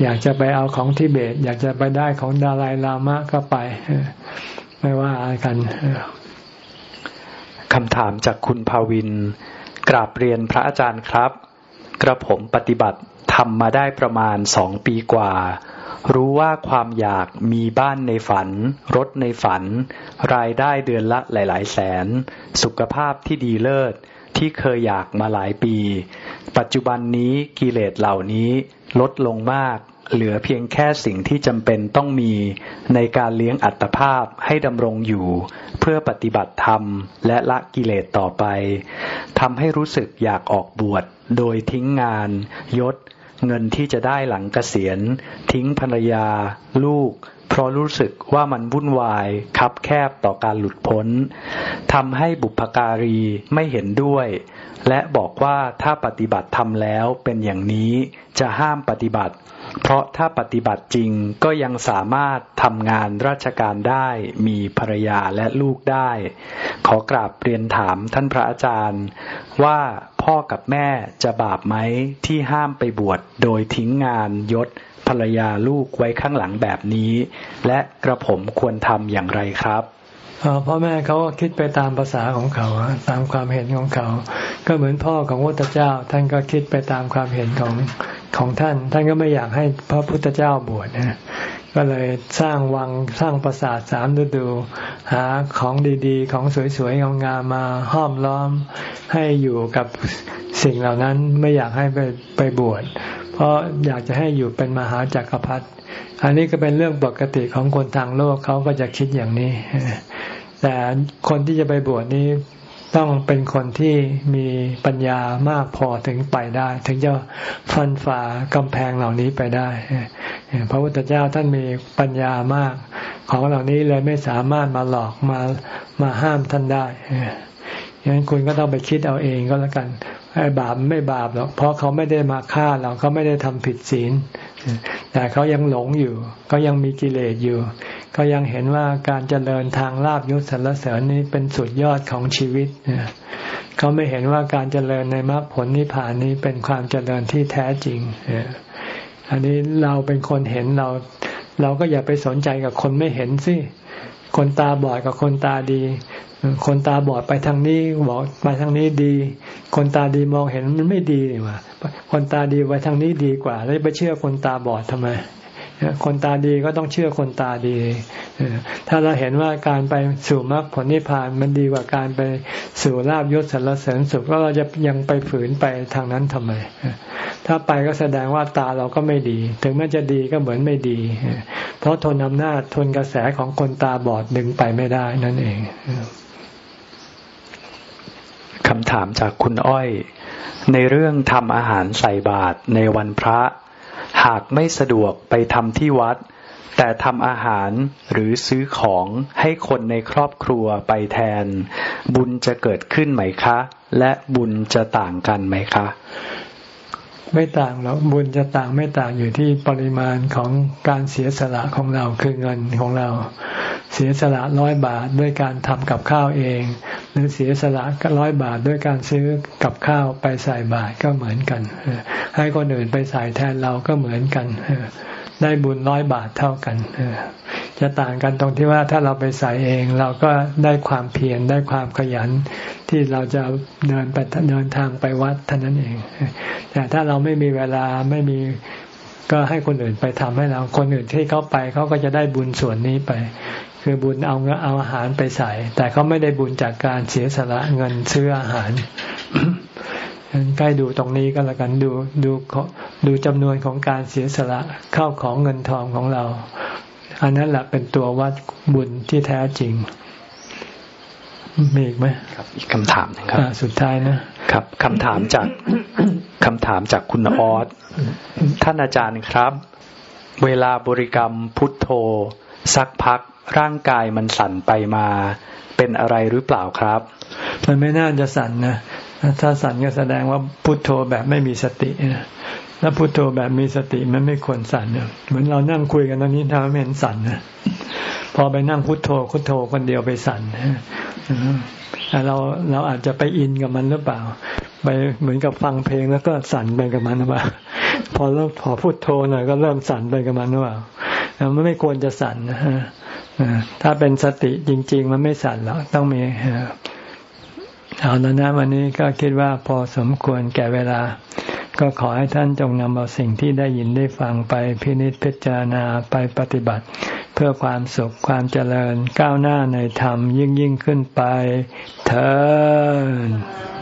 อยากจะไปเอาของทิเบต อยากจะไปได้ของดาลายลามะก็ไป ไม่ว่าอะไรกันคำถามจากคุณภาวิน กราบเรียนพระอาจารย์ครับ กระผมปฏิบัติทำมาได้ประมาณสองปีกว่า รู้ว่าความอยากมีบ้านในฝัน รถในฝัน รายได้เดือนละหลาย ๆ แสน สุขภาพที่ดีเลิศที่เคยอยากมาหลายปี ปัจจุบันนี้กิเลสเหล่านี้ลดลงมาก เหลือเพียงแค่สิ่งที่จำเป็นต้องมีในการเลี้ยงอัตภาพให้ดำรงอยู่ เพื่อปฏิบัติธรรม และละกิเลสต่อไปทำให้รู้สึกอยากออกบวชโดยทิ้งงานยศ เงินที่จะได้หลังเกษียณ ทิ้งภรรยา ลูก เพราะรู้สึกว่ามันวุ่นวายคับแคบต่อการหลุดพ้นทำให้บุพการีไม่เห็นด้วย และบอกว่าถ้าปฏิบัติทำแล้วเป็นอย่างนี้จะห้ามปฏิบัติ เพราะถ้าปฏิบัติจริงก็ยังสามารถทำงานราชการได้มีภรรยาและลูกได้ ขอกราบเรียนถามท่านพระอาจารย์ ว่าพ่อกับแม่จะบาปไหมที่ห้ามไปบวชโดยทิ้งงานยศภรรยาลูกไว้ข้างหลังแบบนี้ และกระผมควรทำอย่างไรครับ พ่อแม่เขาก็คิดไปตามภาษาของเขา ตามความเห็นของเขา ก็เหมือนพ่อของพระพุทธเจ้า ท่านก็คิดไปตามความเห็นของของท่าน ท่านก็ไม่อยากให้พระพุทธเจ้าบวชนะก็เลยสร้างวังสร้างปราสาทสามฤดู หาของดีๆ ของสวยๆงามๆมาห้อมล้อมให้อยู่กับสิ่งเหล่านั้นไม่อยากให้ไปไปบวช เพราะอยากจะให้อยู่เป็นมหาจักรพรรดิอันนี้ก็เป็นเรื่องปกติของคนทางโลกเขาก็จะคิดอย่างนี้ แต่คนที่จะไปบวชนี้ต้องเป็นคนที่มีปัญญามากพอถึงไปได้ ถึงจะฟันฝ่ากำแพงเหล่านี้ไปได้พระพุทธเจ้าท่านมีปัญญามาก ของเหล่านี้เลยไม่สามารถมาหลอกมามาห้ามท่านได้ งนั้นคุณก็ต้องไปคิดเอาเองก็แล้วกันไอ้บาปไม่บาปหรอกเพราะเขาไม่ได้มาฆ่าเราเขาไม่ได้ทำผิดศีล แต่เขายังหลงอยู่ก็ยังมีกิเลสอยู่ก็ยังเห็นว่าการเจริญทางลาบยศสรรเสริญนี้เป็นสุดยอดของชีวิตเขาไม่เห็นว่าการเจริญในมรรคผลนิพพานนี้เป็นความเจริญที่แท้จริงอันนี้เราเป็นคนเห็นเรา เราก็อย่าไปสนใจกับคนไม่เห็นสิ คนตาบอดกับคนตาดี คนตาบอดไปทางนี้บอกไปทางนี้ดี คนตาดีมองเห็นมันไม่ดีนี่ว่าคนตาดีไปทางนี้ดีกว่าแล้วไปเชื่อคนตาบอดทำไม คนตาดีก็ต้องเชื่อคนตาดี ถ้าเราเห็นว่าการไปสู่มรรคผลนิพพานมันดีกว่าการไปสู่ลาบยศสรรเสริญสุขแล้วเราจะยังไปฝืนไปทางนั้นทำไม ถ้าไปก็แสดงว่าตาเราก็ไม่ดี ถึงแม้จะดีก็เหมือนไม่ดี เพราะทนอำนาจทนกระแสของคนตาบอดดึงไปไม่ได้นั่นเองคำถามจากคุณอ้อย ในเรื่องทำอาหารใส่บาตรในวันพระ หากไม่สะดวกไปทำที่วัด แต่ทำอาหารหรือซื้อของให้คนในครอบครัวไปแทน บุญจะเกิดขึ้นไหมคะ และบุญจะต่างกันไหมคะ ไม่ต่างหรอกบุญจะต่างไม่ต่างอยู่ที่ปริมาณของการเสียสละของเราคือเงินของเรา เสียสละร้อยบาทด้วยการทำกับข้าวเอง หรือเสียสละร้อยบาทด้วยการซื้อกับข้าวไปใส่บาตรก็เหมือนกัน ให้คนอื่นไปใส่แทนเราก็เหมือนกัน ได้บุญร้อยบาทเท่ากัน จะต่างกันตรงที่ว่าถ้าเราไปใส่เองเราก็ได้ความเพียรได้ความขยันที่เราจะเดินไปเดินทางไปวัดเท่านั้นเอง แต่ถ้าเราไม่มีเวลาไม่มีก็ให้คนอื่นไปทำให้เรา คนอื่นที่เขาไปเขาก็จะได้บุญส่วนนี้ไป คือบุญเอาเงินเอาอาหารไปใส่ แต่เขาไม่ได้บุญจากการเสียสละเงินซื้ออาหารใกล้ดูตรงนี้ก็แล้วกันดูดูดูจำนวนของการเสียสละเข้าของเงินทองของเรา อันนั้นแหละเป็นตัววัดบุญที่แท้จริงมีอีกไหมครับอีกคำถามนะครับสุดท้ายนะครับคำถามจากคำถามจากคุณออสท่านอาจารย์ครับ เวลาบริกรรมพุทโธ สักพัก ร่างกายมันสั่นไปมา เป็นอะไรหรือเปล่าครับ มันไม่น่าจะสั่นนะถ้าสั่นก็แสดงว่าพุทโธแบบไม่มีสตินะถ้าพุทโธแบบมีสติมันไม่ควรสั่นเหมือนเรานั่งคุยกันตอนนี้ทำให้เห็นสั่นนะพอไปนั่งพุทโธพุทโธคนเดียวไปสั่นเราเราอาจจะไปอินกับมันหรือเปล่า ไปเหมือนกับฟังเพลงแล้วก็สั่นไปกับมันหรือเปล่าพอเริ่มพอพุทโธหน่อยก็เริ่มสั่นไปกับมันหรือเปล่ามันไม่ควรจะสั่นนะ ถ้าเป็นสติจริง ๆ มันไม่สั่นหรอกต้องมีเอาแล้วนะวันนี้ก็คิดว่าพอสมควรแก่เวลา ก็ขอให้ท่านจงนำเอาสิ่งที่ได้ยินได้ฟังไปพินิจพิจารณาไปปฏิบัติ เพื่อความสุขความเจริญก้าวหน้าในธรรมยิ่งยิ่งขึ้นไปเถิด